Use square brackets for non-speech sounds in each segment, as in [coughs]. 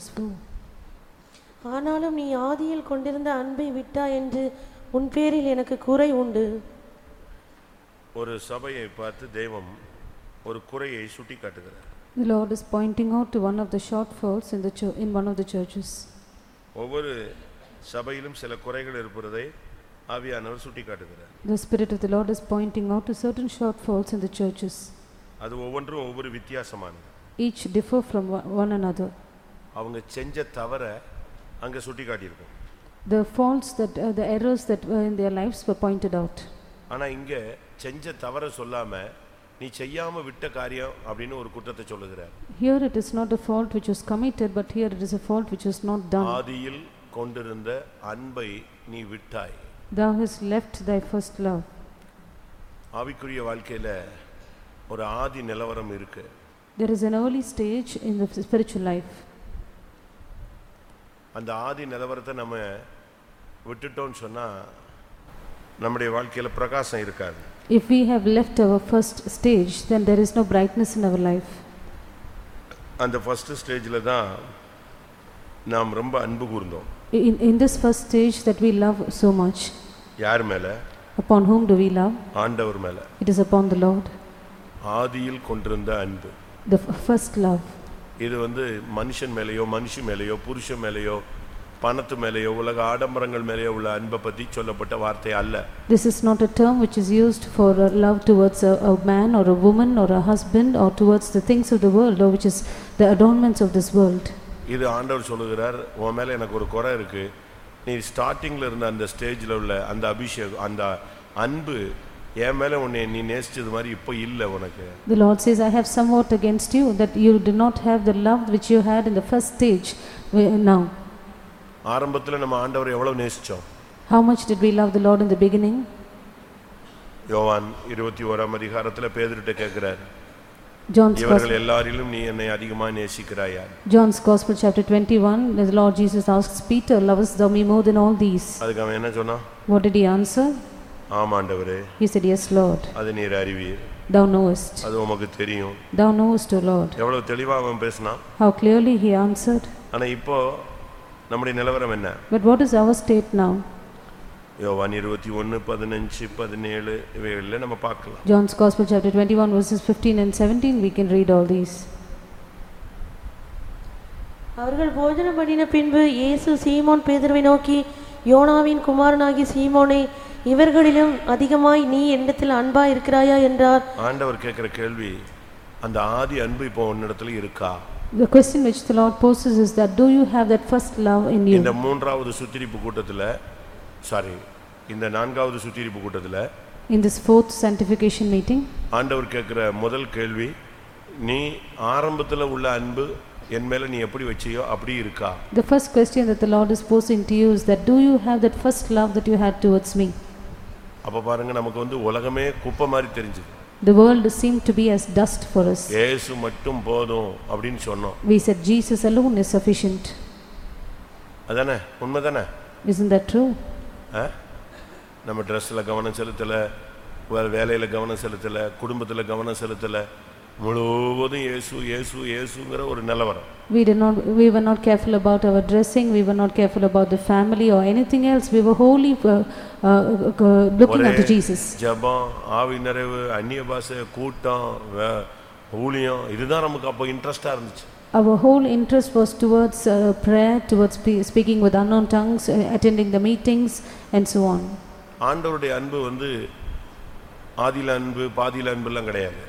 chapter 2, verse 4. ஆனாலும் நீ ஆதியில் கொண்டிருந்த அன்பை விட்டாய் என்று உன் பேரில் எனக்கு குறை உண்டு ஒரு சபையை பார்த்து தெய்வம் ஒரு குறையை சுட்டி காட்டுகிறார் The Lord is pointing out to one of the shortfalls in, the chur- in one of the churches. ஒவ்வொரு சபையிலும் சில குறைகள் இருப்பதை ஆவியானவர் சுட்டி காட்டுகிறார் The Spirit of the Lord is pointing out to certain shortfalls in the churches. அது ஒவ்வொன்றும் ஒவ்வொரு வித்தியாசமானது Each differ from one- one another. அவங்க செஞ்ச தவற அங்க சுட்டி காட்டியிருக்கும் The faults that, uh, the errors that were in their lives were pointed out. ஆனா இங்க செஞ்ச தவற சொல்லாம நீ செய்யாம விட்ட காரியம் அப்படின்னு ஒரு குற்றத்தை சொல்லுகிறார் Here it is not a fault which was committed, but here it is a fault which was not done. ஆதியில் கொண்டிருந்த அன்பை நீ விட்டாய் Thou hast left thy first love. ஆவிக்குரிய வாழ்க்கையில ஒரு ஆதி நிலவரம் இருக்கு There is an early stage in the spiritual life. அந்த ஆதி நிலவரத்தை நம்ம விட்டுட்டோம்னு சொன்னா நம்முடைய வாழ்க்கையில பிரகாசம் இருக்காது If we have left our first stage, then there is no brightness in our life. அந்த ஃபர்ஸ்ட் ஸ்டேஜில் தான் நாம் ரொம்ப அன்பு கூர்ந்தோம் In, in this first stage that we love so much, யார் மேல upon whom do we love? ஆண்டவர் மேல It is upon the Lord. ஆதியில் கொண்டிருந்த அன்பு The f- first love. இது வந்து மனுஷன் மேலேயோ மனுஷி மேலேயோ புருஷன் மேலேயோ பணத்து மேலேயோ உலக ஆடம்பரங்கள் மேலேயோ உள்ள அன்பை பற்றி சொல்லப்பட்ட வார்த்தை அல்ல This is not a term which is used for uh, love towards a, a man or a woman or a husband or towards the things of the world or which is the adornments of this world. இது ஆண்டவர் சொல்லுகிறார் உன் மேலே எனக்கு ஒரு குறை இருக்கு நீ ஸ்டார்டிங்கில் இருந்த அந்த ஸ்டேஜில் உள்ள அந்த அபிஷேகம் அந்த அன்பு என் மேலே உன்னை நீ நேசிச்சது மாதிரி இப்போ இல்லை உனக்கு The Lord says, I have somewhat against you that you do not have the love which you had in the first stage where- now. ஆரம்பத்தில் நம்ம ஆண்டவர் எவ்வளோ நேசித்தோம் How much did we love the Lord in the beginning? யோவான் இருபத்தி ஓராம் அதிகாரத்தில் பேதுருட்ட கேட்கிறார் John's இவர்கள் Gospel, எல்லாரிலும் நீ என்னை அதிகமாக நேசிக்கிறாயா John's Gospel, chapter 21, the Lord Jesus asks Peter, Lovest thou me more than all these? அதுக்கு அவன் என்ன சொன்னான் What did he answer? ஆமாண்டவரே He said, Yes, Lord, அது நீர் அறிவீர் thou knowest. அது உமக்கு தெரியும் Thou knowest, O Lord. எவ்வளவு தெளிவா அவன் பேசினான் How clearly he answered. ஆனா இப்போ நம்முடைய நிலவரம் என்ன But what is our state now? யோவான் இருபத்தி ஒன்று பதினஞ்சு பதினேழு இவைகளில் நம்ம பார்க்கலாம் John's Gospel, chapter 21, verses 15 and 17, we can read all these. அவர்கள் போஜனம் பண்ணின பின்பு இயேசு சீமோன் பேதுருவை நோக்கி யோனாவின் குமாரனாகி சீமோனே இவர்களிலும் அதிகமாய் நீ என்னிடத்தில் அன்பா இருக்கிறாயா என்றார் ஆண்டவர் கேட்குற கேள்வி அந்த ஆதி அன்பு இப்போ உன்னிடத்துல இருக்கா The question which the Lord poses is that do you have that first love in you? இந்த மூன்றாவது சுத்திரிப்பு கூட்டத்தில் சாரி இந்த நான்காவது சுத்திரிப்பு கூட்டத்தில் In this fourth sanctification meeting, ஆண்டவர் கேட்குற முதல் கேள்வி நீ ஆரம்பத்தில் உள்ள அன்பு என் மேல நீ எப்படி வச்சியோ அப்படி இருக்கா the first question that the Lord is posing to you is that do you have that first love that you had towards me? அப்போ பாருங்க நமக்கு வந்து உலகமே குப்பை மாதிரி தெரிஞ்சுது The world seemed to be as dust for us. ஏசு மட்டும் போதும் அப்படின்னு சொன்னோம் We said Jesus alone is sufficient. அதானே உண்மைதானே Isn't that true? நம்ம ட்ரெஸ்ஸில் கவனம் செலுத்தலை வேலையில் கவனம் செலுத்தலை குடும்பத்தில் கவனம் செலுத்தலை முழுவதும் இயேசு இயேசு இயேசுங்கிற ஒரு நிலவரம் We did not, we were not careful about our dressing, we were not careful about the family or anything else. We were wholly uh, uh, uh, looking unto Jesus. ஜெபம் ஆவி நிறைவு அந்நிய பாஷை கூட்டம் ஊழியம் இதுதான் நமக்கு அப்போ இன்ட்ரெஸ்டாக இருந்துச்சு Our whole interest was towards uh, prayer, towards spe- speaking with unknown tongues, uh, attending the meetings and so on. ஆண்டவருடைய அன்பு வந்து ஆதியில அன்பு பாதியில அன்புலாம் கிடையாது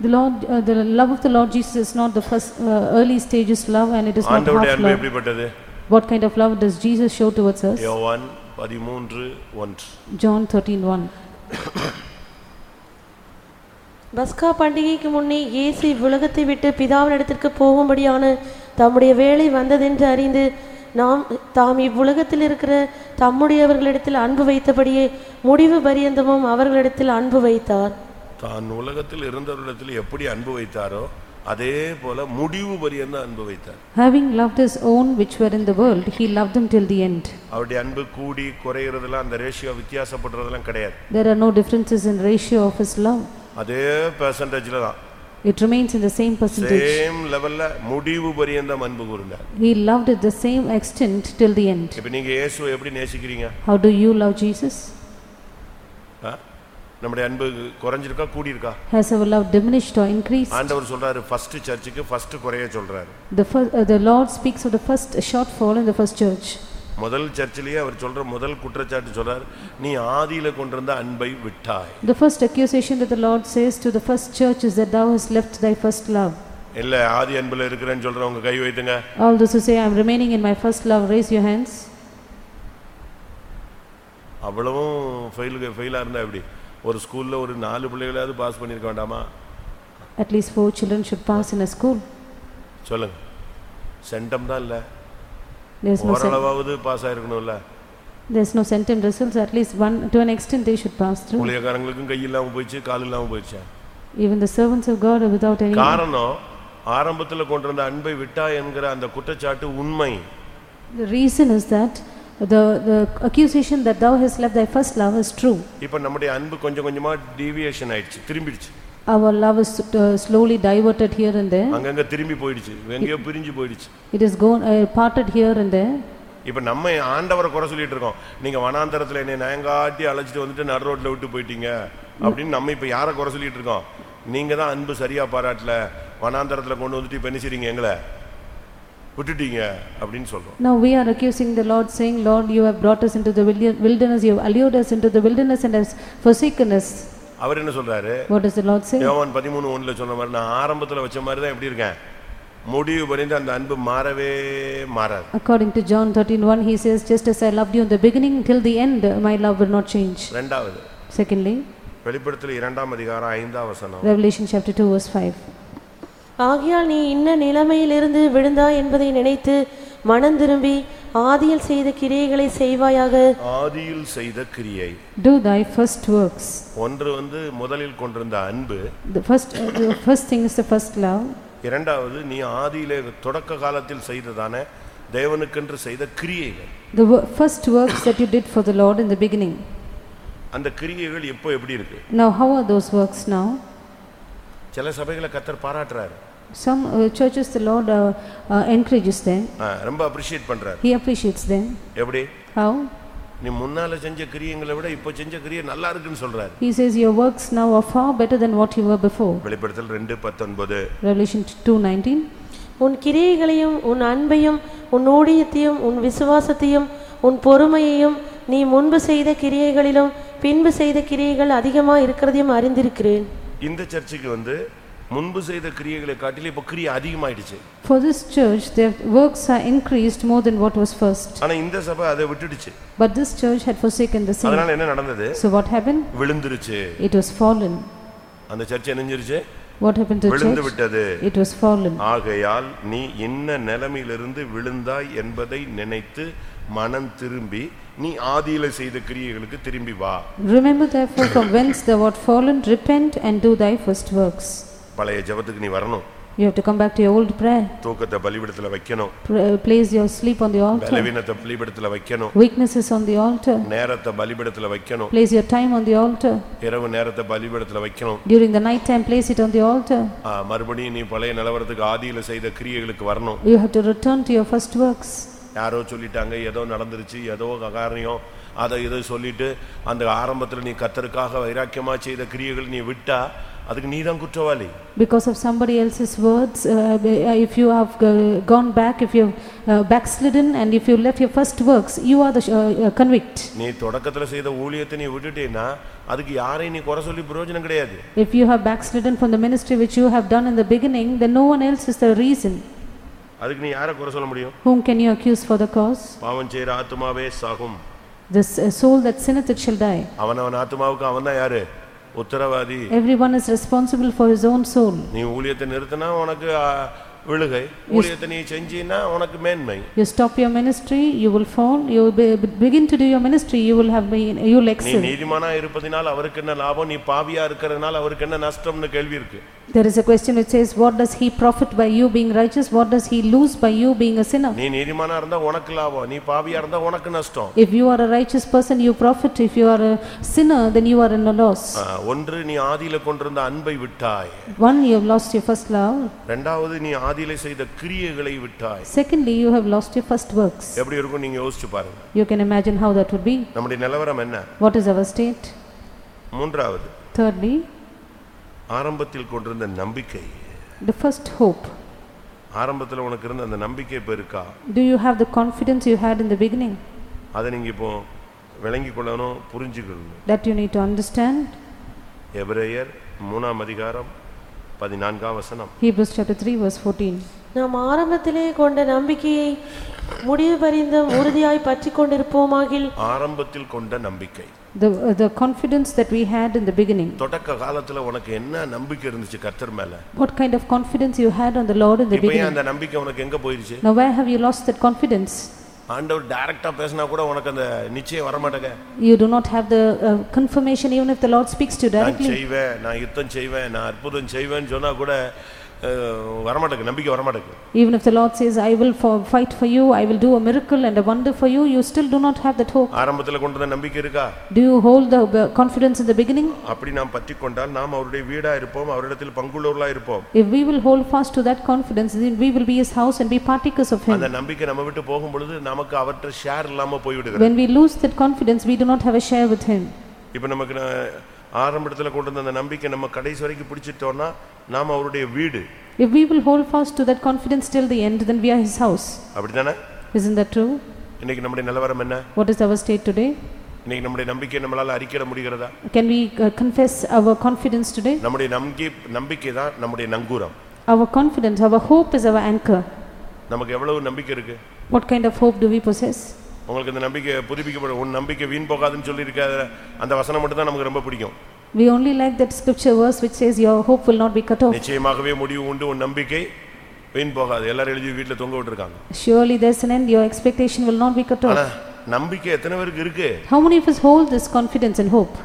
The Lord, uh, the love of the Lord Jesus is not the first uh, early stages love and it is not ஆண்டவருடைய half அன்பு love. எப்படிப்பட்டது What kind of love does Jesus show towards us? யோவான் பதிமூன்று ஒன்று John 13:1. பஸ்கா பண்டிகைக்கு முன்னே இயேசு இவ்வுலகத்தை விட்டு பிதாவினிடத்திற்கு போகும்படியான தம்முடைய வேலை வந்ததென்று அறிந்து நாம் தாம் இவ்வுலகத்தில் இருக்கிற தம்முடையவர்களிடத்தில் அன்பு வைத்தபடியே முடிவு பரியந்தமும் அவர்களிடத்தில் அன்பு வைத்தார் தான் உலகத்தில் இருந்தவர்களிடத்தில் எப்படி அன்பு வைத்தாரோ அதே போல முடிவு பரியந்த அன்பு வைத்தார் Having loved his own which were in the world, he loved them till the end. அவருடைய அன்பு கூடி குறைகிறதெல்லாம் அந்த ரேஷியோ வித்தியாசப்படுறதெல்லாம் கிடையாது There are no differences in ratio of his love. அதே பெர்சன்டேஜில் தான் It remains in the same percentage. Same லெவல்ல முடிவு பரியந்தம் அன்பு கூர்ந்தார் He loved it the same extent till the end. இப்ப நீங்க இயேசுவை எப்படி நேசிக்கிறீங்க How do you love Jesus? நம்முடைய அன்பு குறைஞ்சிருக்கா கூடியிருக்கா Has our love diminished or increased? ஆண்டவர் சொல்றாரு ஃபர்ஸ்ட் சர்ச்சுக்கு ஃபர்ஸ்ட் குறைய சொல்றாரு The, first, uh, the Lord speaks of the first shortfall in the first church. முதல் சர்ச்சிலேயே அவர் சொல்ற முதல் குற்றச்சாட்டு சொல்றாரு நீ ஆதியில கொண்டிருந்த அன்பை விட்டாய் The first accusation that the Lord says to the first church is that thou hast left thy first love. இல்ல ஆதி அன்புல இருக்கிறேன்னு சொல்றவங்க கை வைத்துங்க All those who say, I am remaining in my first love, raise your hands. அவ்வளவும் ஃபெயிலுக்கு ஃபெயிலாக இருந்தா எப்படி ஒரு ஸ்கூல்ல ஒரு நாலு பிள்ளைகளாவது பாஸ் பண்ணியிருக்க வேண்டாமா At least four children should pass in a school. சொல்லுங்க சென்டம் தான் இல்ல There's no, cen- ஓரளவாவது பாஸ் ஆயிருக்கணும்ல there's no centum results, at least one, to an extent they should pass through. ஊழியக்காரங்களுக்கும் கை இல்லாம போயிடுச்சு கால் இல்லாம போயிடுச்சு Even the servants of God are without any. காரணம் ஆரம்பத்துல கொண்டிருந்த அன்பை விட்டா என்கிற அந்த குற்றச்சாட்டு உண்மை The reason is that the, the accusation that thou hast left thy first love is true. இப்ப நம்முடைய அன்பு கொஞ்சம் கொஞ்சமா டீவியேஷன் ஆயிடுச்சு திரும்பிடுச்சு Our love is uh, slowly diverted here and there. அங்கங்க திரும்பி போயிடுச்சு எங்கேயோ பிரிஞ்சு போயிடுச்சு It is gone, uh, parted here and there. இப்ப நம்ம ஆண்டவரை குறை சொல்லிட்டு இருக்கோம் நீங்க வனாந்தரத்துல என்னை நயங்காட்டி அழைச்சிட்டு வந்துட்டு நடு ரோட்ல விட்டு போயிட்டீங்க அப்படின்னு நம்ம இப்ப யாரை குறை சொல்லிட்டு இருக்கோம் நீங்க தான் அன்பு சரியா பாராட்டல வனாந்தரத்துல கொண்டு வந்துட்டு செய்றீங்க எங்களை விட்டுட்டீங்க அப்படின்னு சொல்றோம் Now we are accusing the Lord saying, Lord, you have brought us into the wilder- wilderness, you have allured us into the wilderness and has forsaken us. அவர் என்ன சொல்றாரு What does the Lord say? யோவான் பதிமூணு ஒண்ணுல சொன்ன மாதிரி நான் ஆரம்பத்துல வச்ச மாதிரி தான் எப்படி இருக்கேன் முடிவு வரைந்து அந்த அன்பு மாறவே மாறாது According to John 13:1, he says, just as I loved you in the beginning, till the end, my love will not change. ரெண்டாவது Secondly, வெளிப்படுத்தல இரண்டாம் அதிகாரம் ஐந்தாம் வசனம் Revelation chapter 2 verse 5. ஆகையால் நீ இன்ன நிலைமையிலிருந்து விழுந்தாய் என்பதை நினைத்து மனம் திரும்பி ஆதியில் செய்த கிரியைகளை செய்வாயாக ஆதியில் செய்த கிரியை Do thy first works. ஒன்று வந்து முதலில் கொண்டிருந்த அன்பு The first, the first thing is the first love. இரண்டாவது நீ ஆதியிலே தொடக்க காலத்தில் செய்ததான தேவனுக்கென்று செய்த கிரியைகள் The first works that you did for the Lord in the beginning. அந்த கிரியைகள் இப்போ எப்படி இருக்கு Now, how are those works now? சில சபைகளை கத்தர் பாராட்டுறாரு Some uh, churches, the Lord uh, uh, encourages them. ரொம்ப அப்ரிஷியேட் பண்றாரு He appreciates them. எப்படி How? நீ முன்னால செஞ்ச கிரியங்களை விட இப்போ செஞ்ச கிரியை நல்லா இருக்குன்னு சொல்றாரு He says, Your works now are far better than what you were before. வெளிப்படுத்தல் ரெண்டு பத்தொன்பது Revelation 2:19. உன் கிரியைகளையும் உன் அன்பையும் உன் ஊழியத்தையும் உன் விசுவாசத்தையும் உன் பொறுமையையும் நீ முன்பு செய்த கிரியைகளிலும் பின்பு செய்த கிரியைகள் அதிகமா இருக்கிறதையும் அறிந்திருக்கிறேன் இந்த சர்ச்சுக்கு வந்து முன்பு செய்த கிரியைகளை காட்டிலும் இப்போ கிரியை அதிகமாயிடுச்சு For this church, their works are increased more than what was first. ஆனா இந்த சபை அதை விட்டுடுச்சு But this church had forsaken the sin. அதனால என்ன நடந்தது So what happened? விழுந்துருச்சு It was fallen. அந்த சர்ச் என்னஞ்சிருச்சு What happened to விழுந்து church? விட்டது It was fallen. ஆகையால் நீ இன்ன நிலைமையிலிருந்து விழுந்தாய் என்பதை நினைத்து மனம் திரும்பி நீ ஆதியில செய்த கிரியைகளுக்கு திரும்பி வா Remember therefore from whence thou art fallen, repent and do thy first works. பழைய ஜெபத்துக்கு நீ வரணும் You have to come back to your old prayer. தூக்கத்தை பலிபிடத்துல வைக்கணும் Pr- Place your sleep on the altar. பலவீனத்தை பலிபிடத்துல வைக்கணும் Weaknesses on the altar. நேரத்தை பலிபிடத்துல வைக்கணும் Place your time on the altar. இரவு நேரத்தை பலிபிடத்துல வைக்கணும் During the night time, place it on the altar. ஆ, மறுபடியும் நீ பழைய நிலவரத்துக்கு ஆதியில செய்த கிரியைகளுக்கு வரணும் You have to return to your first works. யாரோ சொல்லிட்டாங்க ஏதோ நடந்துருச்சு ஏதோ காரியம் அதை இதை சொல்லிட்டு அந்த ஆரம்பத்துல நீ கத்தருக்காக வைராக்கியமா செய்த கிரியைகள் நீ விட்டா அதுக்கு நீ தான் குற்றவாளி Because of somebody else's words, uh, if you have uh, gone back, if you have uh, backslidden and if you left your first works, you are the sh- uh, uh, convict. நீ தொடக்கத்துல செய்த ஊழியத்தை நீ விட்டுட்டேன்னா அதுக்கு யாரையும் நீ குறை சொல்லி பிரயோஜனம் கிடையாது If you have backslidden from the ministry which you have done in the beginning, then no one else is the reason. அதுக்கு நீ யாரை குறை சொல்ல முடியும் Whom can you accuse for the cause? பாவம் செய்யற ஆத்மாவே சாகும் This uh, soul that sinneth, it shall die. அவனவன் ஆத்மாவுக்கு அவன் தான் யாரு உத்தரவாதி Everyone is responsible for his own soul. நீ ஊழியத்தை நிறுத்தினா உனக்கு ஆ, விழுகை ஊழியத்தை நீ செஞ்சீன்னா உனக்கு மேன்மை You stop your ministry, you will fall. You be- begin to do your ministry, you will have, you will நீ excel. நீதிமானா இருப்பதினால் அவருக்கு என்ன லாபம் நீ பாவியா இருக்கிறதுனால அவருக்கு என்ன நஷ்டம்னு கேள்வி இருக்கு There is a question which says, what does he profit by you being righteous? What does he lose by you being a sinner? நீ நீதிமானா இருந்தா உனக்கு லாபம் நீ பாவியா இருந்தா உனக்கு நஷ்டம் If you are a righteous person, you profit. If you are a sinner, then you are in a loss. ஒன்று நீ ஆதியில கொண்டிருந்த அன்பை விட்டாய் One, you have lost your first love. ரெண்டாவது நீ ஆதியில செய்த கிரியைகளை விட்டாய் Secondly, you have lost your first works. எப்படி இருக்கும் நீங்க யோசிச்சு பாருங்க You can imagine how that would be. நம்முடைய நிலவரம் என்ன What is our state? மூன்றாவது Thirdly, ஆரம்பத்தில் கொண்டிருந்த நம்பிக்கை the first hope. ஆரம்பத்துல உனக்கு இருந்த அந்த நம்பிக்கை இப்ப இருக்கா Do you have the confidence you had in the beginning? அதை நீங்க இப்போ விளங்கி கொள்ளணும் புரிஞ்சுக்கணும் That you need to understand. எபிரேயர் மூணாம் அதிகாரம் பதினான்காம் வசனம் Hebrews chapter 3 verse 14. நாம் ஆரம்பத்திலே கொண்ட நம்பிக்கையை முடிவு பரிந்தும் உறுதியாய் பற்றி கொண்டிருப்போமாகில் ஆரம்பத்தில் கொண்ட நம்பிக்கை The, uh, the confidence that we had in the beginning. தொடக்க காலத்துல உனக்கு என்ன நம்பிக்கை இருந்துச்சு கர்த்தர் மேல What kind of confidence you had on the Lord in the இப்ப ஏன் beginning? அந்த நம்பிக்கை உனக்கு எங்க போயிருச்சு Now where have you lost that confidence? ஆண்டவர் டைரக்டா பேசினா கூட உனக்கு அந்த நிச்சயம் வர மாட்டேங்க You do not have the uh, confirmation even if the Lord speaks to you நான் directly. செய்வேன் நான் யுத்தம் செய்வேன் நான் அற்புதம் செய்வேன்னு சொன்னா கூட வரமாட்டேங்க நம்பிக்கை வரமாட்டேங்க Even if the Lord says, I will for, fight for you, I will do a miracle and a wonder for you, you still do not have that hope. ஆரம்பத்துல கொண்டு வந்த நம்பிக்கை இருக்கா Do you hold the uh, confidence in the beginning? அப்படி நாம் பற்றி கொண்டால் நாம் அவருடைய வீடா இருப்போம் அவரிடத்தில் பங்குள்ளவர்களா இருப்போம் If we will hold fast to that confidence, then we will be his house and be partakers of him. அந்த நம்பிக்கை நம்ம விட்டு போகும் பொழுது நமக்கு அவற்றை ஷேர் இல்லாம போய்விடுகிறது When we lose that confidence, we do not have a share with him. இப்ப நமக்கு ஆரம்பத்துல கொண்டு வந்த அந்த நம்பிக்கை நம்ம கடைசி வரைக்கும் பிடிச்சிட்டோம்னா நாம் அவருடைய வீடு If we will hold fast to that confidence till the end, then we are his house. அப்படித்தானே Isn't that true? இன்னைக்கு நம்முடைய நிலவரம் என்ன What is our state today? இன்னைக்கு நம்முடைய நம்பிக்கை நம்மளால அறிக்கையிட முடிகிறதா Can we uh, confess our confidence today? நம்முடைய நம்பிக்கை நம்பிக்கை தான் நம்முடைய நங்கூரம் Our confidence, our hope is our anchor. நமக்கு எவ்வளவு நம்பிக்கை இருக்கு What kind of hope do we possess? உங்களுக்கு இந்த நம்பிக்கை புதுப்பிக்கப்படும் உன் நம்பிக்கை வீண் போகாதுன்னு சொல்லியிருக்க அந்த வசனம் மட்டும் தான் நமக்கு ரொம்ப பிடிக்கும் We only like that scripture verse which says, Your hope will not be cut off. நிச்சயமாகவே முடிவு உண்டு உன் நம்பிக்கை வீண் போகாது எல்லாரும் எழுதி வீட்டுல தொங்க விட்டுருக்காங்க Surely there's an end, your expectation will not be cut off. நம்பிக்கை எத்தனை பேருக்கு இருக்கு How many of us hold this confidence and hope?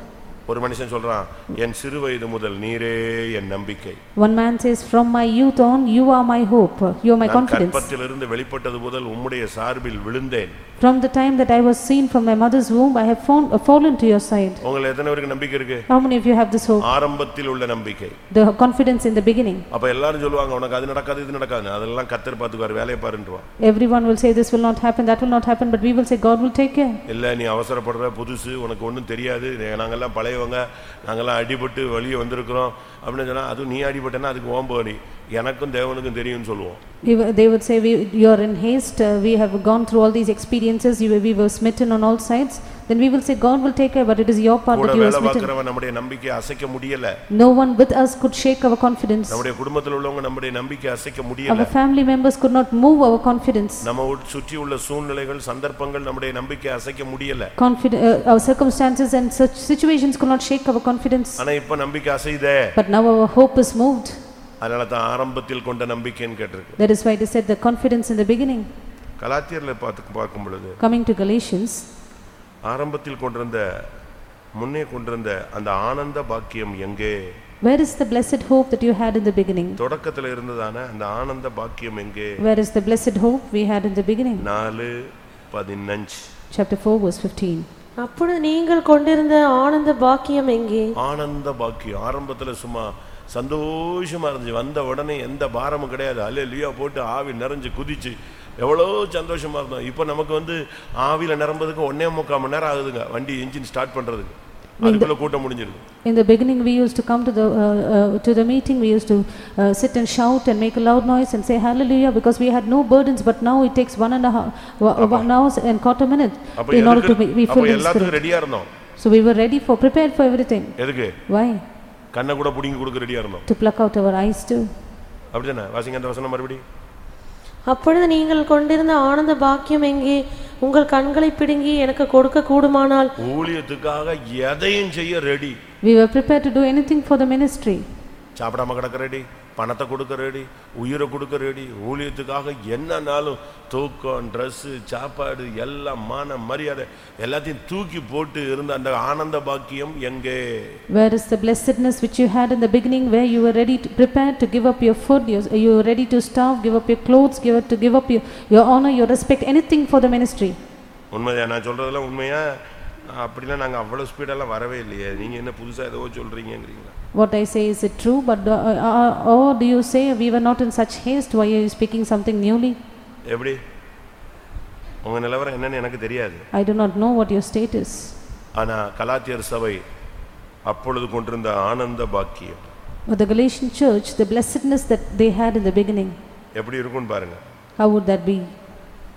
ஒரு மனுஷன் சொல்றான் என் சிறு வயது முதல் நீரே என் நம்பிக்கை One man says, From my youth on, you are my hope, you are my நான் confidence. கற்பத்திலிருந்து வெளிப்பட்டது முதல் உம்முடைய சார்பில் விழுந்தேன் From the time that I was seen from my mother's womb, I have fall- uh, fallen to your side. உங்களை எத்தனை பேருக்கு நம்பிக்கை இருக்கு How many of you have this hope? ஆரம்பத்தில் உள்ள நம்பிக்கை The confidence in the beginning. அப்ப எல்லாரும் சொல்லுவாங்க உனக்கு அது நடக்காது இது நடக்காது அதெல்லாம் கத்தர் பார்த்துக்குவார் வேலையை பாருன்றுவான் Everyone will say, This will not happen, that will not happen, but we will say, God will take care. இல்ல நீ அவசரப்படுற புதுசு உனக்கு ஒண்ணும் தெரியாது நே- நாங்கெல்லாம் பழையவங்க நாங்கள்லாம் அடிபட்டு வெளியே வந்திருக்கிறோம் அப்படின்னு சொன்னால் அதுவும் நீ அடிபட்டேன்னா அதுக்கு ஓம்ப வழி எனக்கும் தேவனுக்கும் தெரியும்னு சொல்லுவோம் They would say, "We- You are in haste, uh, we have gone through all these experiences, you we were smitten on all sides. Then we will say, God will take care, but it is your part கூட that you are வேலை smitten. பார்க்கிறவன் நம்முடைய நம்பிக்கையை அசைக்க முடியல No one with us could shake our confidence. நம்முடைய குடும்பத்தில் உள்ளவங்க நம்முடைய நம்பிக்கை அசைக்க முடியல Our family members could not move our confidence. நம்ம உட்- சுற்றி உள்ள சூழ்நிலைகள் சந்தர்ப்பங்கள் நம்முடைய நம்பிக்கை அசைக்க முடியல Confid- uh, Our circumstances and such situations could not shake our confidence. ஆனா இப்ப நம்பிக்கை அசைதே But now our hope is moved. அதனால தான் ஆரம்பத்தில் கொண்ட நம்பிக்கைன்னு கேட்டிருக்கு That is why it is said the confidence in the beginning. கலாத்தியர்ல பார்த்து பார்க்கும் பொழுது Coming to Galatians, ஆரம்பத்தில் கொண்டிருந்த முன்னே கொண்டிருந்த அந்த ஆனந்த பாக்கியம் எங்கே? Where is the blessed hope that you had in the beginning? தொடக்கத்துல இருந்ததான அந்த ஆனந்த பாக்கியம் எங்கே? Where is the blessed hope we had in the beginning? நாலு பதினஞ்சு. Chapter 4 verse 15. அப்பொழுது நீங்கள் கொண்டிருந்த ஆனந்த பாக்கியம் எங்கே? ஆனந்த பாக்கியம். ஆரம்பத்துல சும்மா சந்தோஷமா இருந்துச்சு. வந்த உடனே எந்த பாரமும் கிடையாது. அல்ல லியா போட்டு ஆவி நிறைஞ்சு குதிச்சு எவ்வளோ சந்தோஷமா இருந்தோம் இப்போ நமக்கு வந்து ஆவியில நிரம்புறதுக்கு ஒன்னே முக்கால் மணி நேரம் ஆகுதுங்க வண்டி என்ஜின் ஸ்டார்ட் பண்றதுக்கு அதுக்குள்ள கூட்டம் முடிஞ்சிருது In the beginning, we used to come to the, uh, uh, to the meeting, we used to uh, sit and shout and make a loud noise and say hallelujah because we had no burdens, but now it takes one and a half, one hour and quarter minute in order to be filled in spirit. ரெடியா இருந்தோம் So we were ready for, prepared for everything. எதுக்கு Why? கண்ணை கூட பிடிங்கி கொடுக்க ரெடியா இருந்தோம் To pluck out our eyes too. அப்படிதானே வாசிங்க அந்த வசனம் மறுபடி அப்பொழுது நீங்கள் கொண்டிருந்த ஆனந்த பாக்கியம் எங்கே? உங்கள் கண்களை பிடுங்கி எனக்கு கொடுக்க கூடுமானால்? ஊழியத்துக்காக எதையும் செய்ய ready We were prepared to do anything for the ministry. சாப்பிடாம கிடக்க ரெடி பணத்தை கொடுக்க ரெடி உயிரை கொடுக்க ரெடி ஊழியத்துக்காக என்னன்னாலும் தூக்கம் ட்ரெஸ்ஸு சாப்பாடு எல்லாம் மான மரியாதை எல்லாத்தையும் தூக்கி போட்டு இருந்த அந்த ஆனந்த பாக்கியம் எங்கே Where is the blessedness which you had in the beginning, where you were ready to prepare to give up your food, you you were ready to starve, give up your clothes, give up to give up your, your honor, your respect, anything for the ministry? உண்மையா நான் சொல்றதெல்லாம் உண்மையா அப்படிலாம் நாங்கள் அவ்வளோ ஸ்பீடெல்லாம் வரவே இல்லையே நீங்கள் என்ன புதுசாக ஏதோ சொல்கிறீங்கிறீங்களா What I say, is it true? But, uh, uh, or do you say we were not in such haste, why are you speaking something newly? எப்படி உங்கள் நிலவரம் என்னன்னு எனக்கு தெரியாது I do not know what your state is. ஆனால் கலாத்தியர் சபை அப்பொழுது கொண்டிருந்த ஆனந்த பாக்கியம் But the Galatian church, the blessedness that they had in the beginning, எப்படி இருக்கும்னு பாருங்க how would that be?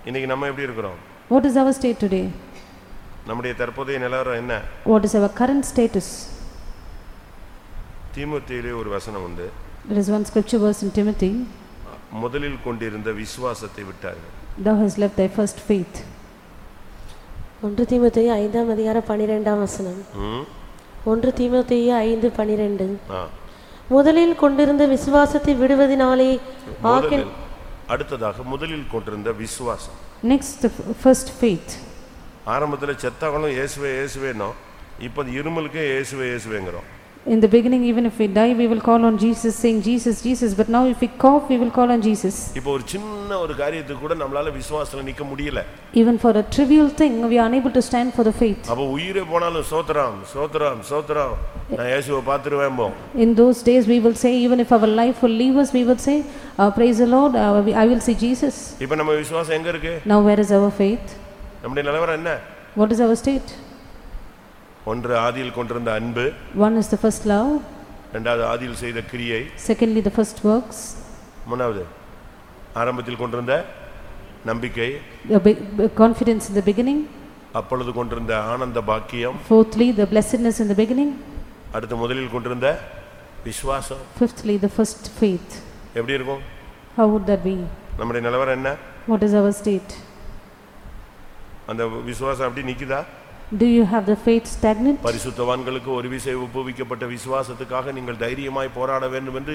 இன்னைக்கு நம்ம எப்படி இருக்கிறோம் What is our state today? நம்முடைய தற்போதைய நிலவரம் என்ன What is our current status? தீமுத்தியிலே ஒரு வசனம் உண்டு There is one scripture verse in Timothy, முதலில் கொண்டிருந்த விசுவாசத்தை விட்டார்கள் Thou hast left thy first faith. ஒன்று தீமோத்தேயு ஐந்தாம் அதிகாரம் பனிரெண்டாம் வசனம் ம்? ஒன்று தீமோத்தேயு ஐந்து பனிரெண்டு ஆ. முதலில் கொண்டிருந்த விசுவாசத்தை விடுவதினாலே ஆக்கின் முதலில் அடுத்ததாக முதலில் கொண்டிருந்த விசுவாசம் Next, the f- first faith. ஆரம்பத்தில் செத்தவங்களும் இயேசுவே இயேசுவேனோ இப்போ இருமலுக்கே இயேசுவே இயேசுவேங்கிறோம் In the beginning, even if we die, we will call on Jesus, saying Jesus, Jesus. But now, if we cough, we will call on Jesus. இப்போ ஒரு சின்ன ஒரு காரியத்துக்கு கூட நம்மளால விசுவாசத்துல நிக்க முடியல Even for a trivial thing, we are unable to stand for the faith. அப்போ உயிரே போனாலும் சோத்திரம் சோத்திரம் சோத்திரம் நான் இயேசுவை பார்த்துருவேன் போ In those days, we will say, even if our life will leave us, we will say, uh, Praise the Lord, uh, I will see Jesus. இப்போ நம்ம விசுவாசம் எங்க இருக்கு Now, where is our faith? நம்முடைய நிலவரம் என்ன What is our state? ஒன்று ஆதியில் கொண்டிருந்த அன்பு One is the first love, ரெண்டாவது ஆதியில் செய்த கிரியை secondly, the first works, மூணாவது ஆரம்பத்தில் கொண்டிருந்த நம்பிக்கை confidence in the beginning, அப்பொழுது கொண்டிருந்த ஆனந்த பாக்கியம் fourthly, the blessedness in the beginning, அடுத்து முதலில் கொண்டிருந்த விசுவாசம் fifthly, the first faith. எப்படி இருக்கும் How would that be? நம்முடைய நிலவரம் என்ன What is our state? அந்த விசுவாசம் அப்படி நிக்குதா Do you have the faith stagnant? பரிசுத்தவான்களுக்கு ஒரு விசை ஒப்புவிக்கப்பட்ட விசுவாசத்துக்காக நீங்கள் தைரியமாய் போராட வேண்டும் என்று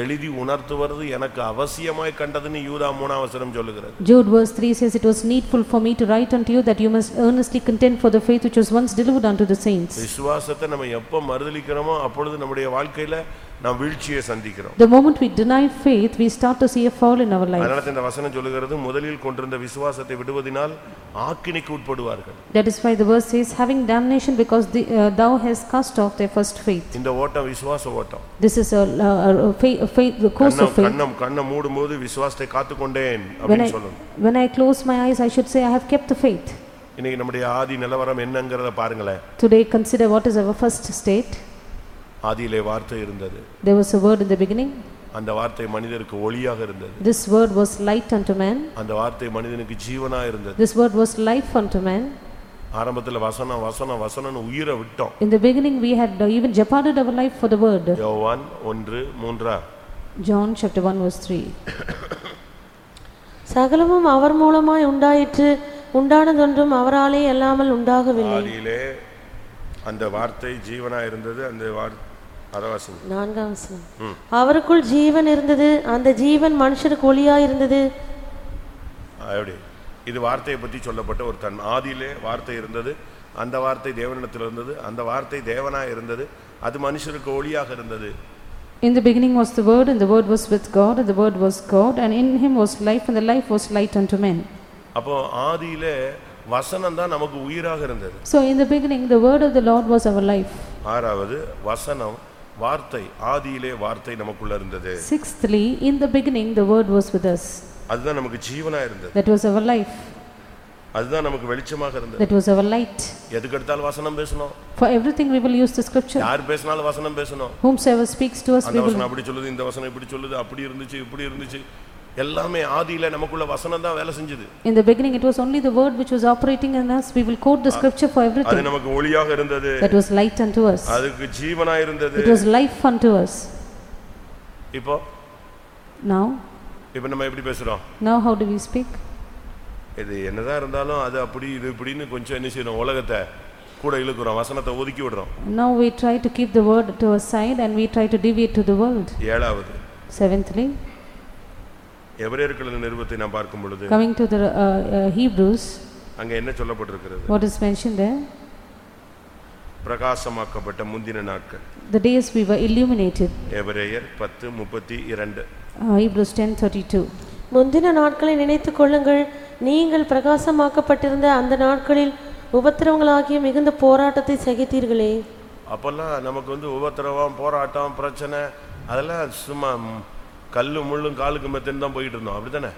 எழுதி உணர்த்துவது எனக்கு அவசியமாய் கண்டதுன்னு யூதா மூணாவசரம் சொல்லுகிறது Jude verse 3 says, It was needful for me to write unto you that you must earnestly contend for the faith which was once delivered unto the saints. விசுவாசத்தை நம்ம எப்ப மறுதலிக்கிறோமோ அப்பொழுது நம்முடைய வாழ்க்கையில நாம் வீழ்ச்சியை சந்திக்கிறோம் The moment we deny faith, we start to see a fall in our life. அதனால தான் இந்த வசனம் சொல்லுகிறது முதலில் கொண்டிருந்த விசுவாசத்தை விடுவதினால் ஆக்கினைக்கு உட்படுவார்கள் That is why the verse says, Having damnation because the, uh, thou hast cast off their first faith. இந்த ஓட்டம் விசுவாச ஓட்டம் This is a, a, a faith, a faith, the course கண்ணம் of faith. கண்ணம் கண்ணை மூடும்போது விசுவாசத்தை காத்துக்கொண்டேன் When அப்படின்னு I, சொல்லணும் when I close my eyes, I should say, I have kept the faith. இன்னைக்கு நம்முடைய ஆதி நிலவரம் என்னங்கிறத பாருங்களேன் Today, consider what is our first state. ஆதியிலே வார்த்தை இருந்தது There was a word in the beginning. அந்த வார்த்தை மனிதருக்கு ஒளியாக இருந்தது This word was light unto man. அந்த வார்த்தை மனிதனுக்கு ஜீவனா இருந்தது This word was life unto man. ஆரம்பத்துல வசனம் வசனம் வசனம்னு உயிரை விட்டோம் In the beginning, we had even jeoparded our life for the word. யோவான் ஒன்று மூன்றா John chapter 1 verse 3. [coughs] சகலமும் அவர் மூலமாய் உண்டாயிற்று உண்டானதொன்றும் அவராலே அல்லாமல் உண்டாகவில்லை ஆதியிலே அந்த வார்த்தை ஜீவனா இருந்தது அந்த வார் அதவாசம் நான்காம் வசனம். அவருக்குள் ஜீவன் இருந்தது அந்த ஜீவன் மனுஷருக்கு ஒளியாய் இருந்தது. இது வார்த்தையை பற்றி சொல்லப்பட்ட ஒரு தன் ஆதியிலே வார்த்தை இருந்தது அந்த வார்த்தை தேவனிடத்தில் இருந்தது அந்த வார்த்தை தேவனா இருந்தது அது மனுஷருக்கு ஒளியாக இருந்தது. In the beginning was the word, and the word was with God, and the word was God, and in him was life, and the life was light unto men. அப்போ ஆதியிலே வசனம் தான் நமக்கு உயிராக இருந்தது. So in the beginning, the word of the Lord was our life. ஆறாவது வசனம் வார்த்தை ஆதியிலே வார்த்தை நமக்குள்ள இருந்தது Sixthly, in the beginning, the word was with us. அதுதான் நமக்கு ஜீவனா இருந்தது That was our life. அதுதான் நமக்கு வெளிச்சமாக இருந்தது That was our light. எதுக்கு எடுத்தாலும் வசனம் பேசணும் For everything, we will use the scripture. யார் பேசினாலும் வசனம் பேசணும் Whomsoever speaks to us, அந்த we will. வசனம் அப்படி சொல்லுது இந்த வசனம் இப்படி சொல்லுது அப்படி இருந்துச்சு இப்படி இருந்துச்சு எல்லாமே ஆதியில நமக்குள்ள வசனம் தான் வேலை செஞ்சது In the beginning, it was only the word which was operating in us. We will quote the scripture for அது everything. நமக்கு ஒளியாக இருந்தது That was light unto us. அதுக்கு ஜீவனா இருந்தது It was life unto us. இப்போ Now, இப்போ நம்ம எப்படி பேசுறோம் now how do we speak? இது என்னதான் இருந்தாலும் அது அப்படி இது இப்படின்னு கொஞ்சம் என்ன செய்யணும் உலகத்தை கூட இழுக்கிறோம் வசனத்தை ஒதுக்கி விடுறோம் Now we try to keep the word to our side and we try to deviate to the world. ஏழாவது Seventhly, எபிரேயர்களின் நிருபத்தை நாம் பார்க்கும் பொழுது coming to the uh, uh, Hebrews, அங்க என்ன சொல்லப்பட்டிருக்கிறது what is mentioned there? பிரகாசமாக்கப்பட்ட முந்தின நாட்கள் The days we were illuminated. எபிரேயர் பத்து முப்பத்தி இரண்டு Uh, Hebrews 10:32. முந்தின நாட்களை நினைத்துக் கொள்ளுங்கள் நீங்கள் பிரகாசமாக்கப்பட்டிருந்த அந்த நாட்களில் உபத்திரவங்களாகிய மிகுந்த போராட்டத்தை சகித்தீர்களே அப்பெல்லாம் நமக்கு வந்து உபத்திரவம் போராட்டம் பிரச்சனை அதெல்லாம் சும்மா கல்லு முள்ளும் காலுக்கு மெத்துன்னு தான் போயிட்டு இருந்தோம் அப்படிதானே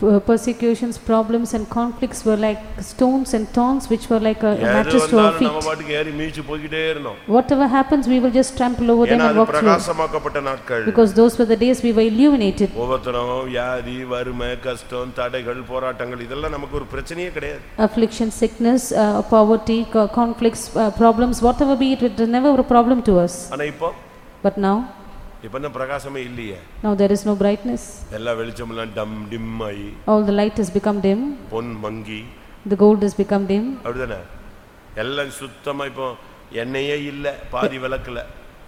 P- Persecutions, problems and conflicts were like stones and thorns which were like a a எது mattress to our வந்தாலும் நம்ம feet. பாட்டுக்கு ஏறி மீச்சு போய்கிட்டே இருந்தோம் Whatever happens, we will just trample over them ஏன்னா and அது walk through. பிரகாசமாக்கப்பட்ட நாட்கள் Because those were the days we were illuminated. உபத்திரம் வியாதி வறுமை கஷ்டம் தடைகள் போராட்டங்கள் இதெல்லாம் நமக்கு ஒரு பிரச்சனையே கிடையாது Affliction, sickness, uh, poverty, co- conflicts, uh, problems, whatever be it, it was never a problem to us. ஆனா இப்போ But now, இப்ப தான் பிரகாசமே இல்லையே now there is no brightness. எல்லா வெளிச்சமெல்லாம் டம் டிம் ஆகி All the light has become dim, Pon monkey the gold has become dim. அப்படிதானே எல்லாம் சுத்தமா இப்போ எண்ணெயே இல்ல பாதி விளக்குல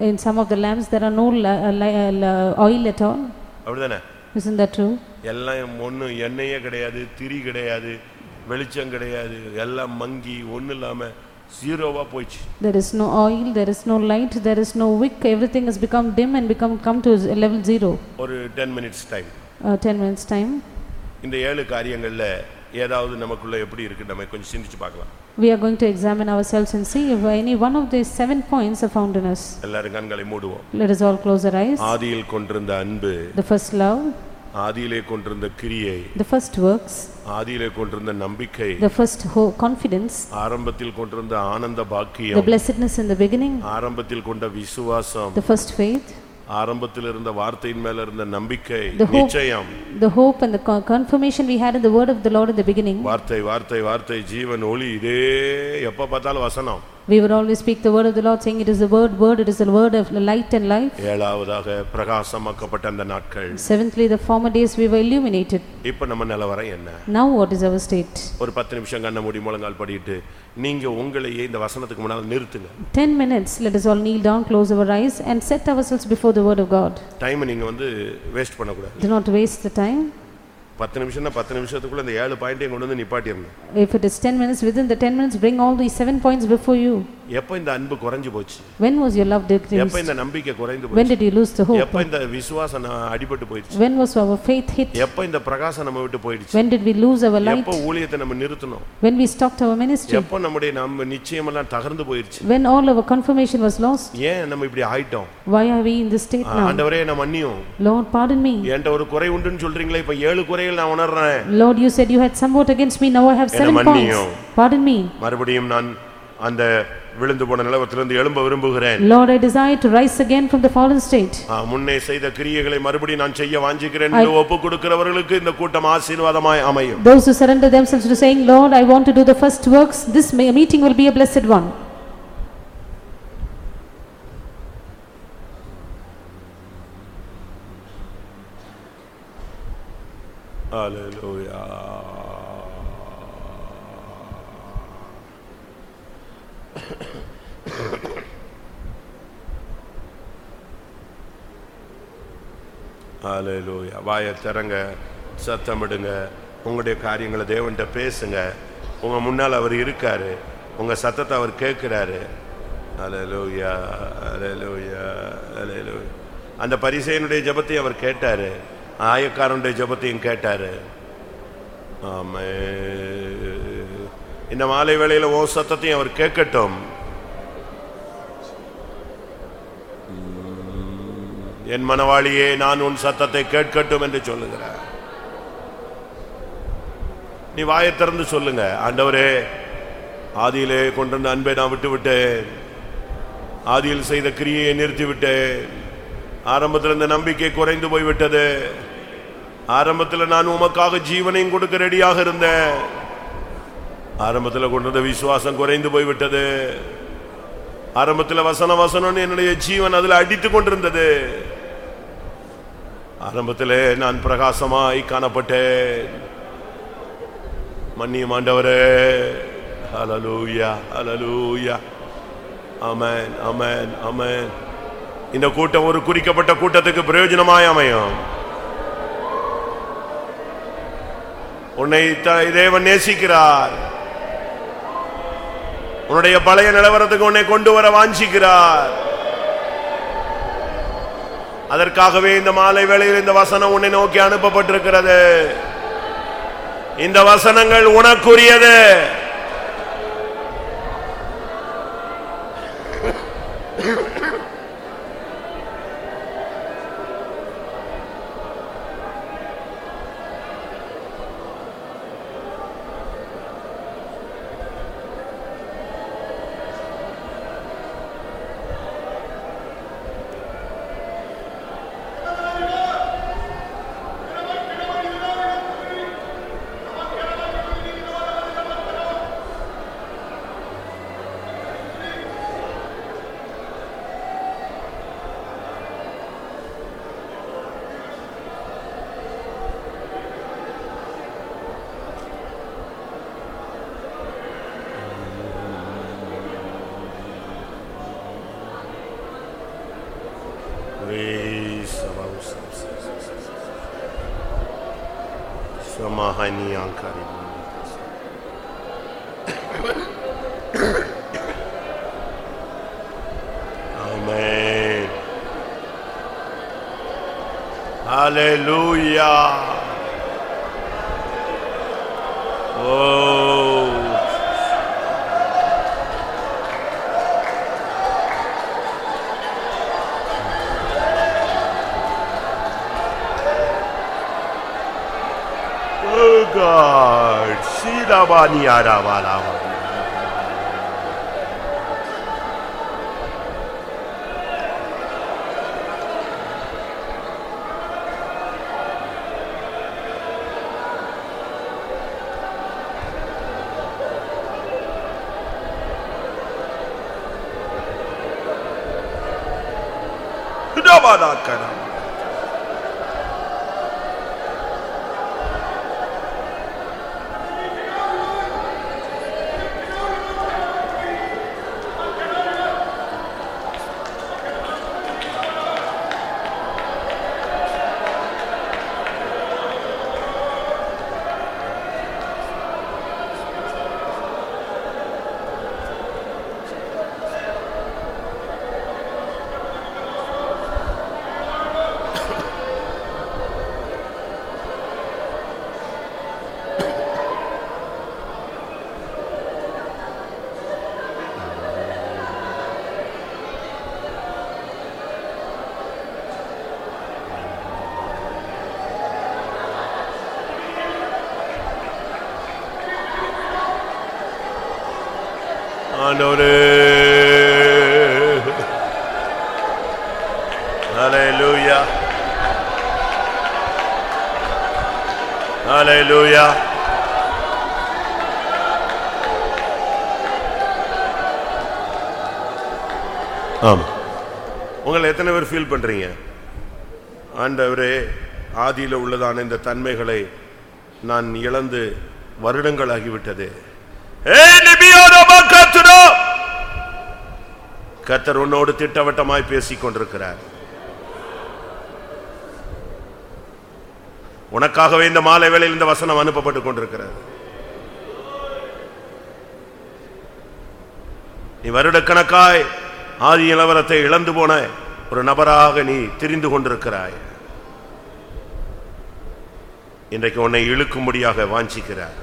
In some of the lamps, there are no uh, uh, oil at all. அப்படிதானே Isn't that true? எல்லாம் ஒண்ணு எண்ணெயே கிடையாது திரி கிடையாது வெளிச்சம் கிடையாது எல்லாம் மங்கி ஒண்ணு இல்லாம ஜீரோவா போயிடுச்சு There is no oil, there is no light, there is no wick, everything has become dim and become come to level zero. ஒரு ten minutes time Uh, 10 minutes time. இந்த ஏழு காரியங்கள்ல ஏதாவது நமக்குள்ள எப்படி இருக்கு நம்ம கொஞ்சம் சிந்திச்சு பார்க்கலாம் We are going to examine ourselves and see if any one of these seven points are found in us. எல்லாரும் கண்களை மூடுவோம் Let us all close our eyes. ஆதியில் கொண்டிருந்த அன்பு The first love, ஆதியிலே கொண்டிருந்த கிரியை the first works, ஆதியிலே கொண்டிருந்த நம்பிக்கை the first ho- confidence, ஆரம்பத்தில் கொண்டிருந்த ஆனந்த the பாக்கியம் blessedness in the beginning, ஆரம்பத்தில் கொண்ட விசுவாசம் the first faith, ஆரம்பத்தில் இருந்த வார்த்தையின் மேல இருந்த நம்பிக்கை The hope. நிச்சயம் the hope and the co- confirmation we had in the word of the Lord in the beginning. வார்த்தை வார்த்தை வார்த்தை ஜீவன் ஒளி இதே எப்ப பார்த்தாலும் வசனம் We would always speak the word of the Lord saying it is the word, word, it is the word of light and life. ஏழாவதாக பிரகாசமாக்கப்பட்ட அந்த நாட்கள் Seventhly, the former days we were illuminated. இப்ப நம்ம நிலவரம் என்ன Now what is our state? ஒரு பத்து நிமிஷம் கண்ண மூடி முழங்கால் படிட்டு நீங்க உங்களையே இந்த வசனத்துக்கு முன்னால் நிறுத்துங்க Ten minutes, let us all kneel down, close our eyes and set ourselves before the word of God. Time நீங்க வந்து வேஸ்ட் பண்ணக்கூடாது Do not waste the time. பத்து நிமிஷம்னா பத்து நிமிஷத்துக்குள்ள இந்த ஏழு பாயிண்டையும் கொண்டு வந்து நிப்பாட்டிடணும் If it is ten minutes, within the ten minutes, bring all these seven points before you. எப்ப இந்த அன்பு குறைஞ்சு போச்சு When was your love எப்ப decreased? இந்த நம்பிக்கை குறைந்து When போச்சு did you lose the hope? எப்ப இந்த விசுவாசம் அடிபட்டு போயிடுச்சு When was our faith hit? எப்ப இந்த பிரகாசம் நம்ம விட்டு போயிடுச்சு When did we lose our light? எப்ப ஊழியத்தை நம்ம நிறுத்தணும் When we stopped our ministry? எப்ப நம்முடைய நம்ம நிச்சயமெல்லாம் தகர்ந்து போயிடுச்சு When all our confirmation was lost? ஏன் நம்ம இப்படி ஆயிட்டோம் Why are we in this state now? ஆண்டவரே நான் மன்னியும் Lord, pardon me. என்கிட்ட ஒரு குறை உண்டுன்னு சொல்றீங்களே இப்ப ஏழு குறைகள் நான் உணர்றேன் Lord, you said you had somewhat against me, now I have seven points. Pardon me. மறுபடியும் நான் அந்த விழுந்து போன நிலவத்திலிருந்து எழும்ப விரும்புகிறேன் Lord, I desire to rise again from the fallen state. முன்னே செய்த கிரியைகளை மறுபடியும் நான் செய்ய வாஞ்சிக்கிறேன் என்று ஒப்பு கொடுக்கிறவர்களுக்கு இந்த கூட்டம் ஆசீர்வாதமாய் அமையும் Those who surrender themselves to saying, Lord, I want to do the first works, this meeting will be a blessed one. Hallelujah. Hallelujah. வாயை திறங்க சத்தமிடுங்க உங்களுடைய காரியங்களை தேவன்கிட்ட பேசுங்க உங்கள் முன்னால் அவர் இருக்காரு உங்கள் சத்தத்தை அவர் கேட்குறாரு Hallelujah. Hallelujah. Hallelujah. அந்த பரிசையனுடைய ஜபத்தை அவர் கேட்டார் ஆயக்காரனுடைய ஜெபத்தையும் கேட்டாரு. ஆமே. இந்த மாலை வேளையில ஓ சத்தத்தையும் அவர் கேட்கட்டும். என் மனவாளியே நான் உன் சத்தத்தை கேட்கட்டும் என்று சொல்லுகிறார். நீ வாயை திறந்து சொல்லுங்க. ஆண்டவரே ஆதியிலே கொண்டிருந்த அன்பை நான் விட்டு விட்டேன் ஆதியில் செய்த கிரியையை நிறுத்திவிட்டேன். ஆரம்பத்தில் இந்த நம்பிக்கை குறைந்து போய்விட்டது. ஆரம்பத்தில் நான் உமக்காக ஜீவனையும் கொடுக்க ரெடியாக இருந்தேன். ஆரம்பத்தில் கொண்டிருந்த விசுவாசம் குறைந்து போய்விட்டது. ஆரம்பத்தில் வசன வசனம்னு என்னுடைய ஜீவன் அதில் அடித்து கொண்டிருந்தது. ஆரம்பத்தில் நான் பிரகாசமாய் காணப்பட்டேன். மன்னிய மாண்டவரே அலலூயா அலலூயா அமேன் அமேன் அமேன் இந்த கூட்டம் ஒரு குறிக்கப்பட்ட கூட்டத்துக்கு பிரயோஜனமாய் அமையும். உன்னை த- தேவன் நேசிக்கிறார். உன்னுடைய பழைய நிலவரத்துக்கு உன்னை கொண்டு வர வாஞ்சிக்கிறார். அதற்காகவே இந்த மாலை வேளையில் இந்த வசனம் உன்னை நோக்கி அனுப்பப்பட்டிருக்கிறது. இந்த வசனங்கள் உனக்குரியது. ရတာပါ ஆண்டவரே. ஹalleluya ஹalleluya ஆமா. உங்களை எத்தனை பேர் ஃபீல் பண்றீங்க? ஆண்டவரே ஆதியில உள்ளதான இந்த தன்மைகளை நான் இழந்து வருடங்கள் ஆகிவிட்டது கத்தர் உன்னோடு திட்டவட்டமாய் பேசிக் கொண்டிருக்கிறார். உனக்காகவே இந்த மாலை வேளையில் இந்த வசனம் அனுப்பப்பட்டுக் கொண்டிருக்கிறது. நீ வருடக்கணக்காய் ஆதி நிலவரத்தை இழந்து போன ஒரு நபராக நீ திரிந்து கொண்டிருக்கிறாய். இன்றைக்கு உன்னை இழுக்கும்படியாக வாஞ்சிக்கிறார்.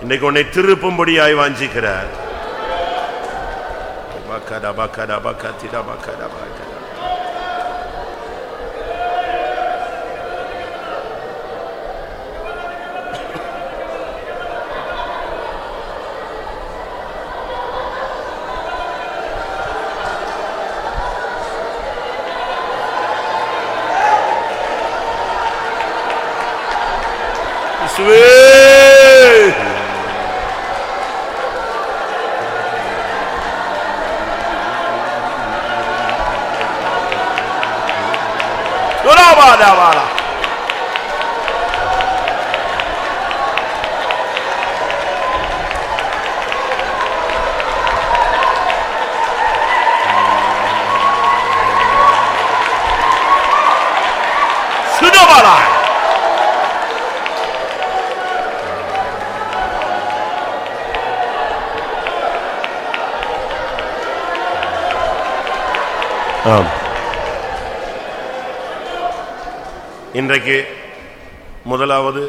இன்றைக்கு உன்னை திருப்பும்படியாய் வாஞ்சிக்கிறார். bakara bakara bakatira bakara bakara. இன்றைக்கு முதலாவது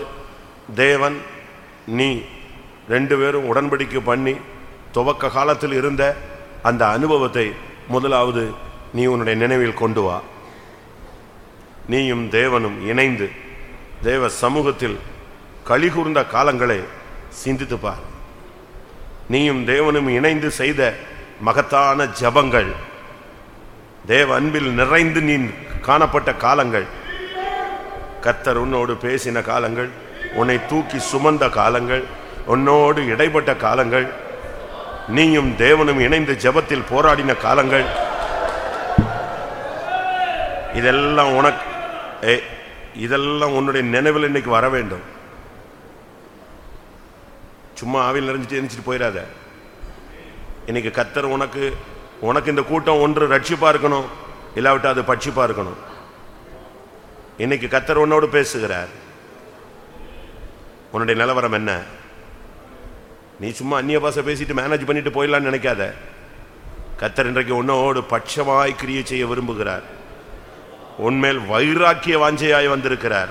தேவன் நீ ரெண்டு பேரும் உடன்படிக்கை பண்ணி துவக்க காலத்தில் இருந்த அந்த அனுபவத்தை முதலாவது நீ உன்னுடைய நினைவில் கொண்டு வா. நீயும் தேவனும் இணைந்து தேவ சமூகத்தில் கழிகூர்ந்த காலங்களை சிந்தித்து பார். நீயும் தேவனும் இணைந்து செய்த மகத்தான ஜபங்கள் தேவ அன்பில் நிறைந்து நீ காணப்பட்ட காலங்கள் கத்தர் உன்னோடு பேசின காலங்கள் உன்னை தூக்கி சுமந்த காலங்கள் உன்னோடு இடைப்பட்ட காலங்கள் நீயும் தேவனும் இணைந்து ஜெபத்தில் போராடின காலங்கள். இதெல்லாம் உனக்கு ஏ இதெல்லாம் உன்னுடைய நினைவில் இன்னைக்கு வர வேண்டும். சும்மா ஆவில் நிறைஞ்சிட்டு எரிஞ்சிட்டு போயிடாத. இன்னைக்கு கத்தர் உனக்கு உனக்கு இந்த கூட்டம் ஒன்று ரட்சிப்பா இருக்கணும் இல்லாவிட்டால் அது பட்சிப்பா இருக்கணும். இன்னைக்கு கத்தர் உன்னோடு பேசுகிறார். உன்னுடைய நிலவரம் என்ன? நீ சும்மா அந்நிய பாசை பேசிட்டு மேனேஜ் பண்ணிட்டு போயிடலான்னு நினைக்காத. கத்தர் இன்றைக்கு உன்னோடு பட்சமாய் கிரியை செய்ய விரும்புகிறார். உன்மேல் வைராக்கிய வாஞ்சையாய் வந்திருக்கிறார்.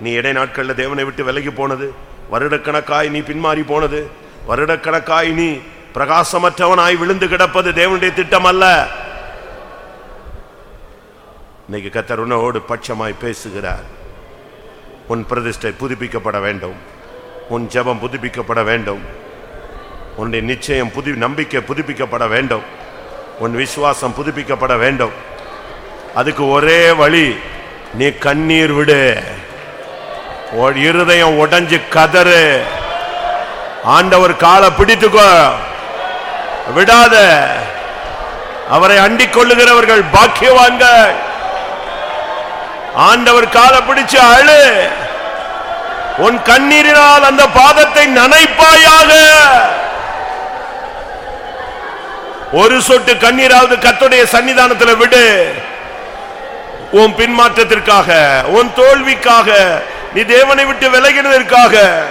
நீ இடை நாட்கள்ல தேவனை விட்டு விலகி போனது வருடக்கணக்காய் நீ பின்மாறி போனது வருடக்கணக்காய் நீ பிரகாசமற்றவனாய் விழுந்து கிடப்பது தேவனுடைய திட்டம் அல்ல இன்னைக்கு கத்தர் உன்னோடு பட்சமாய் பேசுகிறார். உன் பிரதிஷ்டை புதுப்பிக்கப்பட வேண்டும். உன் ஜெபம் புதுப்பிக்கப்பட வேண்டும். உன்னுடைய நிச்சயம் புது நம்பிக்கை புதுப்பிக்கப்பட வேண்டும். உன் விசுவாசம் புதுப்பிக்கப்பட வேண்டும். அதுக்கு ஒரே வழி நீ கண்ணீர் விடு. இருதயம் உடஞ்சு கதறு. ஆண்டவர் காலை பிடித்துக்கோ. விடாத. அவரை அண்டிக் கொள்ளுகிறவர்கள் பாக்கியவான்கள். ஆண்டவர் காலை பிடிச்சு அழு. உன் கண்ணீரினால் அந்த பாதத்தை நனைப்பாயாக. ஒரு சொட்டு கண்ணீராவது கத்துடைய சன்னிதானத்தில் விடு. உன் பின்மாற்றத்திற்காக உன் தோல்விக்காக நீ தேவனை விட்டு விலகினதற்காக.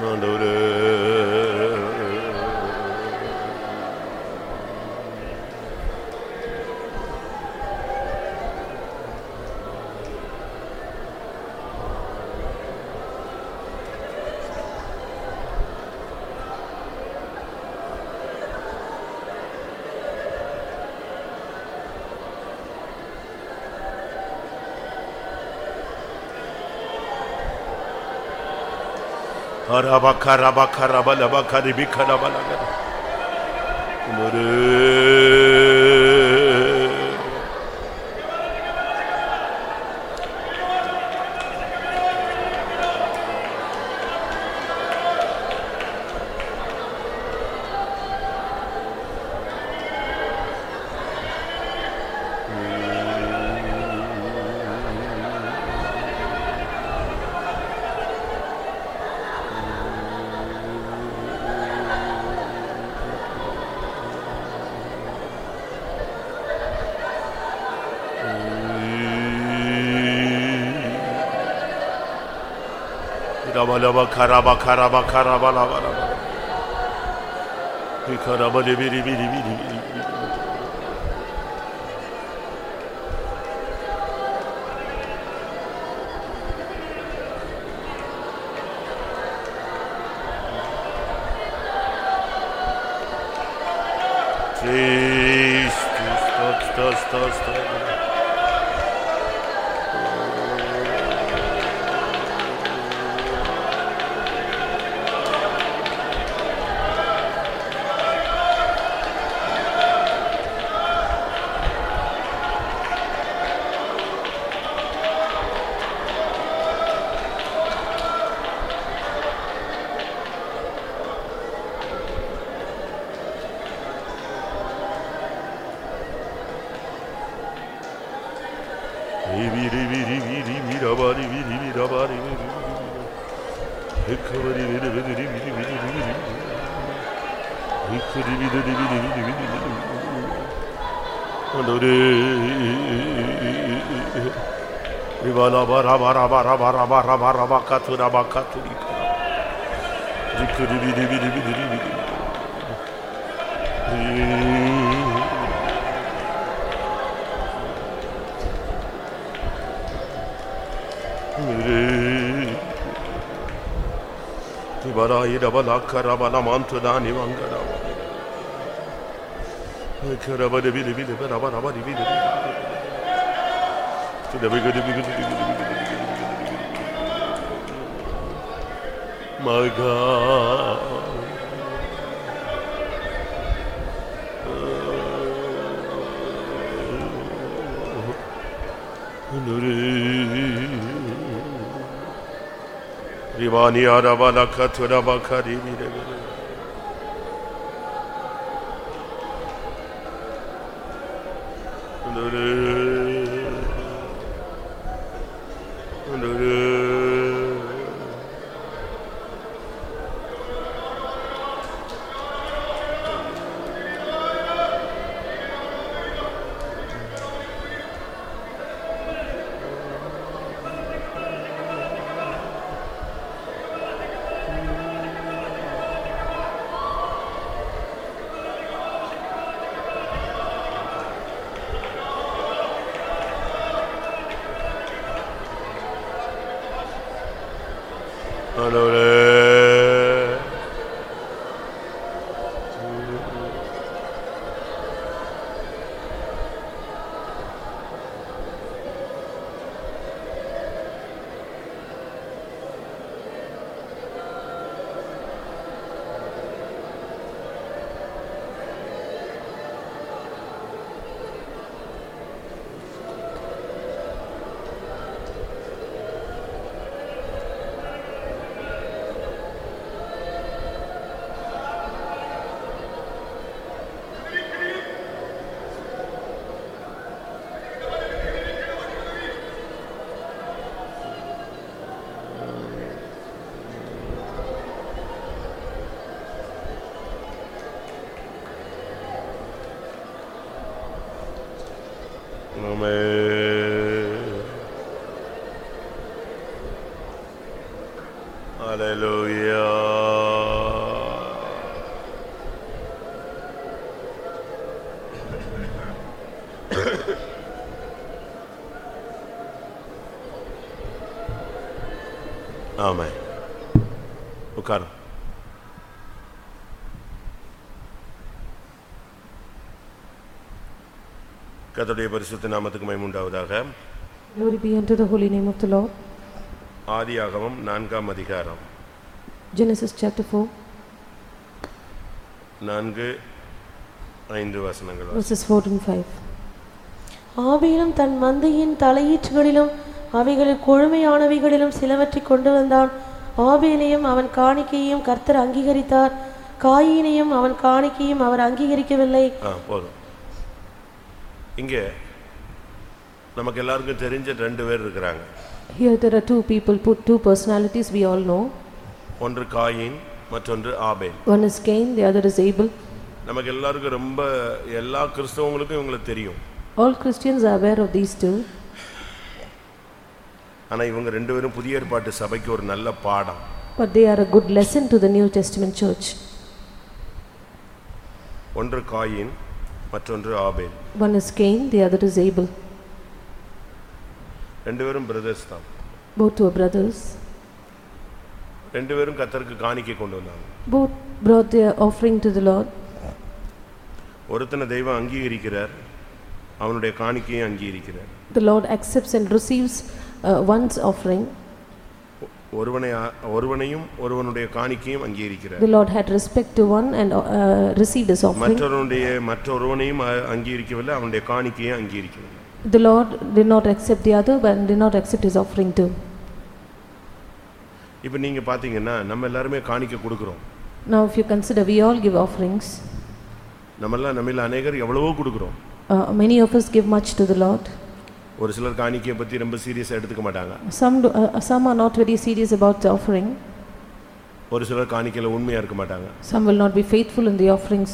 なんだ俺。Araba karaba karaba laba karibi karaba laba. Umarım. karaba karaba karaba la var Karaba de biri biri biri biri. Christus, Christus, Christus, Christus. rabakaturi Barayi rabala karabala mantuda nivangara Karabala bili bili berabara bili bili Tüde bir gülü bir gülü bir gülü my God. Ribani arabala katura bakari bire. கர்த்தருடைய பரிசுத்த நாமத்துக்கு மைமுண்டாவதாக Glory be unto the holy name of the Lord. ஆதியாகமம் நான்காம் அதிகாரம். Genesis chapter 4, நான்கு ஐந்து வசனங்கள். Verses 4 and 5. ஆபேலும் தன் மந்தையின் தலையீற்றுகளிலும் அவைகளில் கொழுமையானவைகளிலும் சிலவற்றை கொண்டு வந்தான் ஆபேலையும் அவன் காணிக்கையும் கர்த்தர் அங்கீகரித்தார். காயினையும் அவன் காணிக்கையும் அவர் அங்கீகரிக்கவில்லை. ஆ போதும். இங்கே நமக்கு எல்லாருக்கும் தெரிஞ்ச ரெண்டு பேர் இருக்கிறாங்க Here there are two people, put two personalities we all know. ஒன்று காயின் மற்றொன்று Abel One is Cain, the other is Abel. நமக்கு எல்லாருக்கும் ரொம்ப எல்லா கிறிஸ்தவங்களுக்கும் இவங்களை தெரியும் All Christians are aware of these two. ஆனா இவங்க ரெண்டு பேரும் புதிய ஏற்பாட்டு சபைக்கு ஒரு நல்ல பாடம் But they are a good lesson to the New Testament church. ஒன்று காயின் மற்றொன்று Abel One is Cain, the other is Abel. ரெண்டு பேரும் பிரதர்ஸ் தான் Both were brothers. ரெண்டு பேரும் கத்தருக்கு காணிக்கை கொண்டு வந்தாங்க Both brought their offering to the Lord. ஒருத்தனை தெய்வம் அங்கீகரிக்கிறார் அவனுடைய காணிக்கையும் அங்கீகரிக்கிறார் The Lord accepts and receives uh, one's offering. ஒருவனை ஒருவனையும் ஒருவனுடைய காணிக்கையும் அங்கீகரிக்கிறார் The Lord had respect to one and uh, received his offering. மற்றொருவனுடைய மற்றொருவனையும் அங்கீகரிக்கவில்லை அவனுடைய காணிக்கையும் அங்கீகரிக்கவில்லை The Lord did not accept the other, but did not accept his offering too. இப்போ நீங்க பாத்தீங்கன்னா நம்ம எல்லாருமே காணிக்கை கொடுக்குறோம் Now, if you consider, we all give offerings. நம்மெல்லாம் நம்மள அநேகர் எவ்வளவோ கொடுக்குறோம் Uh, many of us give much to the Lord. ஒரு சிலர் காணிக்கையை பத்தி ரொம்ப சீரியஸா எடுத்துக்க மாட்டாங்க Some, do, uh, some are not very serious about the offering. ஒரு சிலர் காணிக்கையில உண்மையா இருக்க மாட்டாங்க Some will not be faithful in the offerings.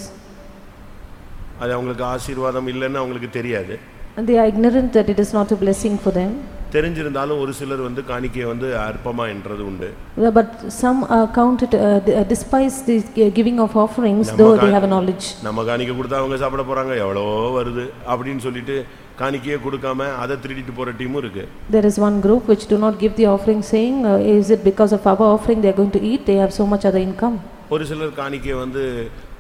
அது அவங்களுக்கு ஆசீர்வாதம் இல்லைன்னு அவங்களுக்கு தெரியாது And they are ignorant that it is not a blessing for them. தெரிஞ்சிருந்தாலும் ஒரு சிலர் வந்து காணிக்கையை வந்து அற்பமா என்றது உண்டு Uh, But some uh, count it, uh, uh, despise the uh, giving of offerings, though they have a knowledge. நம்ம காணிக்கை கொடுத்தா அவங்க சாப்பிட போறாங்க எவ்வளவோ வருது அப்படின்னு சொல்லிட்டு காணிக்கையே கொடுக்காம அதை திருடிட்டு போற டீமும் இருக்கு There is one group which do not give the offering saying, uh, is it because of our offering they are going to eat, they have so much other income. ஒரு சிலர் காணிக்கையை வந்து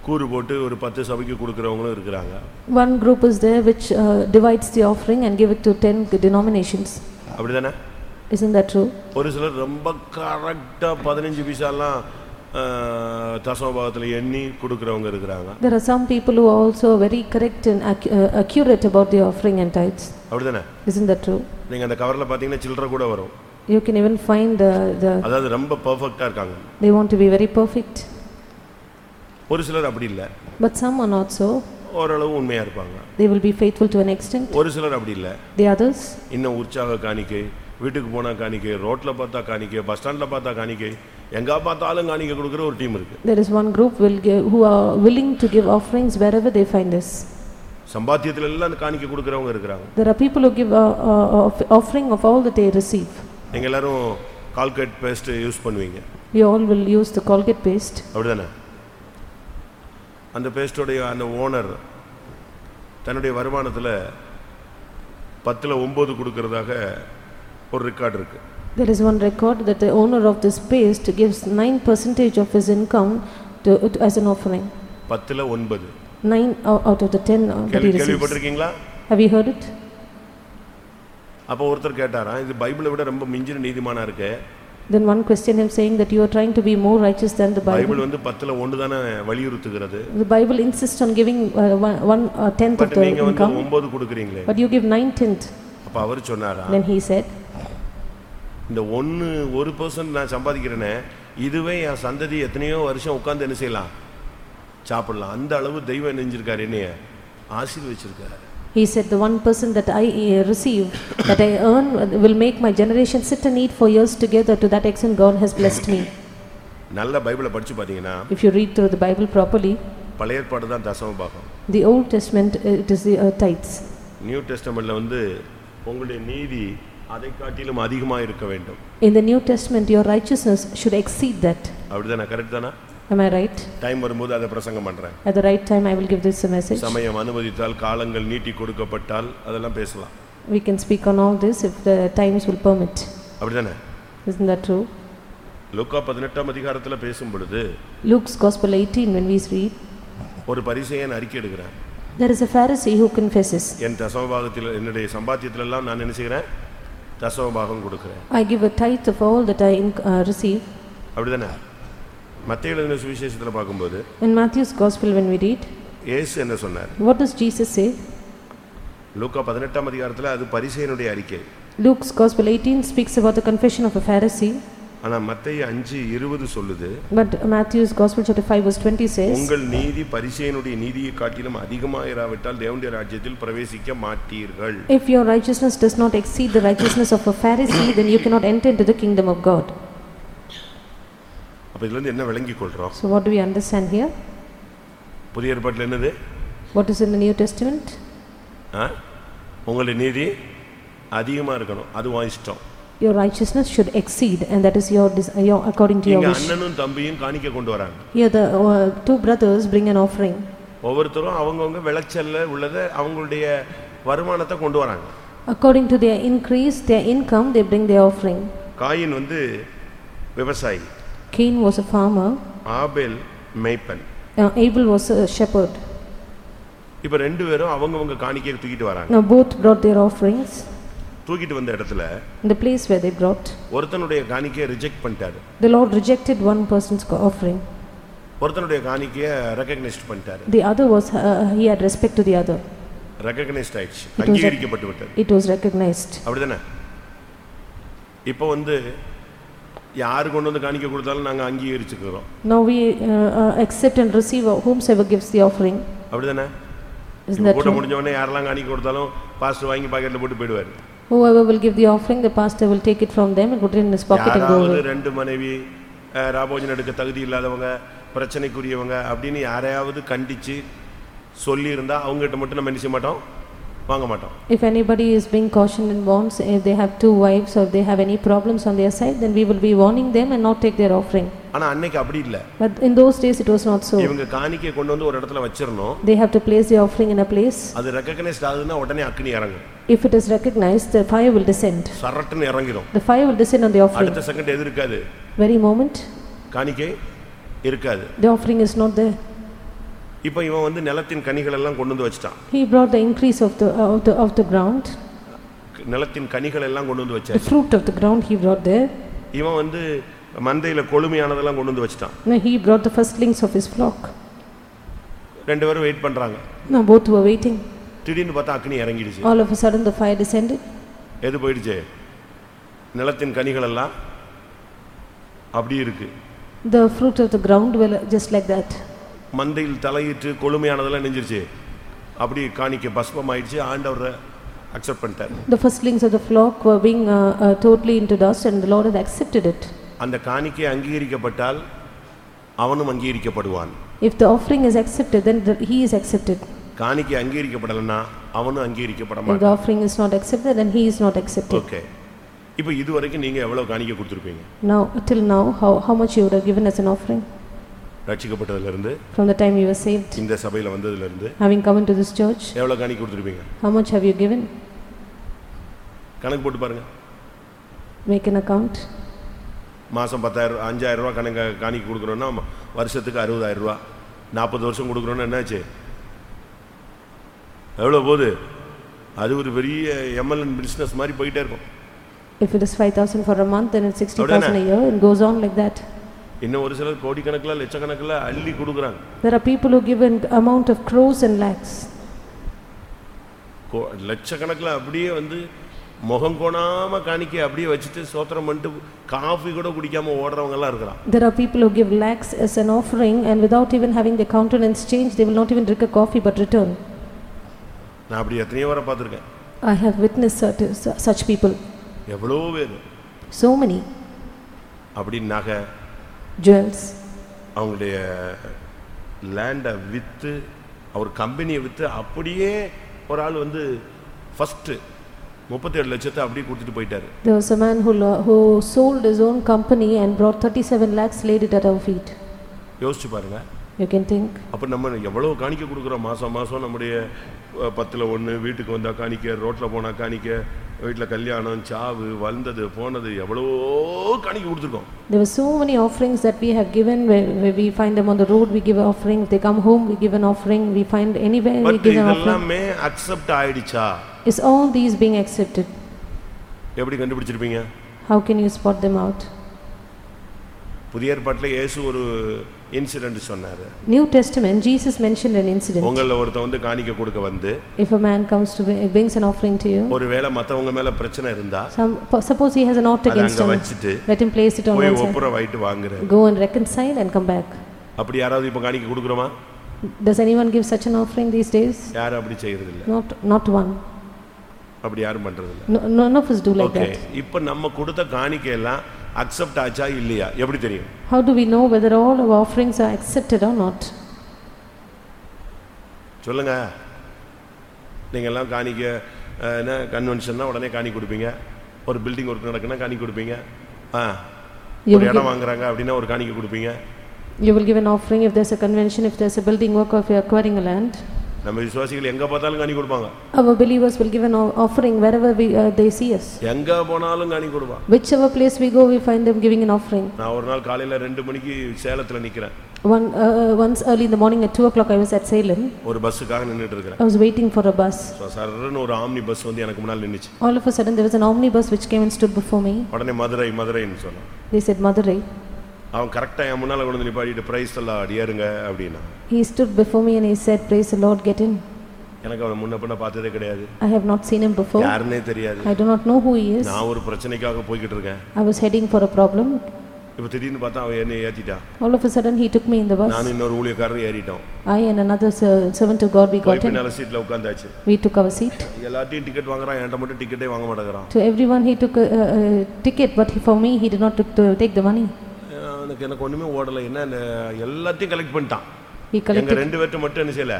கூறு போட்டு ஒரு பத்து சபைக்கு கொடுக்கறவங்களும் இருக்கிறாங்க One group is there which uh, divides the offering and give it to ten denominations. அப்படிதானே Isn't that true? ஒரு சிலர் ரொம்ப கரெக்டா பதினஞ்சு பைசாலாம் தசமபாகத்துல எண்ணி கொடுக்கறவங்க இருக்கிறாங்க There are some people who are also very correct and accu- uh, accurate about the offering and tithes. அப்படிதானே Isn't that true? நீங்க அந்த கவர்ல பாத்தீங்கன்னா சில்லறை கூட வரும் You can even find uh, the, அதாவது ரொம்ப பெர்ஃபெக்ட்டா இருக்காங்க they want to be very perfect. ஒரு சிலர் அப்படி இல்ல But some are not so. ஓரளவு உண்மையா இருப்பாங்க They will be faithful to an extent. ஒரு சிலர் அப்படி இல்ல The others, இன்னும் உற்சாக காணிக்கை வீட்டுக்கு போனா காணிக்கை ரோட்ல பார்த்தா காணிக்கை பஸ் ஸ்டாண்ட்ல பார்த்தா காணிக்கை எங்க பார்த்தாலும் காணிக்கை கொடுக்குற ஒரு டீம் இருக்கு there is one group will give, who are willing to give offerings wherever they find this. சம்பாத்தியத்துல எல்லாம் அந்த காணிக்கை கொடுக்கறவங்க இருக்கிறாங்க There are people who give uh, uh, off- offering of all that they receive. நீங்க எல்லாரும் Colgate paste use பண்ணுவீங்க We all will use the Colgate paste. அப்படிதானே அந்த பேஸ்டோடைய அந்த ஓனர் தன்னுடைய வருமானத்துல பத்துல ஒன்பது கொடுக்கறதாக ஒரு ரெக்கார்டு இருக்கு There is one record that the owner of this paste gives 9 percentage of his income to, to- as an offering. பத்துல ஒன்பது 9 ou- out of the 10 uh, that he கேள்வி receives. கேள்விப்பட்டிருக்கீங்களா Have you heard it? அப்போ ஒருத்தர் கேட்டாராம் இது பைபிளை விட ரொம்ப மிஞ்சின நீதிமானா இருக்கு Then one questioned him saying that you are trying to be more righteous than the Bible Bible. வந்து பத்துல ஒன்று தானே வலியுறுத்துகிறது The Bible insists on giving uh, one, one uh, tenth of but the நீங்க வந்து income, ஒன்பது கொடுக்குறீங்களே but you give nine tenth. அப்ப அவர் சொன்னாரா Then he said, இந்த ஒன்னு ஒரு பர்சன்ட் நான் சம்பாதிக்கிறேனே இதுவே என் சந்ததி எத்தனையோ வருஷம் உட்கார்ந்து என்ன செய்யலாம் சாப்பிடலாம் அந்த அளவு தெய்வம் என்ன செஞ்சிருக்காரு என்னைய ஆசீர்வச்சிருக்காரு he said, the one person that I uh, receive, that I earn, uh, will make my generation sit and eat for years together. To that extent, God has blessed me. நல்ல பைபிளை படிச்சு பாத்தீங்கன்னா If you read through the Bible properly, பழைய ஏற்பாடு தான் தசம பாகம் the Old Testament, uh, it is the uh, tithes. New டெஸ்டமெண்ட்ல வந்து உங்களுடைய நீதி அதை காட்டிலும் அதிகமா இருக்க வேண்டும் In the New Testament, your righteousness should exceed that. அப்படிதானே கரெக்ட் தானே Am I right? டைம் வரும்போது அதை பிரசங்கம் பண்றேன் At the right time, I will give this a message. சமயம் அனுமதித்தால் காலங்கள் நீட்டி கொடுக்கப்பட்டால் அதெல்லாம் பேசலாம் We can speak on all this if the times will permit. அப்படிதானே Isn't that true? லூக்கா பதினெட்டாம் அதிகாரத்துல பேசும் பொழுது Luke's Gospel 18, when we read, ஒரு பரிசையன் அறிக்கை எடுக்கிறேன் there is a Pharisee who confesses, என் தசமபாகத்தில் என்னுடைய சம்பாத்தியத்துல எல்லாம் நான் என்ன செய்கிறேன் தசமபாகம் கொடுக்கிறேன் I give a tithe of all that I inc- uh, receive. அப்படிதானே மத்திய எழுதின சுவிசேஷத்துல பார்க்கும்போது In Matthew's Gospel, when we read, இயேசு என்ன சொன்னார் what does Jesus say? லூக்கா பதினெட்டாம் அதிகாரத்துல அது பரிசையனுடைய அறிக்கை Luke's Gospel 18 speaks about the confession of a Pharisee, ஆனா மத்திய அஞ்சு இருபது சொல்லுது but Matthew's Gospel chapter 5 verse 20 says, உங்கள் நீதி பரிசையனுடைய நீதியை காட்டிலும் அதிகமாயிராவிட்டால் தேவனுடைய ராஜ்யத்தில் பிரவேசிக்க மாட்டீர்கள் If your righteousness does not exceed the righteousness of a Pharisee, then you cannot enter into the kingdom of God. அப்ப இதுல இருந்து என்ன விளங்கிக் கொள்றோம் So what do we understand here? புதிய ஏற்பாட்டில் என்னது What is in the New Testament? உங்களுடைய நீதி அதிகமா இருக்கணும் அது இஷ்டம் Your righteousness should exceed and that is your, your according to your இங்க wish. அண்ணனும் தம்பியும் காணிக்க கொண்டு வராங்க Here the uh, two brothers bring an offering. ஒவ்வொருத்தரும் அவங்கவங்க விளைச்சல்ல உள்ளத அவங்களுடைய வருமானத்தை கொண்டு வராங்க According to their increase, their income, they bring their offering. Cain வந்து விவசாயி Cain was a farmer, ஆபேல் மேய்ப்பன் uh, Abel was a shepherd. இப்ப ரெண்டு பேரும் அவங்கவங்க காணிக்கையை தூக்கிட்டு வராங்க Now both brought their offerings. தூக்கிட்டு வந்த இடத்துல the place where they brought, ஒருத்தனுடைய காணிக்கையை ரிஜெக்ட் பண்ணிட்டாரு the Lord rejected one person's offering. ஒருத்தனுடைய காணிக்கையை ரெக்கக்னைஸ்ட் பண்ணிட்டாரு The other was, uh, he had respect to the other. Recognised ஆயிடுச்சு அங்கீகரிக்கப்பட்டு விட்டது It was recognized. அப்படிதானே இப்போ வந்து யாரு கொண்டு வந்து காணிக்கை கொடுத்தாலும் நாங்க அங்கீகரிச்சுக்கிறோம் Now we uh, uh, accept and receive whomsoever gives the offering. அப்படிதானே கூட்டம்? முடிஞ்ச உடனே யாரெல்லாம் காணிக்கை கொடுத்தாலும் பாஸ்டர் வாங்கி பாக்கெட்ல போட்டு போயிடுவாரு Whoever will give the offering, the pastor will take it from them and put it in his pocket and go யாராவது away. ரெண்டு மனைவி அஹ், ராபோஜன் எடுக்க தகுதி இல்லாதவங்க பிரச்சனைக்குரியவங்க அப்படின்னு யாரையாவது கண்டிச்சு சொல்லி இருந்தா அவங்ககிட்ட மட்டும் நம்ம என்ன செய்ய மாட்டோம் வாங்க மாட்டோம் If anybody is being cautioned and warned, if they have two wives or if they have any problems on their side, then we will be warning them and not take their offering. ஆனா அன்னைக்கு அப்படி இல்ல But in those days, it was not so. இவங்க காணிக்கையை கொண்டு வந்து ஒரு இடத்துல வச்சிரணும் They have to place the offering in a place. அது ரெக்கக்னைஸ்ட் ஆகுதுன்னா உடனே அக்னி இறங்கும் If it is recognized, the fire will descend. சரட்டுன்னு இறங்கிடும் The fire will descend on the offering. அடுத்த செகண்ட் எது இருக்காது Very moment, காணிக்கை இருக்காது the offering is not there. இப்போ இவன் வந்து நிலத்தின் கனிகள் எல்லாம் கொண்டு வந்து வச்சிட்டான் He brought the increase of the, of the, of the ground. நிலத்தின் கனிகள் எல்லாம் கொண்டு வந்து The வச்சாச்சு fruit of the ground he brought there. இவன் வந்து மந்தையில கொழுமையானதெல்லாம் கொண்டு வந்து வச்சிட்டான் Now he brought the firstlings of his flock. ரெண்டு பேரும் வெயிட் பண்றாங்க Now both were waiting. திடீர்னு பார்த்தா அக்னி இறங்கிடுச்சு All of a sudden, the fire descended. எது போயிடுச்சு நிலத்தின் கனிகள் எல்லாம் அப்படி இருக்கு The fruit of the ground were just like that. மந்தையில் தலையிட்டு கொழுமையானதெல்லாம் நெஞ்சிருச்சு அப்படி காணிக்க பஸ்பம் ஆயிடுச்சு ஆண்டவர் அக்செப்ட் பண்ணிட்டார் The firstlings of the flock were being uh, uh, totally into dust and the Lord had accepted it. அந்த காணிக்கை அங்கீகரிக்கப்பட்டால் அவனும் அங்கீகரிக்கப்படுவான் If the offering is accepted, then the, he is accepted. காணிக்கை அங்கீகரிக்கப்படலைன்னா அவனும் அங்கீகரிக்கப்பட If the மாட்டான் offering is not accepted, then he is not accepted. Okay இப்போ இது வரைக்கும் நீங்க எவ்வளவு காணிக்கை கொடுத்துருப்பீங்க Now, till now, how, how much you would have given as an offering? ரட்சிக்கப்பட்டதுல இருந்து From the time you were saved, இந்த சபையில வந்ததுல இருந்து having come into this church, எவ்வளவு காணிக்கை கொடுத்துருப்பீங்க? How much have you given? கணக்கு போட்டு பாருங்க. Make an account. மாசம் பத்தாயிரம் அஞ்சாயிரம் ரூபா கணக்கு காணிக்கை கொடுக்குறோன்னா வருஷத்துக்கு அறுபதாயிரம் ரூபா நாற்பது வருஷம் கொடுக்குறோன்னா என்னாச்சு? எவ்வளோ போகுது? அது ஒரு பெரிய எம்எல்என் பிஸ்னஸ் மாதிரி போயிட்டே இருக்கும். If it is 5,000 for a month, then it's 60,000 a year. And goes on like that. இன்னும் ஒரு சிலர் கோடிக்கணக்கில் லட்சக்கணக்கில் அள்ளி கொடுக்குறாங்க There are people who give an amount of crores and lakhs. கோ- லட்சக்கணக்கில் அப்படியே வந்து முகம் கோணாம காணிக்கை அப்படியே வச்சுட்டு சோத்திரம் பண்ணிட்டு காஃபி கூட குடிக்காம ஓடுறவங்க எல்லாம் இருக்கிறான் There are people who give lakhs as an offering and without even having their countenance changed, they will not even drink a coffee but return. நான் அப்படி எத்தனையோ வரை பார்த்துருக்கேன் I have witnessed such, such people. எவ்வளோ பேர் So many அப்படி நகை jewels. அவங்களுடைய லேண்டை விற்று அவர் கம்பெனியை விற்று அப்படியே ஒரு ஆள் வந்து ஃபஸ்ட்டு முப்பத்தேழு லட்சத்தை அப்படியே கொடுத்துட்டு போயிட்டாரு There was a man who, lo- who sold his own company and brought 37 lakhs, laid it at our feet. யோசிச்சு பாருங்க You can think. அப்போ நம்ம எவ்வளோ காணிக்க கொடுக்குறோம் மாதம் மாதம் நம்முடைய பத்தில் ஒன்று வீட்டுக்கு வந்தால் காணிக்க ரோட்டில் போனால் காணிக்க வீட்டில் கல்யாணம் சாவு வந்தது போனது எவ்வளோ காணிக்க கொடுத்துருக்கோம் There were so many offerings that we have given where, where we find them on the road, we give an offering. If they come home, we give an offering. We find anywhere, we but give an offering. இதெல்லாமே accept ஆயிடுச்சா Is all these being accepted? எப்படி கண்டுபிடிச்சிருப்பீங்க How can you spot them out? புதிய ஏற்பாட்டில் இயேசு ஒரு incident சொன்னார் New Testament, Jesus mentioned an incident. உங்களில் ஒருத்தன் வந்து காணிக்க கொடுக்க வந்து If a man comes to, bring- brings an offering to you, ஒருவேளை மற்றவங்க மேல பிரச்சனை இருந்தா some, suppose he has an ought against him, let him place it on போய் one side. ஒப்புரவாயிட்டு வாங்குற Go and reconcile and come back. அப்படி யாராவது இப்ப காணிக்க கொடுக்குறோமா Does anyone give such an offering these days? யாரும் அப்படி செய்யறது இல்ல Not, not one. அப்படி யாரும் பண்றது இல்ல No, none of us do like that. இப்ப நம்ம கொடுத்த காணிக்கை எல்லாம் அக்செப்ட் ஆச்சா இல்லையா எப்படி தெரியும் How do we know whether all our offerings are accepted or not? சொல்லுங்க நீங்க எல்லாம் காணிக்க என்ன கன்வென்ஷன்னா உடனே காணி கொடுப்பீங்க ஒரு பில்டிங் ஒர்க் நடக்குன்னா காணிக்கை கொடுப்பீங்க ஆ ஒரு இடம் வாங்குறாங்க அப்படின்னா ஒரு காணிக்கை கொடுப்பீங்க You will give an offering if there's a convention, if there's a building work or if you're acquiring a land. நம்ம விசுவாசிகள் எங்க பார்த்தாலும் காணி கொடுப்பாங்க Our believers will give an offering wherever we, uh, they see us. எங்க போனாலும் காணி கொடுப்பான் Whichever place we go, we find them giving an offering. நான் ஒரு நாள் காலையில ரெண்டு மணிக்கு சேலத்துல நிக்கிறேன் One, uh, once early in the morning at 2 o'clock, I was at Salem. ஒரு பஸ்ஸுக்காக நின்றுட்டு இருக்கிறேன் I was waiting for a bus. So சரன்னு ஒரு ஆம்னி பஸ் வந்து எனக்கு முன்னால் நின்றுச்சு All of a sudden, there was an omnibus which came and stood before me. உடனே மதுரை மதுரைன்னு சொன்னான் They said, Madurai. அவன் கரெக்டாக என் முன்னால் கொண்டு நிப்பாட்டிட்டு ப்ரைஸ் எல்லாம் அடியாருங்க அப்படின்னா He stood before me and he said, Praise the Lord, get in. எனக்கு அவனை முன்ன பின்ன பார்த்ததே கிடையாது I have not seen him before. யாருன்னே தெரியாது I do not know who he is. நான் ஒரு பிரச்சனைக்காக போய்கிட்டு இருக்கேன் I was heading for a problem. இப்போ திடீர்னு பார்த்தா அவன் என்னை ஏற்றிட்டான் All of a sudden, he took me in the bus. நான் இன்னொரு ஊழியக்காரர் ஏறிட்டோம் I and another ser- servant of God, we போய் got in. பின்னால் சீட்டில் உட்காந்தாச்சு We took our seat. எல்லாத்தையும் டிக்கெட் வாங்குறான் என்கிட்ட மட்டும் டிக்கெட்டே வாங்க மாட்டேங்கிறான் To everyone, he took a, a, a ticket, but he, for me, he did not took to take the money. எனக்கு எனக்கு ஒன்றுமே ஓடலை என்ன இந்த எல்லாத்தையும் கலெக்ட் பண்ணிட்டான் He எங்க collected, ரெண்டு பேர்ட்ட மட்டும் என்ன செய்யல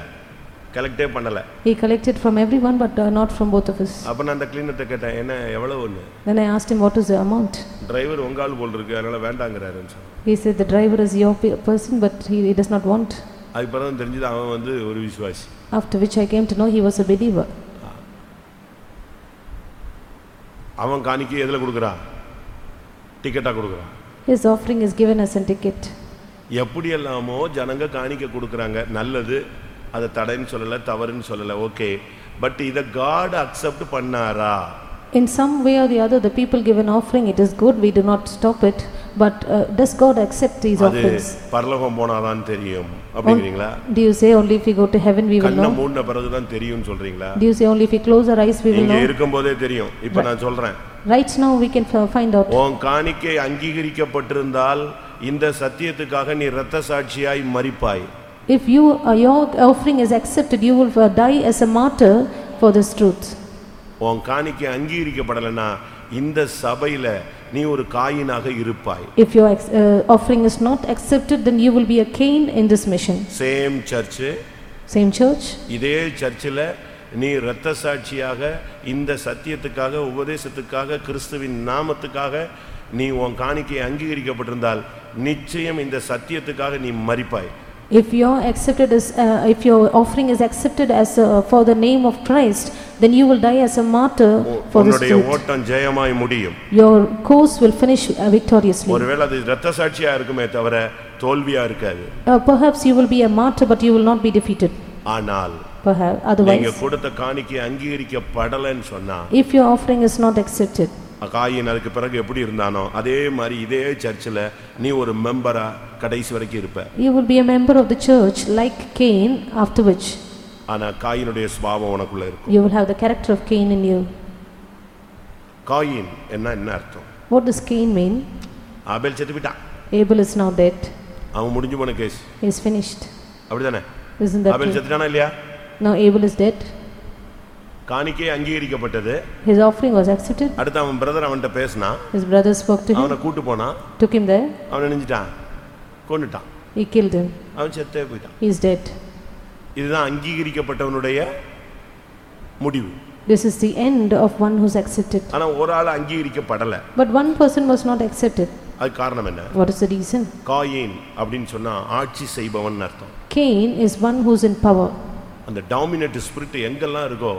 கலெக்டே பண்ணல he collected from everyone, but uh, not from both of us. அப்ப நான் அந்த கிளீனர்ட்ட கேட்டேன் என்ன எவ்வளவு ஒன்று Then I asked him, what is the amount? Driver உங்க ஆள் போல் இருக்கு அதனால வேண்டாங்கிறாருன்னு சொன்னான். He said, the driver is your pe- person, but he, he does not want. அதுக்கு பிறகு தான் தெரிஞ்சது அவன் வந்து ஒரு விசுவாசி After which I came to know he was a believer. அவன் காணிக்கை எதுல கொடுக்குறான் டிக்கெட்டா கொடுக்குறான் His offering is given as a ticket. எப்படி எல்லாமோ ஜனங்க காணிக்கை கொடுக்குறாங்க நல்லது அதை தடைன்னு சொல்லல தவறுன்னு சொல்லல ஓகே பட் இதை காட் அக்செப்ட் பண்ணாரா In some way or the other, the people give an offering, it is good, we do not stop it. But uh, does God accept these அது offerings? பரலோகம் போனாதான் தெரியும் அப்படிங்கிறீங்களா Do you say only if we go to heaven we will கண்ணை know? மூடின பிறகுதான் தெரியும்னு சொல்றீங்களா Do you say only if we close our eyes we will இங்க know? இருக்கும்போதே தெரியும் இப்ப நான் சொல்றேன் Right now we can f- find out. உன் காணிக்கை அங்கீகரிக்கப்பட்டிருந்தால் இந்த சத்தியத்துக்காக நீ இரத்த சாட்சியாய் மரிப்பாய் If you, uh, your offering is accepted, you will uh, die as a martyr for this truth. உன் காணிக்கை அங்கீகரிக்கப்படலைன்னா இந்த சபையில நீ ஒரு காயினாக இருப்பாய் If your ex- uh, offering is not accepted, then you will be a Cain in this mission. Same church Same church, இதே சர்ச்சில் நீ இரத்த சாட்சியாக இந்த சத்தியத்துக்காக உபதேசத்துக்காக கிறிஸ்துவின் நாமத்துக்காக நீ உன் காணிக்கை அங்கீகரிக்கப்பட்டிருந்தால் நிச்சயம் இந்த சத்தியத்துக்காக நீ மரிப்பாய் if your accepted is, uh, if your offering is accepted as uh, for the name of Christ, then you will die as a martyr for this truth. ஓட்டம் ஜெயமாய் முடியும் Your course will finish uh, victoriously. ஒருவேளை அது இரத்த சாட்சியா இருக்குமே தவிர தோல்வியா இருக்காது Uh, Perhaps you will be a martyr, but you will not be defeated. ஆனால் Perhaps, நீங்க otherwise, கொடுத்த காணிக்கை அங்கீகரிக்கப்படலைன்னு சொன்னா if your offering is not accepted, Cain அதுக்கு பிறகு எப்படி இருந்தானோ அதே மாதிரி இதே சர்ச்சில் நீ ஒரு மெம்பரா கடைசி வரைக்கும் இருப்ப you will be a member of the church like Cain, after which ஆனா காயினுடைய சுபாவம் உனக்குள்ள இருக்கும் you will have the character of Cain in you. Cain என்ன என்ன அர்த்தம் What does Cain mean? ஆபேல் செத்து போயிட்டான் Abel is now dead, அவன் முடிஞ்சு போன கேஸ் he is finished. அப்படிதானே Isn't that ஆபேல் true? செத்துட்டானா இல்லையா Now Abel is dead, காணிக்கை அங்கீகரிக்கப்பட்டது. His offering was accepted, அடுத்து அவன் பிரதர் அவன்கிட்ட பேசினான் his brother spoke to him, அவனை கூட்டு போனான் took him there, அவன் நினைஞ்சிட்டான் கொண்டுட்டான் he killed him, அவன் செத்தே போயிட்டான். He is dead. இதுதான் அங்கீகரிக்கப்பட்டவனுடைய முடிவு. This is the end of one who's accepted. ஆனா ஒரு ஆள் அங்கீகரிக்கப்படல. But one person was not accepted. அது காரணம் என்ன? What is the reason? Cain அப்படின்னு சொன்னா ஆட்சி செய்பவன் அர்த்தம். Cain is one who's in power. அந்த டாமினேட் ஸ்பிரிட் எங்கெல்லாம் இருக்கோ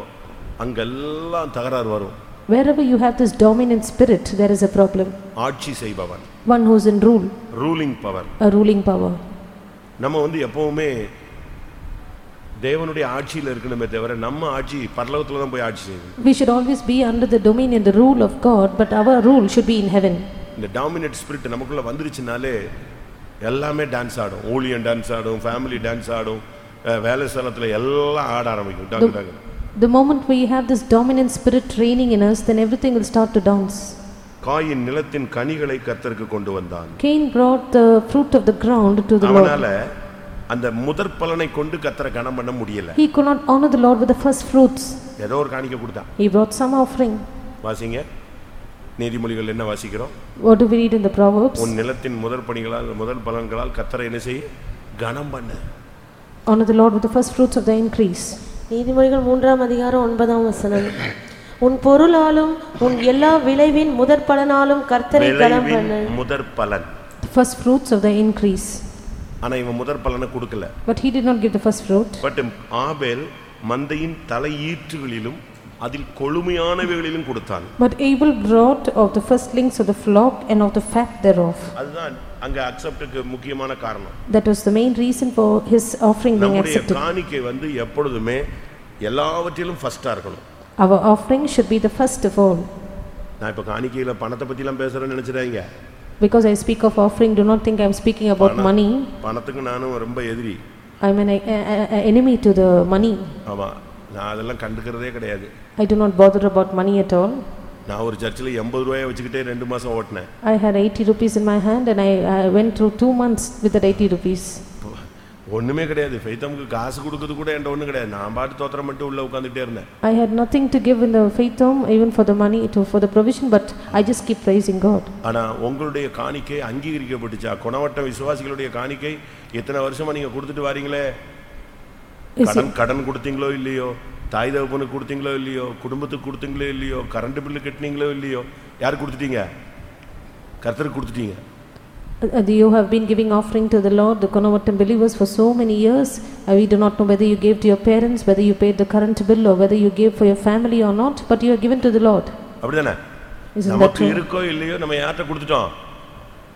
அங்கெல்லாம் தகராறு வரும். Wherever you have this dominant spirit, there is a problem. ஆட்சி செய்பவன். One who's in rule, ruling power a ruling power. நம்ம வந்து எப்பவுமே தேவனுடைய ஆட்சியில் இருக்கணுமே தவிர நம்ம ஆட்சி பரலோகத்துல தான் போய் ஆட்சி செய்யணும் We should always be under the dominion, the rule of God, but our rule should be in heaven. இந்த டாமினேட் ஸ்பிரிட் நமக்குள்ள வந்துருச்சுனாலே எல்லாமே டான்ஸ் ஆடும். ஊழியன் டான்ஸ் ஆடும் ஃபேமிலி டான்ஸ் ஆடும் வேலை ஸ்தலத்துல எல்லாம் ஆட ஆரம்பிக்கும். டக்கு டக்கு The moment we have this dominant spirit reigning in us, then everything will start to dance. Cain நிலத்தின் கனிகளை கர்த்தருக்கு கொண்டு வந்தான் Cain brought the fruit of the ground to the Lord. அவனால அந்த முதற் பலனை கொண்டு கத்தரை கனம் பண்ண முடியல He could not honor the Lord with the first fruits. ஏதோ ஒரு காணிக்கை கொடுத்தான் He brought some offering. வாசிங்க நீதிமொழிகள் என்ன வாசிக்கிறோம் What do we read in the Proverbs? உன் நிலத்தின் முதற் பணிகளால் முதல் பலன்களால் கத்தரை என்ன செய் கனம் பண்ணு Honor the Lord with the first fruits of the increase. நீதிமொழிகள் மூன்றாம் அதிகாரம் ஒன்பதாம் வசனம் உன் பொருளாலும் உன் எல்லா விளைவின் முதற் பலனாலும் கர்த்தரை கனம் பண்ணு முதற் பலன் first fruits of the increase. ஆனா இவன் முதற் பலனை கொடுக்கல But he did not give the first fruit. But Abel மந்தையின் தலையீற்றுகளிலும் அதில் கொழுமையானவைகளிலும் கொடுத்தான் But Abel brought of the firstlings of the flock and of the fat thereof. அதுதான் அங்க அக்செப்டுக்கு முக்கியமான காரணம் That was the main reason for his offering being நம்முடைய accepted. காணிக்கை வந்து எப்பொழுதுமே எல்லாவற்றிலும் ஃபர்ஸ்டா இருக்கணும் Our offering should be the first of all. நான் இப்ப காணிக்கையில பணத்தை பத்தி எல்லாம் பேசுறேன்னு நினைச்சிடாங்க Because I speak of offering, do not think I am speaking about money. பணத்துக்கு நானும் ரொம்ப எதிரி I am an enemy to the money. ஆமா நான் அதெல்லாம் கண்டுக்கிறதே கிடையாது I do not bother about money at all. நான் ஒரு சர்ச்சில் எண்பது ரூபாயை வச்சுக்கிட்டே ரெண்டு மாசம் ஓட்டினேன். I had 80 rupees in my hand and I, I went through two months with that 80 rupees. ஒண்ணுமே கிடையாது. ஃபெய்தமுக்கு காசு கொடுக்கறது கூட என்கிட்ட ஒண்ணும் கிடையாது. நான் பாட்டு தோத்திரம் மட்டும் உள்ள உட்காந்துட்டே இருந்தேன். I had nothing to give in the faith home, even for the money, to, for the provision, but I just keep praising God. ஆனா உங்களுடைய காணிக்கை அங்கீகரிக்கப்பட்டுச்சா? குணவட்ட விசுவாசிகளுடைய காணிக்கை எத்தனை வருஷமா நீங்க கொடுத்துட்டு வாரீங்களே? Is it, கடன் கடன் கொடுத்தீங்களோ இல்லையோ? தாய் தகப்பனுக்கு கொடுத்தீங்களோ இல்லையோ குடும்பத்துக்கு கொடுத்தீங்களோ இல்லையோ கரண்ட் பில்லு கட்டினீங்களோ இல்லையோ யாருக்கு கொடுத்துட்டீங்க கர்த்தருக்கு கொடுத்துட்டீங்க uh, you have been giving offering to the Lord, the Konavatam believers for so many years. Uh, We do not know whether you gave to your parents, whether you paid the current bill or whether you gave for your family or not, but you have given to the Lord. அப்படிதானே நமக்கு? இருக்கோ இல்லையோ நம்ம யார்கிட்ட கொடுத்துட்டோம்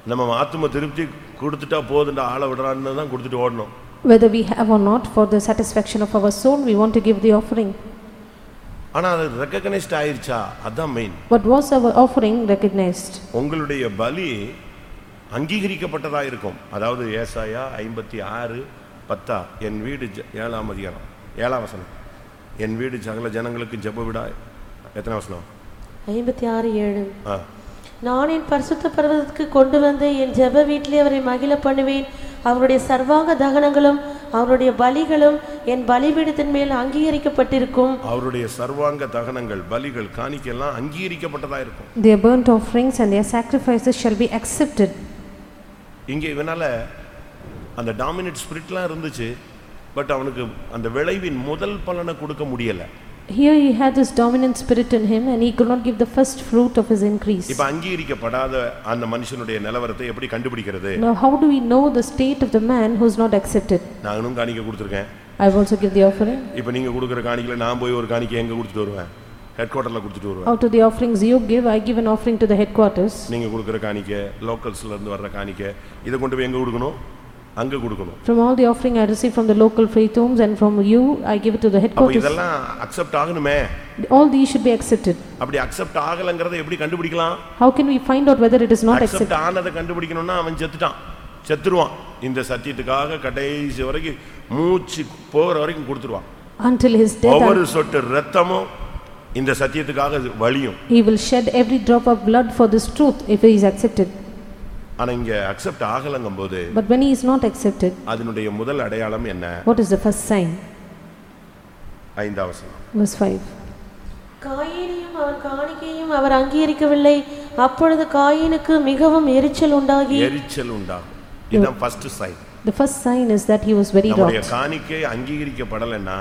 நம்ம ஆத்தும திருப்தி கொடுத்துட்டா போதுண்டா ஆளை விடுறான்னு தான் கொடுத்துட்டு ஓடணும் Whether we have or not, for the satisfaction of our soul, we want to give the offering. ஆனா அது ரெக்கக்னைஸ்ட் ஆயிருச்சா? அதான் main But was our offering recognized? உங்களுடைய பலி அங்கீகரிக்கப்பட்டதா இருக்கும் அதாவது ஏசாயா ஐம்பத்தி ஆறு பத்தா என் வீடு ஜ- ஏழாம் அதிகாரம் ஏழாம் வசனம். என் வீடு சகல ஜனங்களுக்கு ஜெப விடா எத்தனை வசனம்? ஐம்பத்தி ஆறு ஏழு. ஆ. நான் என் பரிசுத்த பர்வதத்துக்கு கொண்டு வந்து என் ஜெப வீட்டிலே அவரை மகிழ பண்ணுவேன். அவருடைய சர்வாங்க தகனங்களும் அவருடைய பலிகளும் என் பலிபீடத்தின் மேல் அங்கீகரிக்கப்பட்டிருக்கும். அவருடைய சர்வாங்க தகனங்கள் பலிகள் காணிக்கெல்லாம் அங்கீகரிக்கப்பட்டதா இருக்கும். Their burnt offerings and their sacrifices shall be accepted. இங்கே இவனால அந்த டாமினேட் ஸ்பிரிட்லாம் இருந்துச்சு பட் அவனுக்கு அந்த விளைவின் முதல் பலனை கொடுக்க முடியல. Here he had this dominant spirit in him and he could not give the first fruit of his increase. இப்ப அங்கீகரிக்கப்படாத அந்த மனுஷனுடைய நிலவரத்தை எப்படி கண்டுபிடிக்கிறது Now, how do we know the state of the man who is not accepted? நானும் காணிக்க கொடுத்துருக்கேன் I will also give the offering. இப்ப நீங்க கொடுக்குற காணிக்கையில நான் போய் ஒரு காணிக்கை எங்க கொடுத்துட்டு வருவேன் ஹெட் குவார்ட்டர்ல கொடுத்துட்டு வருவேன் Out of the offerings you give, I give an offering to the headquarters. நீங்க கொடுக்குற காணிக்கை லோக்கல்ஸ்ல இருந்து வர்ற காணிக்கை இதை கொண்டு போய் எங்க கொடுக்கணும் அங்க கொடுக்கணும் From all the offering I receive from the local faith homes and from you, I give it to the அப்ப headquarters. இதெல்லாம் அக்செப்ட் ஆகணுமே All these should be accepted. அப்படி அக்செப்ட் ஆகலங்கிறத எப்படி கண்டுபிடிக்கலாம் How can we find out whether it is not accepted? Accept ஆனதை கண்டுபிடிக்கணும்னா அவன் செத்துட்டான் செத்துருவான் இந்த சத்தியத்துக்காக கடைசி வரைக்கும் மூச்சு போகிற வரைக்கும் கொடுத்துருவான் Until his death, ஒவ்வொரு சொட்டு ரத்தமும் இந்த சத்தியத்துக்காக வலியும் he will shed every drop of blood for this truth if he is accepted. ஆனா இங்க அக்செப்ட் ஆகலங்கும் போது But when he is not accepted, அதனுடைய முதல் அடையாளம் என்ன what is the first sign? ஐந்தாம் வசனம் Verse 5. காயீனையும் அவன் காணிக்கையும் அவர் அங்கீகரிக்கவில்லை அப்பொழுது காயீனுக்கு மிகவும் எரிச்சல் உண்டாகி எரிச்சல் உண்டாகும் இதுதான் first sign The first sign is that he was very நம்முடைய wroth. காணிக்கை அங்கீகரிக்கப்படலைன்னா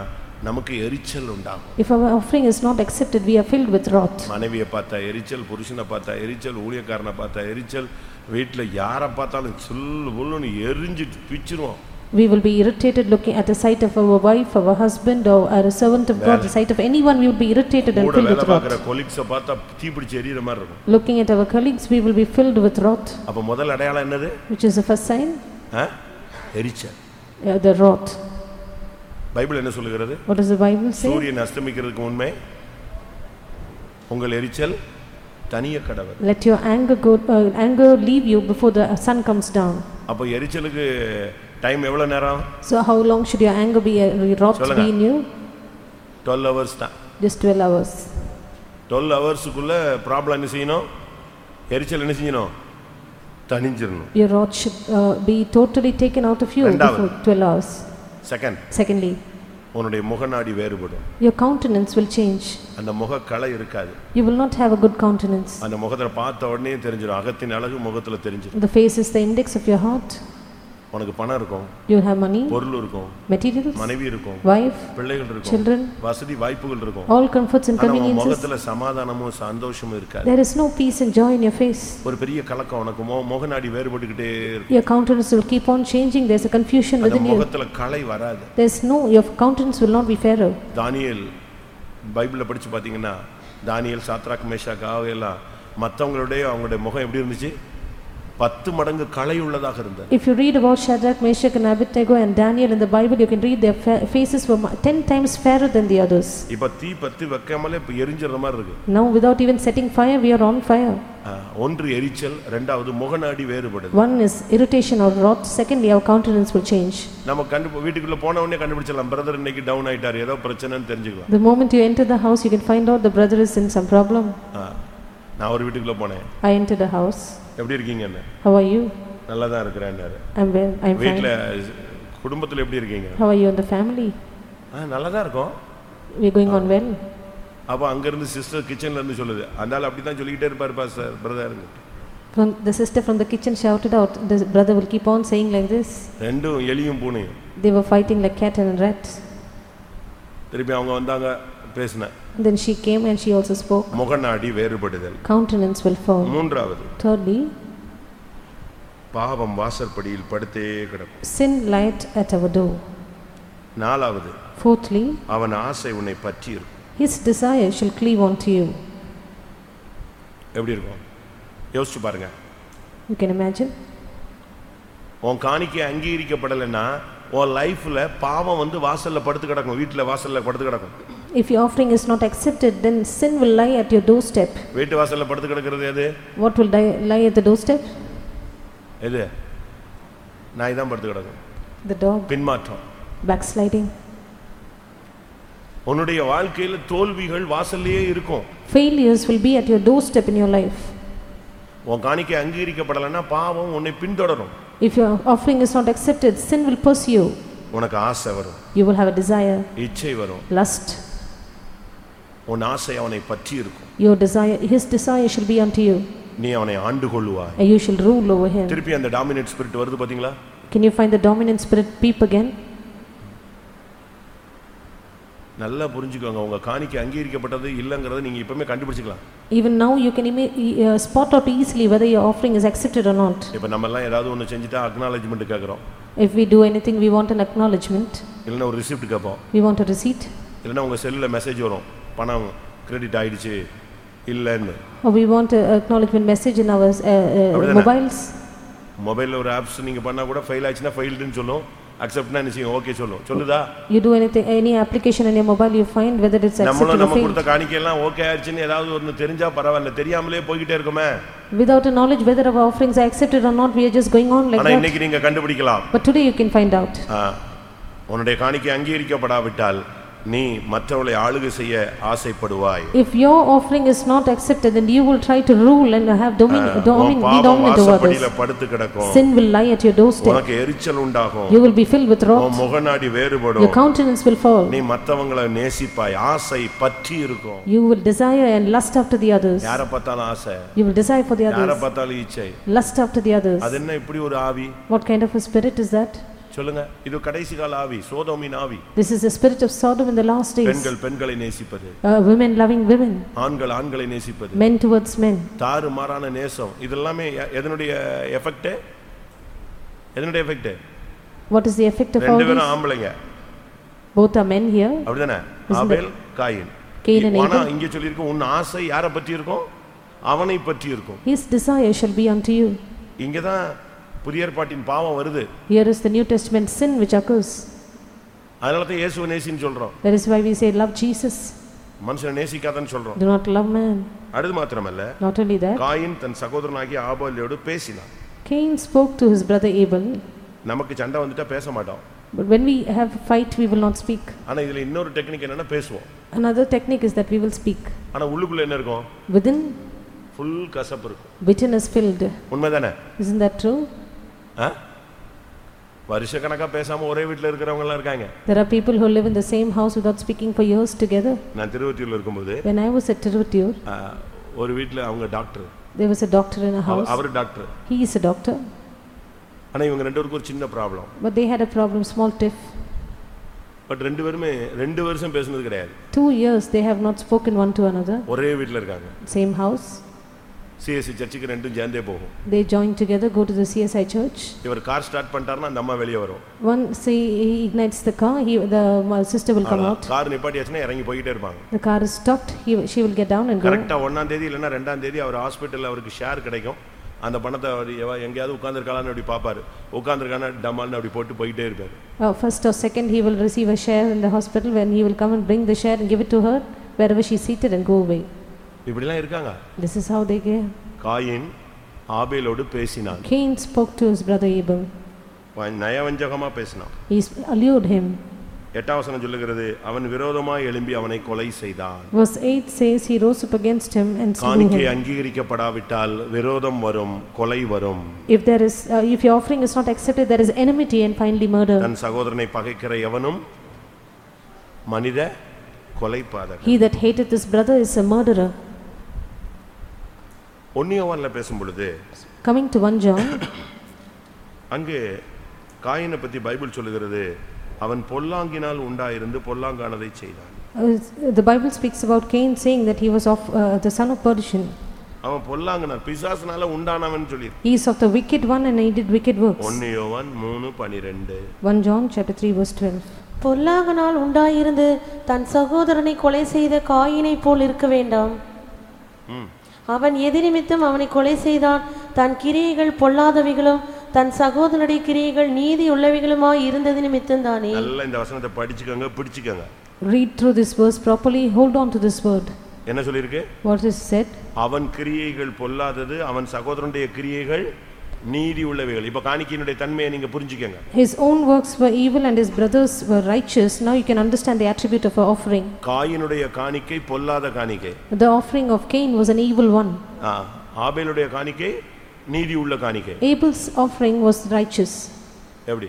நமக்கு எரிச்சல் உண்டாகும் If our offering is not accepted, we are filled with wrath. மனைவியை பார்த்தா எரிச்சல் புருஷனை பார்த்தா எரிச்சல் ஊழியக்காரனை பார்த்தா எரிச்சல் வீட்டுல யாரை பார்த்தாலும் சொல்லு புல்லுன்னு எரிஞ்சிட்டு பிச்சிருவோம் We will be irritated looking at the sight of our wife, our husband, or a servant of God, the sight of anyone, we will be irritated and filled with wrath. கொலிக்ஸை பார்த்தா தீப்பிடிச்சு எரியிற மாதிரி இருக்கும் Looking at our colleagues, we will be filled with wrath, அப்ப முதல் அடையாளம் என்னது which is the first sign? எரிச்சல் uh, the wrath. Bible என்ன சொல்லுகிறது What does the Bible say? சூரியன் அஸ்தமிக்கிறதுக்கு முன்பே உங்கள் எரிச்சல் தனிய கடவுள் Let your anger go, uh, anger leave you before the sun comes down. அப்போ எரிச்சலுக்கு டைம் எவ்வளவு நேரம் So how long should your anger be, uh, wrath be சொல்லுங்க. in you? டுவெல் ஹவர்ஸ் தான் Just 12 hours. டுவெல் ஹவர்ஸுக்குள்ள problem என்ன செய்யணும் எரிச்சல் என்ன செய்யணும் தணிஞ்சிடணும் Your wrath should uh, be totally taken out of you ரெண்டாவது. before 12 hours. செகண்ட் Secondly, உன்னுடைய முகநாடி வேறுபடும் your countenance will change. அந்த முகக்கலை இருக்காது You will not have a good countenance. அந்த முகத்துல பார்த்த உடனே தெரிஞ்சிடும் அகத்தின் அழகு முகத்துல தெரிஞ்சிடும் The face is the index of your heart. உனக்கு பணம் இருக்கும் You have money, பொருள் இருக்கும் materials, மனைவி இருக்கும் wife, பிள்ளைகள் இருக்கும் children, வசதி வாய்ப்புகள் இருக்கும் and ஆனா உன் conveniences. முகத்துல சமாதானமும் சந்தோஷமும் இருக்காது There is no peace and joy in your face. ஒரு பெரிய கலக்கம் உனக்கு முகநாடி வேறுபட்டுக்கிட்டே இருக்கும் Your countenance will keep on changing. There's a confusion within you. முகத்துல களை வராது There's no, your countenance will not be fairer. Daniel பைபிள்ல படிச்சு பாத்தீங்கன்னா தானியேல் சாத்ராக் மேஷாக் ஆகையெல்லாம் மற்றவங்களுடைய அவங்களுடைய முகம் எப்படி இருந்துச்சு பத்து மடங்கு களை உள்ளதாக இருந்தது If you read about Shadrach, Meshach and Abednego and Daniel in the Bible, you can read their fa- faces were mu- ten times fairer than the others. இப்ப தீ பத்தி வைக்காமலே இப்ப எரிஞ்சிற மாதிரி இருக்கு Now without even setting fire, we are on fire. ஆ, ஒன்று எரிச்சல் ரெண்டாவது முகநாடி வேறுபடுது One is irritation or wrath, secondly our countenance will change. நம்ம கண்டு வீட்டுக்குள்ள போன உடனே கண்டுபிடிச்சிடலாம் பிரதர் இன்னைக்கு டவுன் ஆயிட்டாரு ஏதோ பிரச்சனைன்னு தெரிஞ்சுக்கலாம் The moment you enter the house, you can find out the brother is in some problem. ஆ, நான் ஒரு வீட்டுக்குள்ள போனேன் I entered a house. எப்படி இருக்கீங்கன்னு How are you? நல்லா தான் இருக்கிறேன்னாரு I'm well, I'm வீட்டுல fine. குடும்பத்துல எப்படி இருக்கீங்க How are you in the family? ஆ, நல்லா தான் இருக்கும் We're going on well. அப்போ அங்கிருந்து சிஸ்டர் கிச்சன்ல இருந்து சொல்லுது அந்த ஆள் அப்படி தான் சொல்லிக்கிட்டே இருப்பாருப்பா sir brother From the sister from the kitchen shouted out, the brother will keep on saying like this. ரெண்டும் எலியும் பூனையும் They were fighting like cat and rat. திருப்பி அவங்க வந்தாங்க பேசினேன் Then she came and she also spoke. முகநாடி வேறுபடுதல் Countenance will fall. மூன்றாவது Thirdly, பாவம் வாசற்படியில் படுத்தே கிடக்கும் sin light at our door. நாலாவது Fourthly, அவன் ஆசை உன்னை பற்றி இருக்கும் his desire shall cleave unto you. எப்படி இருக்கும் யோசிச்சு பாருங்க You can imagine. உன் காணிக்கை அங்கீகரிக்கப்படலைன்னா உன் லைஃப்ல பாவம் வந்து வாசல்ல படுத்து கிடக்கும் வீட்டுல வாசல்ல படுத்து கிடக்கும் If your offering is not accepted, then sin will lie at your doorstep. வீட்டு வாசல்ல படுத்து கிடக்கிறது எது What will die, lie at the doorstep? எது நாய் தான் படுத்து கிடக்கும் The dog. பின்மாற்றம் Backsliding. உன்னுடைய வாழ்க்கையில தோல்விகள் வாசல்லையே இருக்கும் Failures will be at your doorstep in your life. உன் காணிக்கை அங்கீகரிக்கப்படலைன்னா பாவம் உன்னை பின்தொடரும் If your offering is not accepted, sin will pursue. உனக்கு ஆசை வரும் You will have a desire, இச்சை வரும் lust. உன் ஆசை அவனை பற்றி இருக்கும் Your desire, his desire shall be unto you, நீ அவனை ஆண்டு கொள்ளுவாய் and you shall rule over him. திருப்பி அந்த டாமினேட் ஸ்பிரிட் வருது பாத்தீங்களா Can you find the dominant spirit peep again? நல்லா புரிஞ்சுக்கோங்க உங்க காணிக்கை அங்கீகரிக்கப்பட்டது இல்லைங்கிறத நீங்க இப்பவுமே கண்டுபிடிச்சிக்கலாம் Even now, you can imme- uh, spot out easily whether your offering is accepted or not. இப்ப நம்ம எல்லாம் ஏதாவது ஒன்று செஞ்சுட்டா அக்னாலஜ்மெண்ட் கேட்குறோம் If we do anything, we want an acknowledgement, இல்லைன்னா ஒரு ரிசிப்ட் கேட்போம் we want a receipt, இல்லைன்னா உங்க செல்லில் மெசேஜ் வரும் பணம் கிரெடிட் ஆயிடுச்சு இல்லைன்னு we want an acknowledgement message in our uh, uh, mobiles. மொபைலில் ஒரு ஆப்ஸ் நீங்க பண்ணா கூட ஃபெயில் ஆச்சுன்னா ஃபெயில்டுன்னு சொல்லும் அக்செப்ட்னா என்ன செய்யும் ஓகே சொல்லும் சொல்லுதா You do anything, any application on your mobile, you find whether it's accepted or நம்ம. கொடுத்த காணிக்கையெல்லாம் ஓகே ஆயிடுச்சுன்னு ஏதாவது ஒன்று தெரிஞ்சா பரவாயில்ல தெரியாமலே போய்கிட்டே இருக்குமே Without a knowledge whether our offerings are accepted or not, we are just going on like that. இன்னைக்கு நீங்க கண்டுபிடிக்கலாம் But today you can find out. உன்னுடைய காணிக்கை அங்கீகரிக்கப்படாவிட்டால் நீ மற்றவளை ஆளுகை செய்ய ஆசைப்படுவாய் If your offering is not accepted, then you will try to rule and have domin, உன் domin, be பாவம் dominant over வாசப்படியில others. படுத்து கிடக்கும் Sin will lie at your doorstep. உனக்கு எரிச்சல் உண்டாகும் You will be filled with உன் wrath. முகநாடி Your வேறுபடும் countenance will fall. நீ மற்றவங்களை நேசிப்பாய் ஆசை பற்றி இருக்கும் You will desire and lust after the others. யாரை பார்த்தாலும் ஆசை You will desire for the யாரை others. பார்த்தாலும் இச்சை Lust after the others. அது என்ன இப்படி ஒரு ஆவி What kind of a spirit is that? சொல்லுங்க. இது கடைசி கால ஆவி சோதோமின் ஆவி. This is the spirit of Sodom in the last days. பெண்கள் பெண்களை நேசிப்பது. Uh, women loving women, ஆண்கள் ஆண்களை நேசிப்பது. Men towards men. தாறு மாறான நேசம். இதெல்லாமே எதனுடைய எஃபெக்ட் எதனுடைய effect What is the effect of all ரெண்டு this? பேரும் ஆம்பளைங்க. Both are men here. அப்படிதானே? Isn't Abel Cain. Cain and ஆனா Abel. இங்க சொல்லியிருக்கும் உன் ஆசை யாரை பற்றி இருக்கும் அவனை பற்றி இருக்கும் His desire shall be unto you. இங்கதான் புதிய ஏற்பாட்டின் பாவம் வருது Here is the New Testament sin which occurs. அதனால தான் இயேசுவை நேசின்னு சொல்றோம் That is why we say, Love Jesus, மனுஷனை நேசிக்காதன்னு சொல்றோம் do not love man. அது மாத்திரமல்ல Not only that, காயின் தன் சகோதரனாகிய ஆபேலோடு பேசினான் Cain spoke to his brother Abel, நமக்கு சண்டை வந்துட்டா பேச மாட்டோம் but when we have fight, we will not speak. ஆனா இதுல இன்னொரு டெக்னிக் என்னன்னா பேசுவோம் Another technique is that we will speak. ஆனா உள்ளுக்குள்ள என்ன இருக்கும் Within, ஃபுல் கசப்பு இருக்கும் bitterness filled. உண்மைதானே Isn't that true? ஆ? வருஷக்கணக்கா பேசாம ஒரே வீட்டுல இருக்கிறவங்க எல்லாம் இருக்காங்க There are people who live in the same house without speaking for years together. நான் திருவத்தியூர்ல இருக்கும்போது When I was at Tiruvuttur, ஆ, ஒரு வீட்டுல அவங்க doctor there was a doctor in a house. Our doctor He is a doctor. ஆனா இவங்க ரெண்டு பேருக்கும் ஒரு சின்ன problem But they had a problem, small tiff. But ரெண்டு பேருமே ரெண்டு வருஷம் பேசுனது கிடையாது Two years they have not spoken one to another. ஒரே வீட்டில் இருக்காங்க Same house. சிஎஸ்சி சர்ச்சுக்கு ரெண்டும் சேர்ந்தே போகும் They join together, go to the CSI church. இவர் கார் ஸ்டார்ட் பண்ணிட்டாருன்னா அந்த அம்மா வெளியே வரும் One say he ignites the car, he, the uh, sister will come out. Car நிப்பாட்டியாச்சுன்னா இறங்கி போயிட்டே இருப்பாங்க The car is stopped, he, she will get down and go. கரெக்டா ஒன்னாம் தேதி இல்லைன்னா ரெண்டாம் தேதி அவர் ஹாஸ்பிட்டல்ல அவருக்கு ஷேர் கிடைக்கும் அந்த பணத்தை அவர் எங்கேயாவது உட்காந்துருக்கலான்னு அப்படி பார்ப்பாரு உட்காந்துருக்கான டமால்னு அப்படி போட்டு போயிட்டே இருப்பாரு Uh, First or second, he will receive a share in the hospital when he will come and bring the share and give it to her wherever she's seated and go away. இப்படிலாம் இருக்காங்க This is how they get. Cain ஆபேலோடு பேசினான் Cain spoke to his brother Abel. வ- நயவஞ்சகமா பேசினான் He s- allured him. எட்டாம் வசனம் சொல்லுகிறது அவன் விரோதமாய் எழும்பி அவனை கொலை செய்தான் Verse 8 says, He rose up against him and slew காணிக்கை him. அங்கீகரிக்கப்படாவிட்டால் விரோதம் வரும் கொலை வரும் If there is, uh, if your offering is not accepted, there is enmity and finally murder. தன் சகோதரனை பகைக்கிற எவனும் மனித கொலைபாதகன் He that hateth his brother is a murderer. ஒன்னியவான்ல பேசும் பொழுது Coming to 1 John, அங்கே காயினை பத்தி பைபிள் சொல்லுகிறது அவன் பொல்லாங்கினால் உண்டாயிருந்து பொல்லாங்கானதை செய்தான் uh, the Bible speaks about Cain saying that he was of uh, the son of perdition. அவன் பொல்லாங்கினான் பிசாசுனால உண்டானவன் சொல்லி He is of the wicked one and he did wicked works. ஒன்னியோவான் மூணு பனிரெண்டு 1 John chapter 3 verse 12. பொல்லாங்கனால் உண்டாயிருந்து தன் சகோதரனை கொலை செய்த காயினைப் போல் இருக்க வேண்டாம் ம். அவன் எதிரிமித்தம் அவனை கொலை செய்தான். தன் கிரியைகள் பொல்லாதவைகளும் தன் சகோதரனுடைய கிரியைகள் நீதி உள்ளவைகளுமாய் இருந்தது நிமித்தம் தானே. நல்லா இந்த வசனத்தை படிச்சுக்கோங்க பிடிச்சுக்கோங்க. Read through this verse properly, hold on to this word. என்ன சொல்லியிருக்கு? What is said? அவன் கிரியைகள் பொல்லாதது அவன் சகோதரனுடைய கிரியைகள் நீதி உள்ளவைகள் இப்ப காணிக்கையினுடைய தன்மையை நீங்க புரிஞ்சுக்கங்க His own works were evil and his brothers were righteous. Now you can understand the attribute of an offering. காயினுடைய காணிக்கை பொல்லாத காணிக்கை The offering of Cain was an evil one. ஆ, ஆபேலுடைய காணிக்கை நீதி உள்ள காணிக்கை Abel's offering was righteous. எப்படி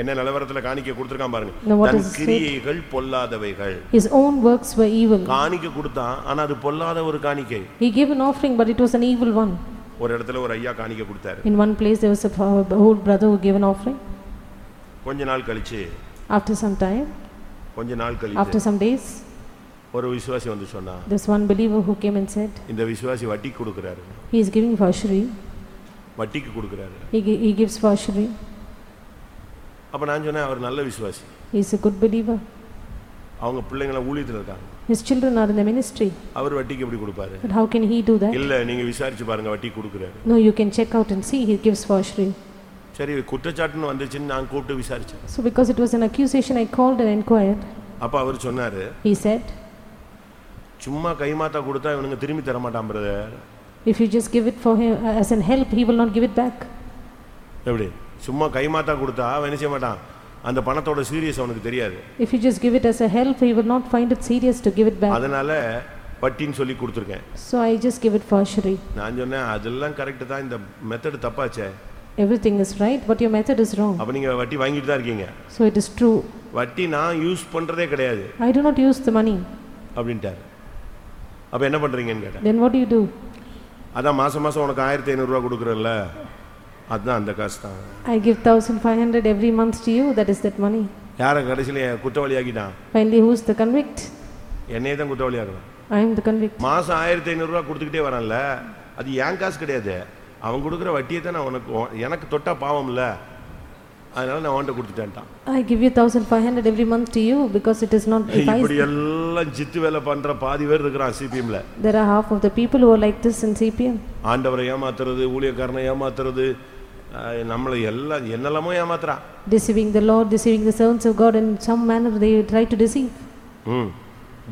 என்ன நிலவரத்துல காணிக்கை கொடுத்துருக்கான் பாருங்க Now what than is it? கிரியைகள் பொல்லாதவைகள் His own works were evil. காணிக்கை கொடுத்தான் ஆனா அது பொல்லாத ஒரு காணிக்கை He gave an offering, but it was an evil one. ஒரு இடத்துல ஒரு ஐயா காணிக்கை கொடுத்தாரு In one place, there was a uh, old brother who gave an offering. கொஞ்ச நாள் கழிச்சு After some time, கொஞ்ச நாள் after கழிச்சு some days, ஒரு விசுவாசி வந்து சொன்னா this one believer who came and said, இந்த விசுவாசி வட்டிக்கு கொடுக்குறாரு he is giving usury. வட்டிக்கு கொடுக்குறாரு He, gi- he gives usury. அப்ப நான் சொன்னேன் அவர் நல்ல விசுவாசி He is a good believer. அவங்க பிள்ளைங்கள ஊழியத்துல இருக்காங்க His children are in the ministry. அவர் வட்டிக்கு எப்படி கொடுப்பாரு But how can he do that? இல்ல நீங்க விசாரிச்சு பாருங்க வட்டி கொடுக்குறாரு No, you can check out and see he gives for usury. சரி குற்றச்சாட்டுன்னு வந்துச்சுன்னு நான் கூப்பிட்டு விசாரிச்சேன் So because it was an accusation, I called and inquired. அப்ப அவர் சொன்னாரு He said, சும்மா கைமாத்தா கொடுத்தா இவனுங்க திரும்பி தர மாட்டான் brother if you just give it for him uh, as an help, he will not give it back. எப்படி சும்மா கைமாத்தா கொடுத்தா அவன் என்ன செய்ய மாட்டான் அந்த பணத்தோட சீரியஸ் அவனுக்கு தெரியாது If you just give it as a help, he will not find it serious to give it back. அதனால வட்டின்னு சொல்லி கொடுத்துருக்கேன் So I just give it for usury. நான் சொன்னேன் அதெல்லாம் கரெக்டு தான் இந்த மெத்தடு தப்பாச்சே Everything is right, but your method is wrong. அப்ப நீங்க வட்டி வாங்கிட்டு தான் இருக்கீங்க So it is true. வட்டி நான் யூஸ் பண்றதே கிடையாது I do not use the money. அப்படின்ட்டாரு அப்ப என்ன பண்றீங்கன்னு கேட்டேன் Then what do you do? அதான் மாசம் மாசம் உனக்கு ஆயிரத்தி ஐநூறுரூவா கொடுக்குறேன்ல அதுதான் அந்த காசு தான் I give 1500 every month to you, that is that money. யாரை கடைசியில் குற்றவாளி ஆக்கிட்டான் Finally, who is the convict? என்னையே தான் குற்றவாளி ஆகணும் I am the convict. மாசம் ஆயிரத்தி ஐநூறுரூவா கொடுத்துக்கிட்டே வரேன்ல அது என் காசு கிடையாது அவன் கொடுக்குற வட்டியை தான் நான் உனக்கு எனக்கு தொட்டா பாவம் இல்ல அதனால நான் அவன்கிட்ட கொடுத்துட்டேன்ட்டான் I give you 1500 every month to you because it is not, [laughs] இப்படி எல்லாம் ஜித்து வேலை பண்ற பாதி பேர் இருக்கிறான் சிபிஎம்ல there are half of the people who are like this in CPM. ஆண்டவரை ஏமாத்துறது ஊழியக்காரனை ஏமாத்துறது நம்மளை எல்லாம் என்னெல்லாமோ ஏமாத்துறான் Deceiving the Lord, deceiving the servants of God, in some manner they try to deceive. ம்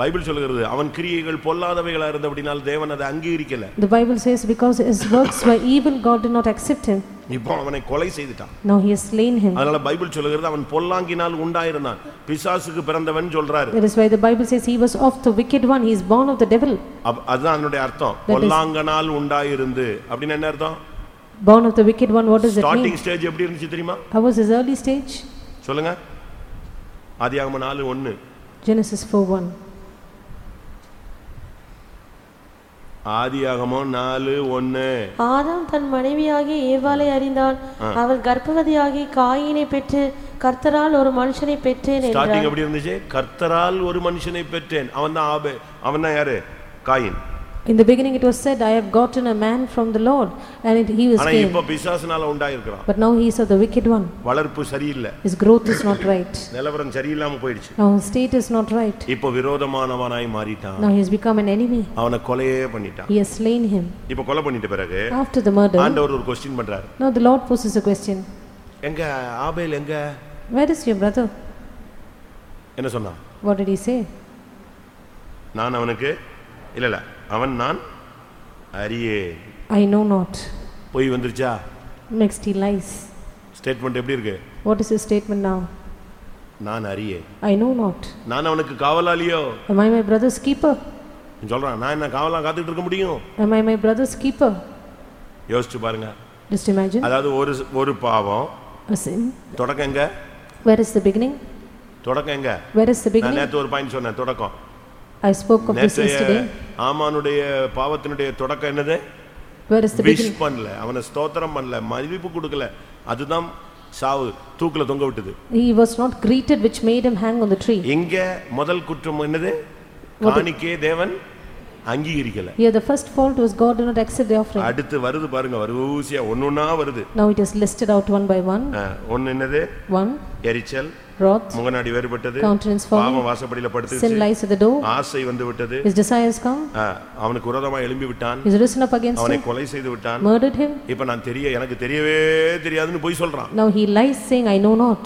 பைபிள் சொல்லுகிறது அவன் கிரியைகள் பொல்லாதவைகளா இருந்தபடினால் தேவன் அதை அங்கீகரிக்கல The Bible says because his works were evil, God did not accept him. இப்போ அவனை கொலை செய்துட்டான் Now he has slain him. அதனால பைபிள் சொல்லுகிறது அவன் பொல்லாங்கினால் உண்டாயிருந்தான் பிசாசுக்கு பிறந்தவன் சொல்றாரு That is why the Bible says he was of the wicked one, he is born of the devil. அதுதான் அதனுடைய அர்த்தம் பொல்லாங்கனால் உண்டாயிருந்து அப்படின்னு என்ன அர்த்தம் Born of the wicked one, what does it mean? Stage எப்படி இருந்துச்சு தெரியுமா? How was his early stage? சொல்லுங்க. ஆதியாகம நாலு ஒண்ணு Genesis 4 1. ஆதியாகமம் நாலு ஒன்னு. ஆதாம் தன் மனைவியாகிய ஏவாளை அறிந்தான். அவள் கர்ப்பவதியாகி காயினை பெற்று கர்த்தரால் ஒரு மனுஷனை பெற்றேன் ஸ்டார்டிங் எப்படி இருந்துச்சு? கர்த்தரால் ஒரு மனுஷனை பெற்றேன். அவன் தான் ஆபே அவன் தான் யாரு? Cain. In the beginning it was said, I have gotten a man from the Lord, and it, he was ஆனா Cain. இப்ப பிசாசுனால உண்டாயிருக்கிறான் But now he is of the wicked one. வளர்ப்பு சரியில்லை His growth is not right. [laughs] நிலவரம் சரியில்லாம போயிடுச்சு Now his state is not right. இப்ப விரோதமானவனாய் மாறிட்டான் Now he has become an enemy. அவனை கொலையே பண்ணிட்டான் He has slain him. இப்ப கொலை பண்ணிட்ட பிறகு After the murder, ஆண்டவர் ஒரு கொஸ்டின் பண்றாரு now the Lord poses a question. எங்க ஆபேல் எங்க Where is your brother? என்ன சொன்னான் What did he say? நான் அவனுக்கு இல்ல இல்ல அவன் நான் அறியே I know not. பொய் வந்துருச்சா Next he lies. ஸ்டேட்மெண்ட் எப்படி இருக்கு What is his statement now? நான் அறியே I know not. நான் அவனுக்கு காவலாளியோ Am I my brother's keeper? நீ சொல்றான் நான் என்ன காவலா காத்துட்டு இருக்க முடியும் Am I my brother's keeper? யோசிச்சு பாருங்க Just imagine அதாவது ஒரு ஒரு பாவம் a sin. தொடக்கம் எங்க Where is the beginning? தொடக்கம் எங்க Where is the நான் beginning? நேத்து ஒரு பாயிண்ட் சொன்னேன் தொடக்கம் I spoke of this நேற்றைய yesterday. ஆமானுடைய பாவத்தினுடைய தொடக்கம் என்னது Where is the wish beginning? பண்ணல அவனை ஸ்தோத்திரம் பண்ணல மதிப்பு கொடுக்கல அதுதான் சாவு தூக்குல தொங்க விட்டது He was not greeted which made him hang on the tree. இங்க முதல் குற்றம் என்னது காணிக்கே தேவன் அங்கீகரிக்கல Here the first fault was God did not accept the offering. அடுத்து வருது பாருங்க வரிசையா ஒன்னொன்னா வருது Now it is listed out one by one. அஹ், ஒண்ணு என்னது One, எரிச்சல் wrath, முகநாடி வேறுபட்டது. countenance falling, பாவம் வாசப்படியில sin படுத்துச்சு lies at the door, ஆசை வந்து விட்டது his desires come, அவனுக்கு விரோதமா எழும்பி விட்டான். he is risen up against அவனை கொலை செய்து விட்டான். murdered him. இப்ப நான் தெரிய எனக்கு தெரியவே தெரியாதுன்னு போய் சொல்றான். Now he lies saying, I know not.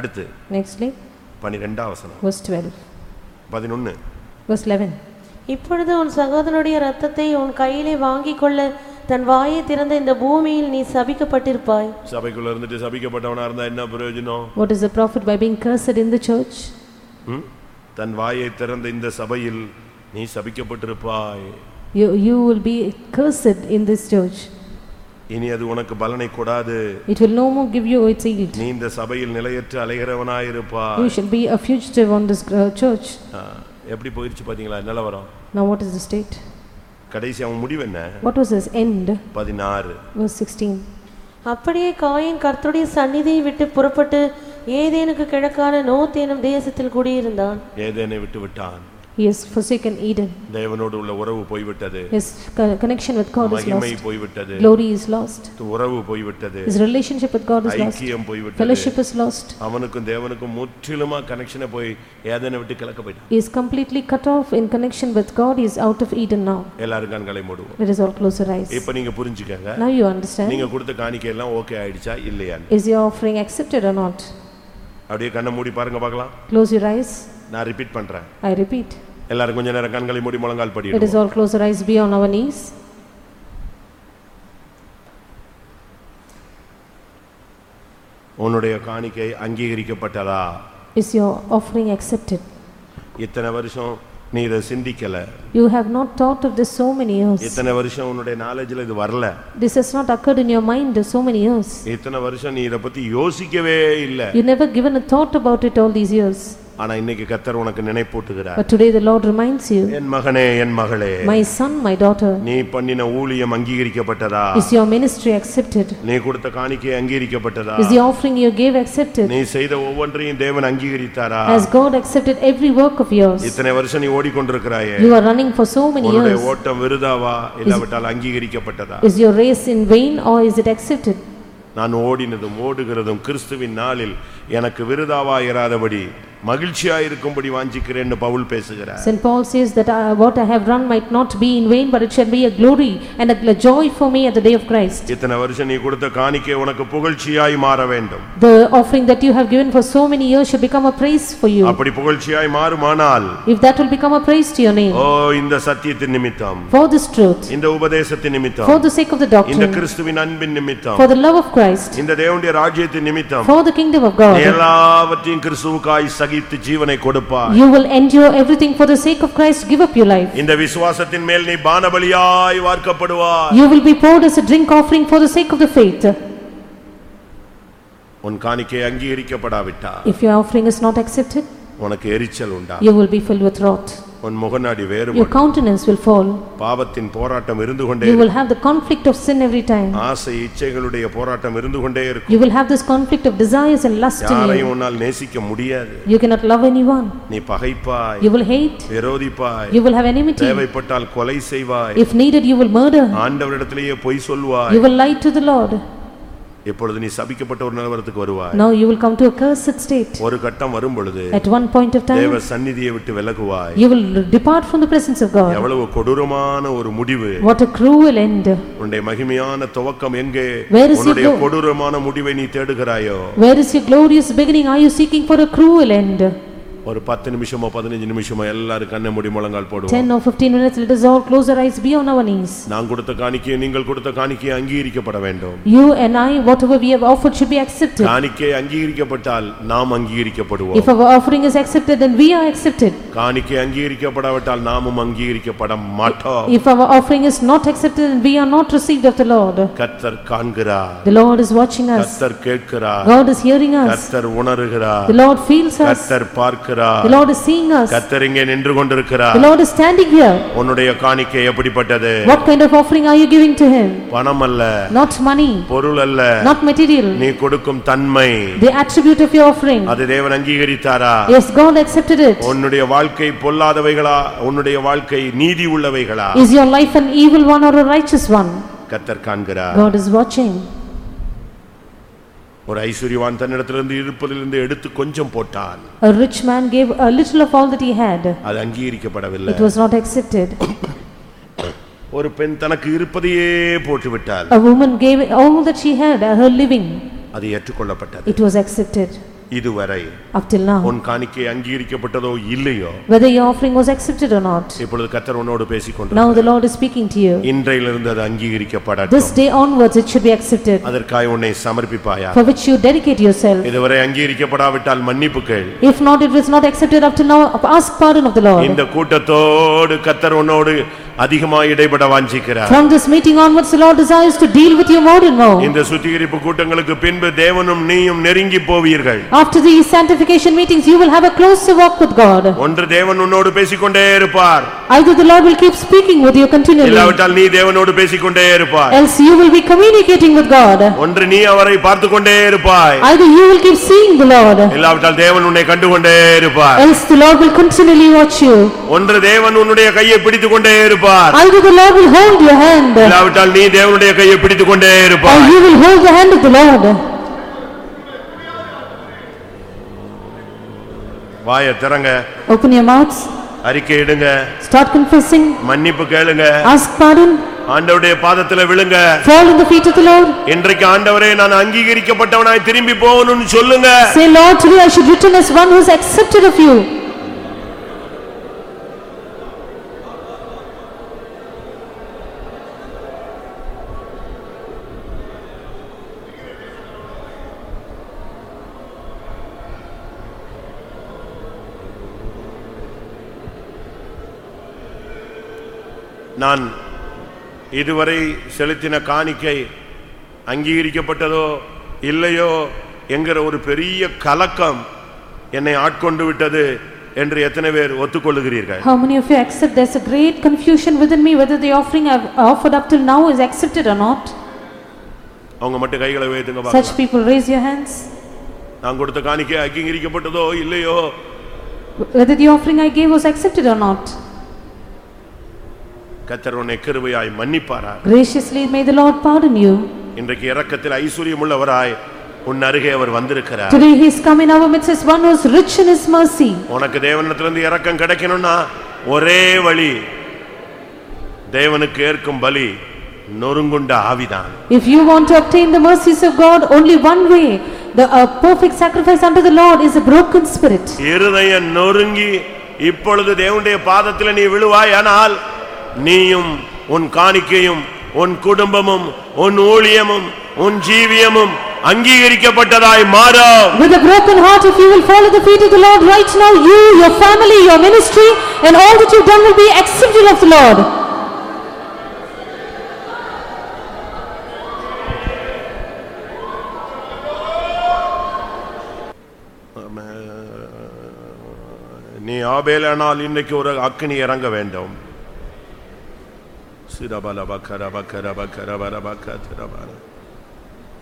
அடுத்து Nextly, பனிரெண்டாம் வசனம். Verse 12, பதினொன்னு. Verse 11. இப்பொழுது உன் சகோதரனுடைய ரத்தத்தை உன் கையிலே வாங்கிக் கொள்ள தன் வாயை திறந்த இந்த பூமியில் நீ சபிக்கப்பட்டிருப்பாய் சபைக்குள்ள இருந்துட்டு சபிக்கப்பட்டவனா இருந்தா என்ன பிரயோஜனம் What is the profit by being cursed in the church? ம்? தன் வாயை திறந்த இந்த சபையில் நீ சபிக்கப்பட்டிருப்பாய் You, you will be cursed in this church. இனி அது உனக்கு பலனை கொடாது It will no more give you its yield. நீ இந்த சபையில் நிலையற்று அலைகிறவனாயிருப்பாய் You shall be a fugitive on this uh, church. ஆ, எப்படி போயிருச்சு பாத்தீங்களா நிலவரம் Now what is the state? கடைசி அவன் முடிவு என்ன What was his end? பதினாறு Verse 16. அப்படியே காயின் கர்த்தருடைய சந்நிதியை விட்டு புறப்பட்டு ஏதேனுக்கு கிழக்கான நோத் எனும் தேசத்தில் குடியிருந்தான் ஏதேனை விட்டு விட்டான் He has forsaken Eden. தேவனோடு உள்ள உறவு போய்விட்டது His co- connection with God is மகிமை lost. போய்விட்டது Glory is lost. உறவு போய்விட்டது His relationship with God is lost. ஐக்கியம் போய்விட்டது Fellowship is lost. அவனுக்கும் தேவனுக்கும் முற்றிலுமா கனெக்ஷனை போய் ஏதேனை விட்டு கிளக்க போயிட்டான் He is completely cut off in connection with God. He is out of Eden now. எல்லாரும் கண்களை மூடுவோம் Let us all close our eyes. இப்ப நீங்க புரிஞ்சுக்கங்க Now you understand. நீங்க கொடுத்த காணிக்கை எல்லாம் ஓகே ஆயிடுச்சா இல்லையான்னு Is your offering accepted or not? அப்படியே கண்ணை மூடி பாருங்க பார்க்கலாம் Close your eyes. நான் ரிப்பீட் பண்றேன் I repeat. எல்லாரும் கொஞ்ச நேரம் கண்களை மூடி முழங்கால் us படிடுவோம் all close our eyes, be on our knees. உன்னுடைய காணிக்கை அங்கீகரிக்கப்பட்டதா Is your offering accepted? இத்தனை வருஷம் நீ இதை சிந்திக்கல You have not thought of this so many years. இத்தனை வருஷம் உன்னுடைய நாலேஜ்ல இது வரல This has not occurred in your mind so many years. இத்தனை வருஷம் நீ இதை பத்தி யோசிக்கவே இல்லை You never given a thought about it all these years. ஆனா இன்னைக்கு கத்தர் உனக்கு நினைப்பூட்டுகிறார் But today the Lord reminds you, என் மகனே என் மகளே my son, my daughter, நீ பண்ணின ஊழியம் அங்கீகரிக்கப்பட்டதா is your ministry accepted? நீ கொடுத்த காணிக்கை அங்கீகரிக்கப்பட்டதா Is the offering you gave accepted? நீ செய்த ஒவ்வொன்றையும் தேவன் அங்கீகரித்தாரா Has God accepted every work of yours? இத்தனை வருஷம் நீ ஓடிக்கொண்டிருக்கிறாயே You are running for so many உன்னுடைய years. ஓட்டம் விருதாவா இல்லாவிட்டால் அங்கீகரிக்கப்பட்டதா Is your race in vain or is it accepted? நான் ஓடினதும் ஓடுகிறதும் கிறிஸ்துவின் நாளில் எனக்கு விருதாவா இராதபடி மகிழ்ச்சியா இருக்கும்படி வாஞ்சிக்கிறேன்னு பவுல் பேசுகிறார் St. Paul says that uh, what I have run might not be in vain, but it shall be a glory and a joy for me at the day of Christ. இத்தனை வருஷம் நீ கொடுத்த காணிக்கை உனக்கு புகழ்ச்சியாய் மாற வேண்டும் The offering that you have given for so many years should become a praise for you. அப்படி புகழ்ச்சியாய் மாறுமானால் If that will become a praise to your name, ஓ இந்த சத்தியத்தின் நிமித்தம் for this truth, இந்த உபதேசத்தின் நிமித்தம் for the sake of the இந்த doctrine, கிறிஸ்துவின் அன்பின் நிமித்தம் for the love of Christ, இந்த தேவனுடைய ராஜ்யத்தின் நிமித்தம் for the kingdom of God, எல்லாவற்றையும் கிறிஸ்துவுக்காய் சகித்து ஜீவனை கொடுப்பாய் you will endure everything for the sake of Christ, give up your life. இந்த விசுவாசத்தின் மேல் நீ பானபலியாய் வார்க்கப்படுவாய் You will be poured as a drink offering for the sake of the faith. உன் காணிக்கை அங்கீகரிக்கப்படாவிட்டா If your offering is not accepted, உனக்கு எரிச்சல் உண்டா You will be filled with wrath. உன் முகநாடி Your வேறுபடும் countenance will fall. பாவத்தின் போராட்டம் இருந்து கொண்டே You இருக்கும். will have the conflict of sin every time. ஆசை இச்சைகளுடைய போராட்டம் இருந்து கொண்டே இருக்கும் You will have this conflict of desires and lust in யாரையும் you. உன்னால் நேசிக்க முடியாது You cannot love anyone. நீ பகைப்பாய் You will hate. விரோதிப்பாய் You will have enmity. தேவைப்பட்டால் கொலை செய்வாய் If needed, you will murder. ஆண்டவரிடத்திலேயே பொய் சொல்வாய் You will lie to the Lord. இப்பொழுது நீ சபிக்கப்பட்ட ஒரு நிலவரத்துக்கு வருவாய் Now you will come to a cursed state. ஒரு கட்டம் வரும் பொழுது At one point of தேவ time, சந்நிதியை விட்டு விலகுவாய் you will depart from the presence of God. எவ்வளவு கொடூரமான ஒரு முடிவு What a cruel end. உன்னுடைய மகிமையான துவக்கம் எங்கே Where is உன்னுடைய your go- கொடூரமான முடிவை நீ தேடுகிறாயோ Where is your glorious beginning? Are you seeking for a cruel end? ஒரு பத்து நிமிஷமோ பதினஞ்சு நிமிஷமோ எல்லாரும் கண்ணை மூடி முழங்கால் போடுவோம் 10 or 15 minutes, let us all close our eyes, be on our knees. நான் கொடுத்த காணிக்கை நீங்கள் கொடுத்த காணிக்கை அங்கீகரிக்கப்பட வேண்டும் You and I, whatever we have offered should be accepted. காணிக்கை அங்கீகரிக்கப்பட்டால் நாம் அங்கீகரிக்கப்படுவோம் If our offering is accepted, then we are accepted. காணிக்கை அங்கீகரிக்கப்படாவிட்டால் நாமும் அங்கீகரிக்கப்பட மாட்டோம் If our offering is not accepted, then we are not received of the Lord. கத்தர் காண்கிறார் The Lord is watching us. கத்தர் கேட்கிறார் God is hearing us. கத்தர் உணர்கிறார் The Lord feels us. கத்தர் பார்க்கிறார் The Lord is seeing us. கத்தர் இங்கே நின்று கொண்டிருக்கிறார் The Lord is standing here. உன்னுடைய காணிக்கை எப்படிப்பட்டது What kind of offering are you giving to Him? பணம் அல்ல Not money, பொருள் அல்ல not material. நீ கொடுக்கும் தன்மை The attribute of your offering. அது தேவன் அங்கீகரித்தாரா Yes, God accepted it. உன்னுடைய வாழ்க்கை பொல்லாதவைகளா உன்னுடைய வாழ்க்கை நீதி உள்ளவைகளா Is your life an evil one or a righteous one? கத்தர் காண்கிறார் God is watching. ஒரு ஐஸ்வர்யவான் தன்னிடத்திலிருந்து இருப்பதிலிருந்து எடுத்து கொஞ்சம் போட்டான் A rich man gave a little of all that he had. அது அங்கீகரிக்கப்படவில்லை It was not accepted. ஒரு பெண் தனக்கு இருப்பதையே போட்டு விட்டாள் A woman gave all that she had, uh, her living. அது ஏற்றுக்கொள்ளப்பட்டது It was accepted. இதுவரை Up till now. உன் காணிக்கை அங்கீகரிக்கப்பட்டதோ இல்லையோ Whether your offering was accepted or not. இப்பொழுது கத்தர் உன்னோடு பேசிக்கொண்டு Now the Lord is speaking to you. இன்றையிலிருந்து அது அங்கீகரிக்கப்படட்டும் This day onwards it should be accepted. அதற்காய் உன்னை சமர்ப்பிப்பாயா For which you dedicate yourself. இதுவரை அங்கீகரிக்கப்படாவிட்டால் மன்னிப்பு கேள் If not, it was not accepted up till now, ask pardon of the Lord. இந்த கூட்டத்தோடு கத்தர் உன்னோடு அதிகமாக இடைபட வாஞ்சிக்கிறார் From this meeting onwards, the Lord desires to deal with you more and more. இந்த சுத்திகரிப்பு கூட்டங்களுக்கு பின்பு தேவனும் நீயும் நெருங்கி போவீர்கள் After these sanctification meetings, you will have a closer walk with God. ஒன்று தேவன் உன்னோடு பேசிக்கொண்டே இருப்பார் Either the Lord will keep speaking with you continually, இல்லாவிட்டால் நீ தேவனோடு பேசிக்கொண்டே இருப்பாய் else you will be communicating with God. ஒன்று நீ அவரை பார்த்து கொண்டே இருப்பாய் Either you will keep seeing the Lord, இல்லாவிட்டால் தேவன் உன்னை கண்டுகொண்டே இருப்பார் else the Lord will continually watch you. ஒன்று தேவன் உன்னுடைய கையை பிடித்துக் கொண்டே இருப்பார் Either the Lord will hold your hand, இல்லாவிட்டால் நீ தேவனுடைய கையை பிடித்துக் கொண்டே or இருப்பாய் you will hold the hand of the Lord. வாய திறங்க Open your mouths, அறிக்கை இடுங்க start confessing, மன்னிப்பு கேளுங்க ask pardon, ஆண்டவருடைய பாதத்துல விழுங்க fall in the feet of the Lord. இன்றைக்கு ஆண்டவரே நான் அங்கீகரிக்கப்பட்டவனாய் திரும்பி போகணும்னு சொல்லுங்க Say, Lord, today I should return as one who is accepted of you. நான் இதுவரை செலுத்தின காணிக்கை அங்கீகரிக்கப்பட்டதோ இல்லையோ என்கிற ஒரு பெரிய கலக்கம் என்னை ஆட்கொண்டு விட்டது என்று எத்தனை பேர் ஒத்துக்கொள்ளுகிறீர்கள் How many of you accept there's a great confusion within me whether the offering I've offered up till now is accepted or not? அவங்க மட்டும் கைகளை வைத்துங்க Such பார்க்கலாம். people raise your hands. நான் கொடுத்த காணிக்கை அங்கீகரிக்கப்பட்டதோ இல்லையோ Whether the offering I gave was accepted or not. கத்தர் உன்னை கிருபையாய் மன்னிப்பாரா Graciously may the Lord pardon you. இன்றைக்கு இரக்கத்தில் ஐஸ்வர்யம் உள்ளவராய் உன் அருகே அவர் வந்திருக்கிறார் Today he is come in our midst as one who is rich in his mercy. உனக்கு தேவனிடத்திலிருந்து இரக்கம் கிடைக்கணும்னா ஒரே வழி தேவனுக்கு ஏற்கும் பலி நொறுங்குண்ட ஆவிதான் If you want to obtain the mercies of God, only one way, the uh, perfect sacrifice unto the Lord is a broken spirit. இருதயம் நொறுங்கி இப்பொழுது தேவனுடைய பாதத்தில் நீ விழுவாய் ஆனால் நீயும் உன் காணிக்கையும் உன் குடும்பமும் உன் ஊழியமும் உன் ஜீவியமும் அங்கீகரிக்கப்பட்டதாய் மாறும் With a broken heart, if you will fall at the feet of the Lord right now, you, your family, your ministry, and all that you've done will be accepted of the Lord. ஆபேலானால் இன்னைக்கு ஒரு அக்கினி இறங்க வேண்டும்.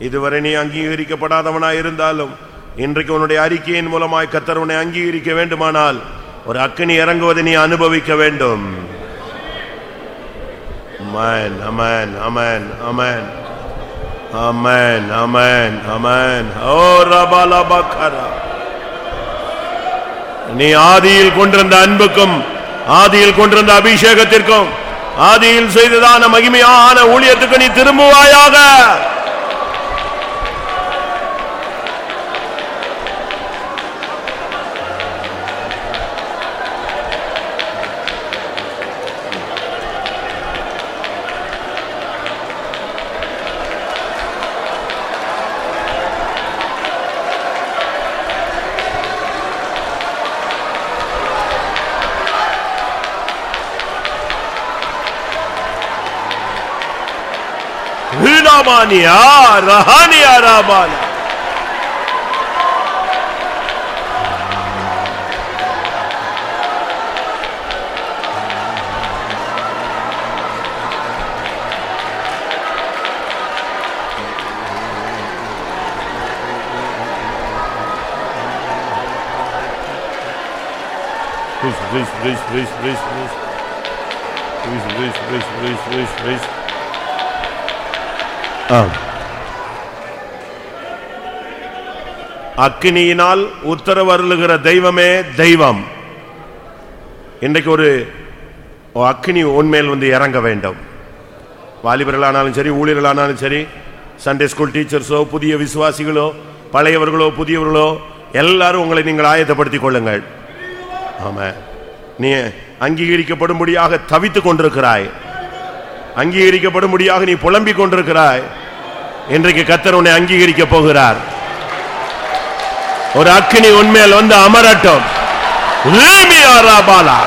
இதுவரை நீ அங்கீகரிக்கப்படாதவனாய் இருந்தாலும் இன்றைக்கு உன்னுடைய அறிக்கையின் மூலமாய் கத்தர் உன்னை அங்கீகரிக்க வேண்டுமானால் ஒரு அக்கினி இறங்குவதை நீ அனுபவிக்க வேண்டும். அமேன் அமேன் அமேன் அமேன் அமேன் அமேன் அமேன் ஓ ரபலபக்கரா. நீ ஆதியில் கொண்டிருந்த அன்புக்கும் ஆதியில் கொண்டிருந்த அபிஷேகத்திற்கும் ஆதியில் செய்ததான மகிமையான ஊழியத்துக்கு நீ திரும்புவாயாக. रहानिया रहानिया राबाना Please, please, please, please, please, please, please, please, please, please, please, please. ஆம். அக்கினியினால் உத்தரவருளுகிற தெய்வமே தெய்வம். இன்றைக்கு ஒரு அக்னி அக்கினி உன்மேல் வந்து இறங்க வேண்டும். வாலிபர்களானாலும் சரி ஊழியர்களானாலும் சரி சண்டே ஸ்கூல் டீச்சர்ஸோ புதிய விசுவாசிகளோ பழையவர்களோ புதியவர்களோ எல்லாரும் உங்களை நீங்கள் ஆயத்தப்படுத்திக் கொள்ளுங்கள். ஆமாம் நீ அங்கீகரிக்கப்படும்படியாக தவித்துக் கொண்டிருக்கிறாய். அங்கீகரிக்கப்படும்படியாக நீ புலம்பிக் கொண்டிருக்கிறாய். இன்றைக்கு கத்தர் உன்னை அங்கீகரிக்க போகிறார். ஒரு அக்கினி உண்மையில் வந்து அமரட்டும். ரீமியாராபாலா.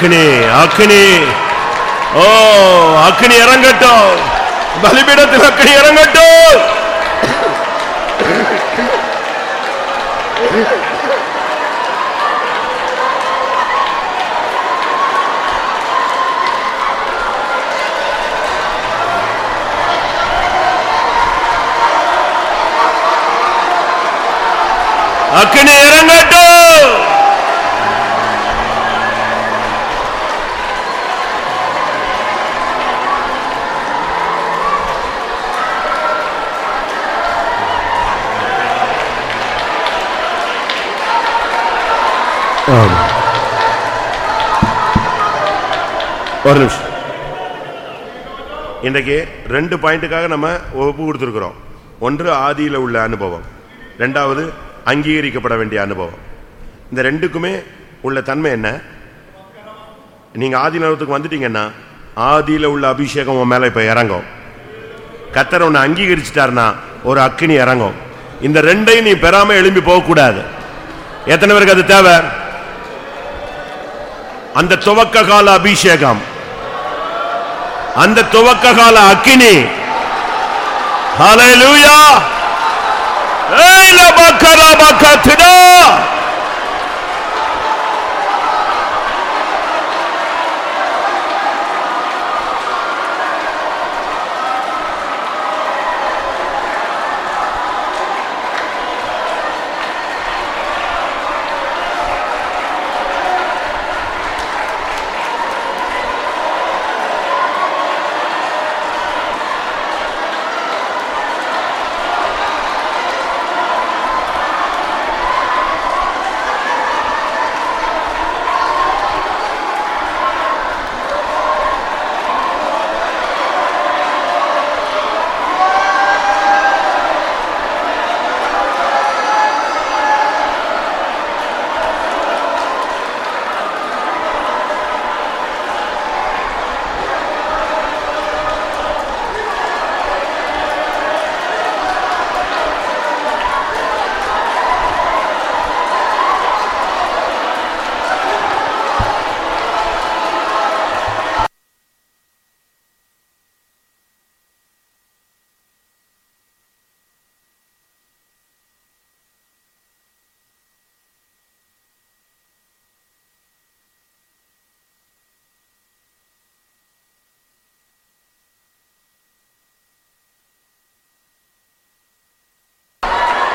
அக்னி அக்னி. ஓ அக்னி இறங்கட்டும். பலிபீடத்தில் அக்னி இறங்கட்டும். அக்னி இன்றைக்கி ரெண்டு பாயிண்ட்டுக்காக நம்ம ஒப்பு கொடுத்துருக்கிறோம். ஒன்று ஆதியில் உள்ள அனுபவம். ரெண்டாவது அங்கீகரிக்கப்பட வேண்டிய அனுபவம். இந்த ரெண்டுக்குமே உள்ள தன்மை என்ன? நீங்க ஆதி நிலத்துக்கு வந்துட்டீங்கன்னா ஆதியில உள்ள அபிஷேகம் உன் மேல இப்ப இறங்கும். கத்தர் உன்னை அங்கீகரிச்சிட்டாருன்னா ஒரு அக்கினி இறங்கும். இந்த ரெண்டையும் நீ பெறாம எழும்பி போகக்கூடாது எத்தனை பேருக்கு அது தேவை? அந்த துவக்க கால அபிஷேகம். அந்த துவக்க கால அக்கினி. ஹalleluya ஏய் லபக்கரா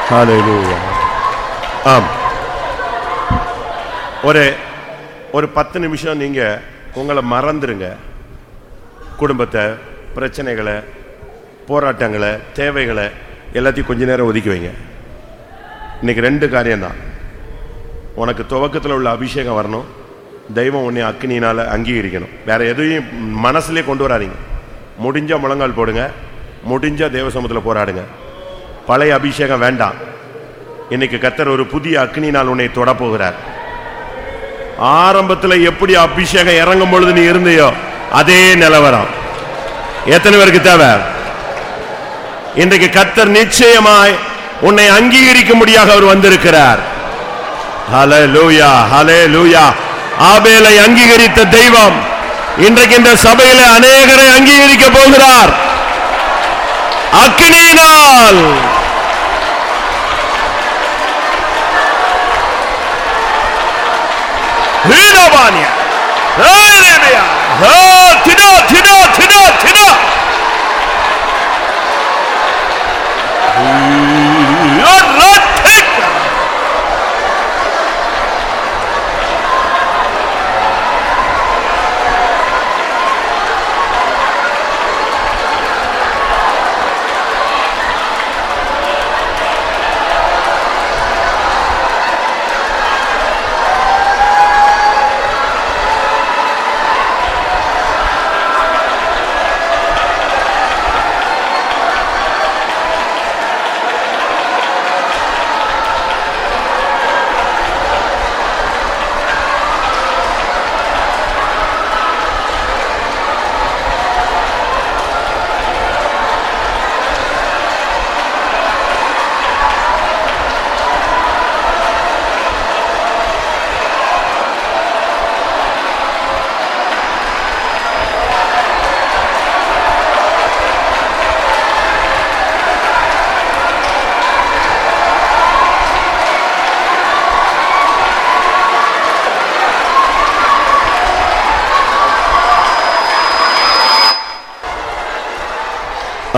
ஹalleluya ஆம் um, ஒரு ஒரு பத்து நிமிஷம் நீங்கள் உங்களை மறந்துடுங்க குடும்பத்தை பிரச்சனைகளை போராட்டங்களை தேவைகளை எல்லாத்தையும் கொஞ்ச நேரம் ஒதுக்கி வைங்க. இன்னைக்கு ரெண்டு காரியம்தான். உனக்கு துவக்கத்தில் உள்ள அபிஷேகம் வரணும். தெய்வம் உன்னை அக்னினால் அங்கீகரிக்கணும். வேறு எதையும் மனசுலேயே கொண்டு வராதீங்க. முடிஞ்சால் முழங்கால் போடுங்க. முடிஞ்சால் தேவசமத்தில் போராடுங்க. பழைய அபிஷேகம் வேண்டாம். இன்னைக்கு கத்தர் ஒரு புதிய அக்னினால் உன்னை தொட போகிறார் ஆரம்பத்தில் எப்படி அபிஷேகம் இறங்கும் பொழுது நீ இருந்தையோ அதே நிலவரம். எத்தனை பேருக்கு தேவை? இன்றைக்கு கத்தர் நிச்சயமாய் உன்னை அங்கீகரிக்கும்படியாக அவர் வந்திருக்கிறார். ஹalleluya ஹalleluya ஆபேலை அங்கீகரித்த தெய்வம் இன்றைக்கு இந்த சபையில அநேகரை அங்கீகரிக்க போகிறார். அக்னியினால். வீரபாணிய ஹalleluya ஹோ திடா திடா திடா திடா You're not taken.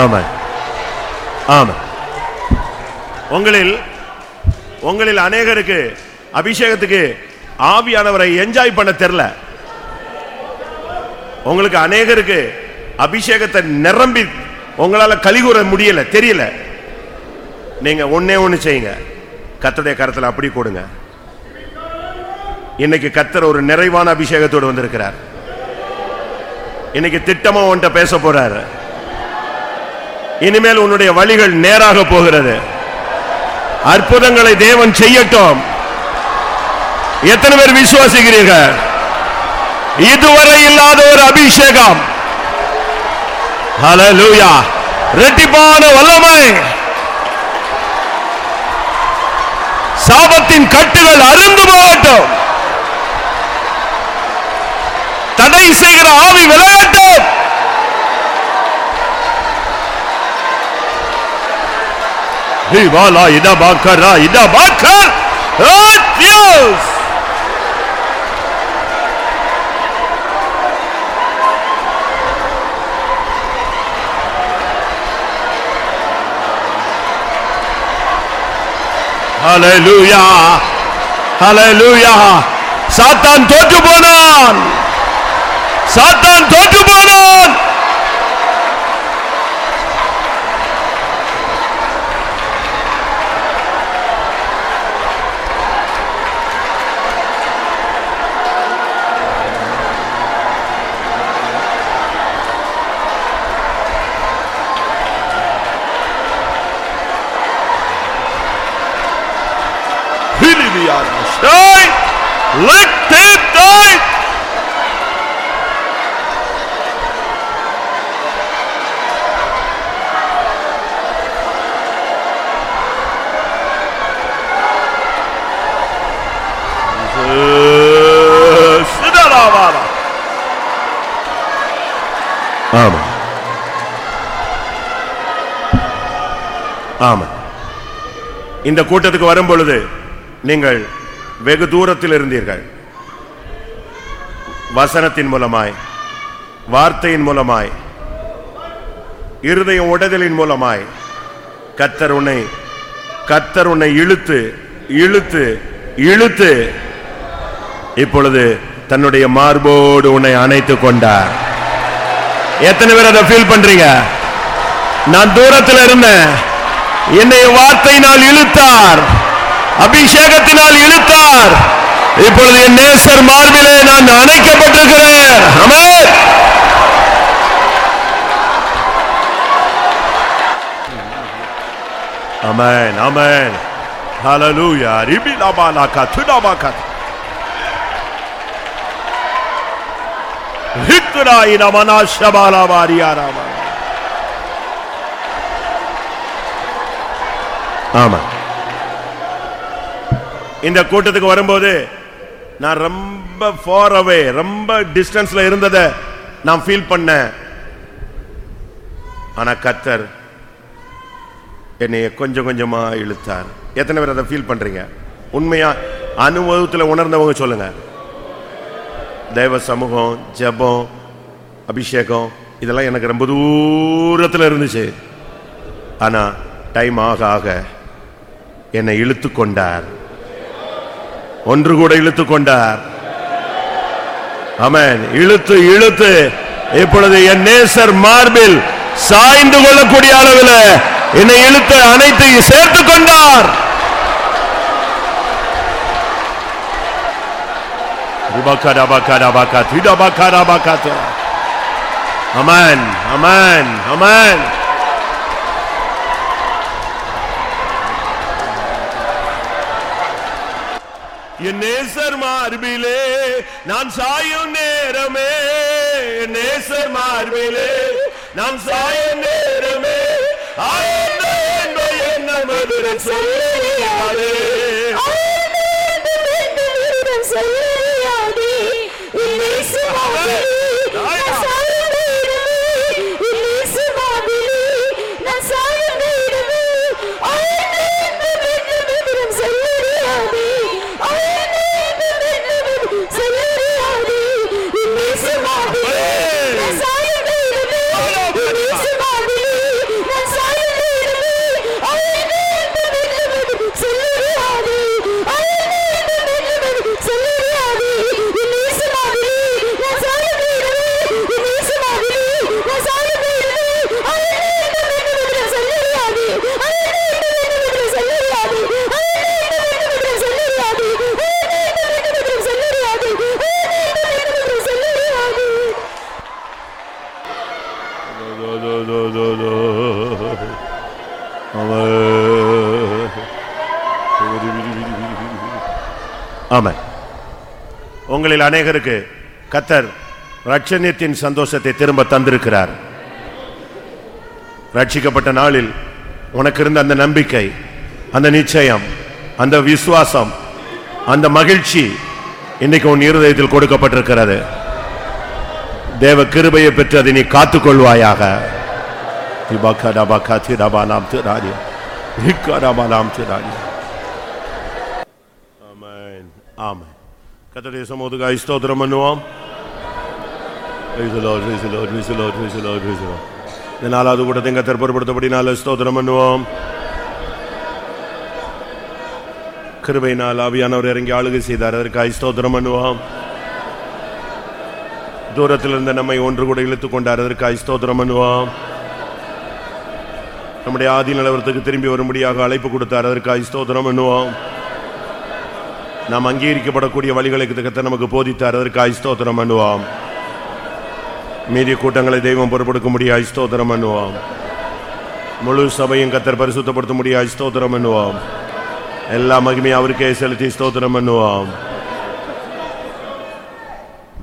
ஆமா ஆமா உங்களில் உங்களில் அநேகருக்கு அபிஷேகத்துக்கு ஆவியானவரை என்ஜாய் பண்ண தெரியல உங்களுக்கு அநேகருக்கு அபிஷேகத்தை நிரம்பி உங்களால கலிகூற முடியல தெரியல. நீங்க ஒன்னே ஒண்ணு செய்யுங்க. கத்தடைய கருத்தில் அப்படி கொடுங்க இன்னைக்கு கத்தர் ஒரு நிறைவான அபிஷேகத்தோடு வந்திருக்கிறார். இன்னைக்கு திட்டமா உன்கிட்ட பேச போறாரு. இனிமேல் உன்னுடைய வழிகள் நேராக போகிறது. அற்புதங்களை தேவன் செய்யட்டும். எத்தனை பேர் விசுவாசிக்கிறீர்கள்? இதுவரை இல்லாத ஒரு அபிஷேகம். ஹalleluya ரெட்டிப்பான வல்லமை. சாபத்தின் கட்டுகள் அருந்து போகட்டும். தடை செய்கிற ஆவி விளையாட்டும். Himalayına banka rayına banka Atıyoruz Haleluya Haleluya. Satan tocu bonan Satan tocu bonan தோற்று போனான் Hiliviana. Stay! Let them die! சிதறாவாரா. ஆமா ஆமா இந்த கூட்டத்துக்கு வரும் பொழுது நீங்கள் வெகு தூரத்தில் இருந்தீர்கள். வசனத்தின் மூலமாய் வார்த்தையின் மூலமாய் இருதயம் உடதலின் மூலமாய் கத்தர் உன்னை கத்தர் உன்னை இழுத்து இழுத்து இழுத்து இப்பொழுது தன்னுடைய மார்போடு உன்னை அணைத்துக் கொண்டார். எத்தனை பேர் அதை ஃபீல் பண்றீங்க? நான் தூரத்தில் இருந்தேன். என்னை வார்த்தையினால் இழுத்தார். அபிஷேகத்தினால் இழுத்தார் இப்பொழுது என் நேசர் மார்பிலே நான் அணைக்கப்பட்டிருக்கிறேன் ஆமென் ஆமென் ஆமென் ஹalleluya ரிபிலாபாலாகா துடாபாகா ஹித்ராயின மனாஷபாலாவாரியாராமா ஆமா இந்த கூட்டத்துக்கு வரும்போது நான் ரொம்ப ஃபார் அவே ரொம்ப டிஸ்டன்ஸ்ல இருந்ததை நான் ஃபீல் பண்ணேன். ஆனா கத்தர் என்னைய கொஞ்சம் கொஞ்சமா இழுத்தார். எத்தனை பேர் அதை ஃபீல் பண்றீங்க? உண்மையா? அனுபவத்தில் உணர்ந்தவங்க சொல்லுங்க. தெய்வ சமூகம் ஜெபம் அபிஷேகம் இதெல்லாம் எனக்கு ரொம்ப தூரத்தில் இருந்துச்சு. ஆனா டைம் ஆக ஆக என்னை இழுத்து கொண்டார். ஒன்று கூட இழுத்து கொண்டார். அமன் இழுத்து இழுத்து. இப்பொழுது என் நேசர் மார்பில் சாய்ந்து கொள்ளக்கூடிய அளவில் என்னை இழுத்து அனைத்து சேர்த்து கொண்டார். அமன் அமன் அமன் என் நேசர் மார்பிலே நான் சாயும் நேரமே. என் நேசர் மார்பிலே நான் சாயும் நேரமே. ஆயந்த என்பது என்ன மதுர உங்களில் அநேகருக்கு கத்தர் ரட்சணியத்தின் சந்தோஷத்தை திரும்ப தந்திருக்கிறார். ரட்சிக்கப்பட்ட நாளில் உனக்கு இருந்த அந்த நம்பிக்கை அந்த நிச்சயம் அந்த விசுவாசம் அந்த மகிழ்ச்சி இன்னைக்கு உன் இருதயத்தில் கொடுக்கப்பட்டிருக்கிறது. தேவ கிருபையை பெற்று அதை நீ காத்துக்கொள்வாயாக. திபகடபக கத்தடைய திராடி ரிக்கடபாலாம் ஸ்தோத்திரம் பண்ணுவோம் இந்த நாலாவது கூட்டத்தை கத்தர் பொருட்படுத்தபடினால ஸ்தோத்திரம் பண்ணுவோம் கிருபையினால் ஆவியானவர் இறங்கி ஆளுகை செய்தார் அதற்காக ஸ்தோத்திரம் பண்ணுவோம் தூரத்தில் இருந்த நம்மை ஒன்று கூட இழுத்துக் கொண்டார் அதற்காக ஸ்தோத்திரம் பண்ணுவோம் நம்முடைய ஆதி நிலவரத்துக்கு திரும்பி வரும்படியாக அழைப்பு கொடுத்தார் அதற்காக ஸ்தோத்திரம் பண்ணுவோம் நாம் அங்கீகரிக்கப்படக்கூடிய வழிகளுக்கு தக்கத்தை நமக்கு போதித்தார். அதற்கு ஐஸ்தோத்திரம் பண்ணுவோம் மீதி கூட்டங்களை தெய்வம் பொறுப்படுத்த முடிய ஐஸ்தோத்திரம் பண்ணுவோம் முழு சபையும் கத்தர் பரிசுத்தப்படுத்த முடிய ஐஸ்தோத்திரம் பண்ணுவோம் எல்லா மகிமையும் அவருக்கே செலுத்தி ஸ்தோத்திரம் பண்ணுவோம்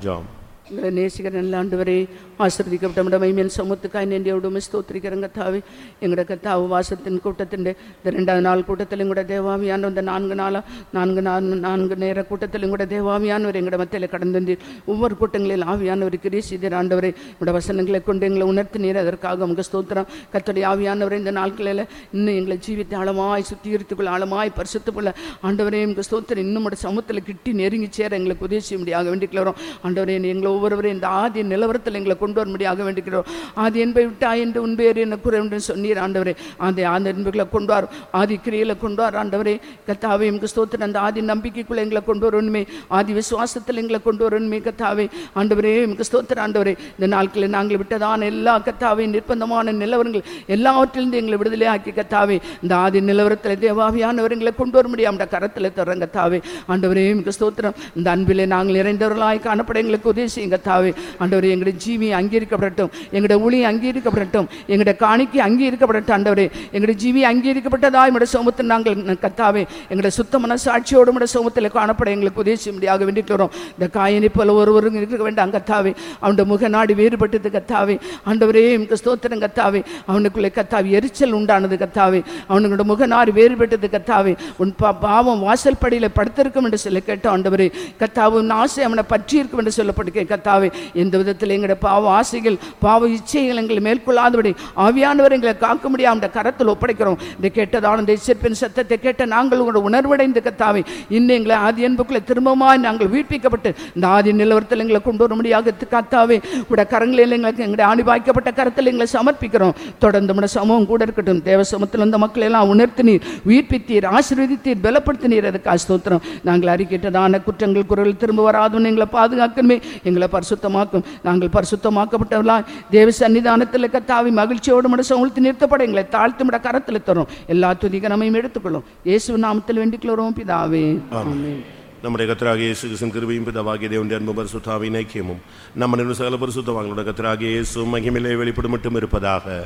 ஜாம். எங்களை நேசிக்கிற நல்ல ஆண்டவரே ஆசிர்வதிக்கப்பட்ட നമ്മുടെ മൈമേൻ സമുത്തുക്കായി എൻ്റെ ഉടമ സ്തോത്രിക്കരം കത്താവ് எங்களுடைய கத்தாவு வாசத்தின் கூட்டத்தின் இந்த ரெண்டாவது நாள் கூட்டத்திலும் கூட தேவாமியான இந்த நான்கு நாளா நான்கு நாள் நான்கு நேர கூட்டத்திலும் கூட தேவாமியானவர் எங்களோட மத்தியில் கடந்து வந்து ஒவ்வொரு கூட்டங்களில் ஆவியானவர் கிரி செய்தர் ஆண்டவரை உங்களோட வசனங்களை கொண்டு எங்களை உணர்த்தினீர் அதற்காக உங்கள் ஸ்தோத்திரம் கத்தோடைய ஆவியானவரை இந்த நாட்களில் இன்னும் எங்களை ஜீவித்தை ஆழமாய் சுத்திகரித்துக்குள்ள ஆழமாய் பரிசுத்துக்குள்ள ஆண்டவரே உங்கள் ஸ்தோத்திரம் இன்னும் உடைய சமூகத்தில் கிட்டி நெருங்கி சேர எங்களுக்கு உதவி செய்ய முடியாக வேண்டிக்கிறோம் ஆண்டவரே நீ ஒவ்வொருவரும் இந்த ஆதி நிலவரத்தில் எங்களை கொண்டு வரும்படியாக வேண்டுகிறோம் ஆதி என்பை விட்டா என்று உண்பேர் என்ன குறை என்று சொன்னீர் ஆண்டவரே. அந்த ஆதி என்பர்களை கொண்டு வரும் ஆதி கிரியில கொண்டு வர ஆண்டவரே. கத்தாவே எங்களுக்கு ஸ்தோத்திரம். அந்த ஆதி நம்பிக்கைக்குள்ளே எங்களை கொண்டு வரணுமே. ஆதி விசுவாசத்தில் எங்களை கொண்டு வரணுமே கத்தாவே ஆண்டவரே எங்களுக்கு ஸ்தோத்திரம் ஆண்டவரே. இந்த நாட்களில் நாங்கள் விட்டதான எல்லா கத்தாவே நிர்பந்தமான நிலவரங்கள் எல்லாவற்றிலிருந்து எங்களை விடுதலை ஆக்கி கத்தாவே இந்த ஆதி நிலவரத்தில் தேவாவியானவர்களை எங்களை கொண்டு வர முடியாம. கரத்தில் தர்றங்க கத்தாவே ஆண்டவரே எங்களுக்கு ஸ்தோத்திரம். இந்த அன்பிலே நாங்கள் இறைந்தவர்களாய் காணப்பட எங்களுக்கு உதவி செய்யுங்க கத்தாவே ஆண்டவரே எங்களுடைய ஜீவி அங்கீகரிக்கப்படட்டும் எங்களுடைய ஒளி அங்கீகரிக்கப்படட்டும் எங்களுடைய காணிக்கை அங்கீகரிக்கப்படட்டும் ஆண்டவரே. எங்களுடைய ஜீவி அங்கீகரிக்கப்பட்டதா எங்களுடைய சோமத்தில் நாங்கள் கத்தாவே எங்களுடைய சுத்த மனசாட்சியோடு நம்முடைய சோமத்தில் காணப்பட எங்களுக்கு உதவி செய்யும்படியாக வரோம் இந்த காயினை போல ஒருவரும் இருக்க வேண்டாம் கத்தாவே அவனுடைய முகநாடி வேறுபட்டது கத்தாவே ஆண்டவரே எங்களுக்கு ஸ்தோத்திரம் கத்தாவே அவனுக்குள்ளே கத்தாவி எரிச்சல் உண்டானது கத்தாவே அவனுடைய முகநாடி வேறுபட்டது கத்தாவே உன் பா- பாவம் வாசல் படியில் படுத்திருக்கும் என்று சொல்லி கேட்டோம் ஆண்டவரே. கத்தாவும் ஆசை அவனை பற்றி இருக்கும் என்று கேட்க கத்தாவே எந்த விதத்தில் எங்களுடைய பாவ ஆசைகள் பாவ இச்சைகள் எங்களை மேற்கொள்ளாதபடி ஆவியானவர் எங்களை காக்க முடியாம அந்த கரத்தில் ஒப்படைக்கிறோம். இந்த கேட்டதான இந்த இசைப்பின் சத்தத்தை கேட்ட நாங்கள் உங்களோட உணர்வடைந்து கத்தாவே இன்னும் எங்களை ஆதி அன்புக்குள்ள திரும்பமாக நாங்கள் வீழ்ப்பிக்கப்பட்டு இந்த ஆதி நிலவரத்தில் எங்களை கொண்டு வர முடியாத கத்தாவே உடைய கரங்களில் எங்களுக்கு எங்களுடைய ஆணிபாய்க்கப்பட்ட கரத்தில் எங்களை சமர்ப்பிக்கிறோம். தொடர்ந்து நம்முடைய சமூகம் கூட இருக்கட்டும் தேவ சமத்தில் இந்த மக்களை எல்லாம் உணர்த்தினீர் உயிர்ப்பித்தீர் ஆசீர்வதித்தீர் பலப்படுத்தினீர். அதுக்கு அஸ்தோத்திரம் நாங்கள் அறிக்கிட்டதான குற்றங்கள் குரல் திரும்ப வராதுன்னு எங்களை பாதுகாக்கணுமே. எங்களை எங்களை பரிசுத்தமாக்கும். நாங்கள் பரிசுத்தமாக்கப்பட்டவர்களா தேவ சன்னிதானத்தில் கத்தாவி மகிழ்ச்சியோடு மட சமூகத்தில் நிறுத்தப்பட எங்களை தாழ்த்து மட கரத்தில் தரும். எல்லா துதிக நம்மையும் எடுத்துக்கொள்ளும். இயேசு நாமத்தில் வேண்டிக்கொள்கிறோம் பிதாவே. ஆமென். നമ്മുടെ കത്രാകിയ യേശുക്രിസ്തു കൃപയും പിതാവാകിയ ദേവന്റെ അൻപ പരിശുദ്ധാവിൻ ഐക്യമും നമ്മുടെ സകല പരിശുദ്ധവാങ്ങളുടെ കത്രാകിയ യേശു வெளிப்படும் மட்டும் இருப்பதாக.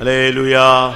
അലേ லுயா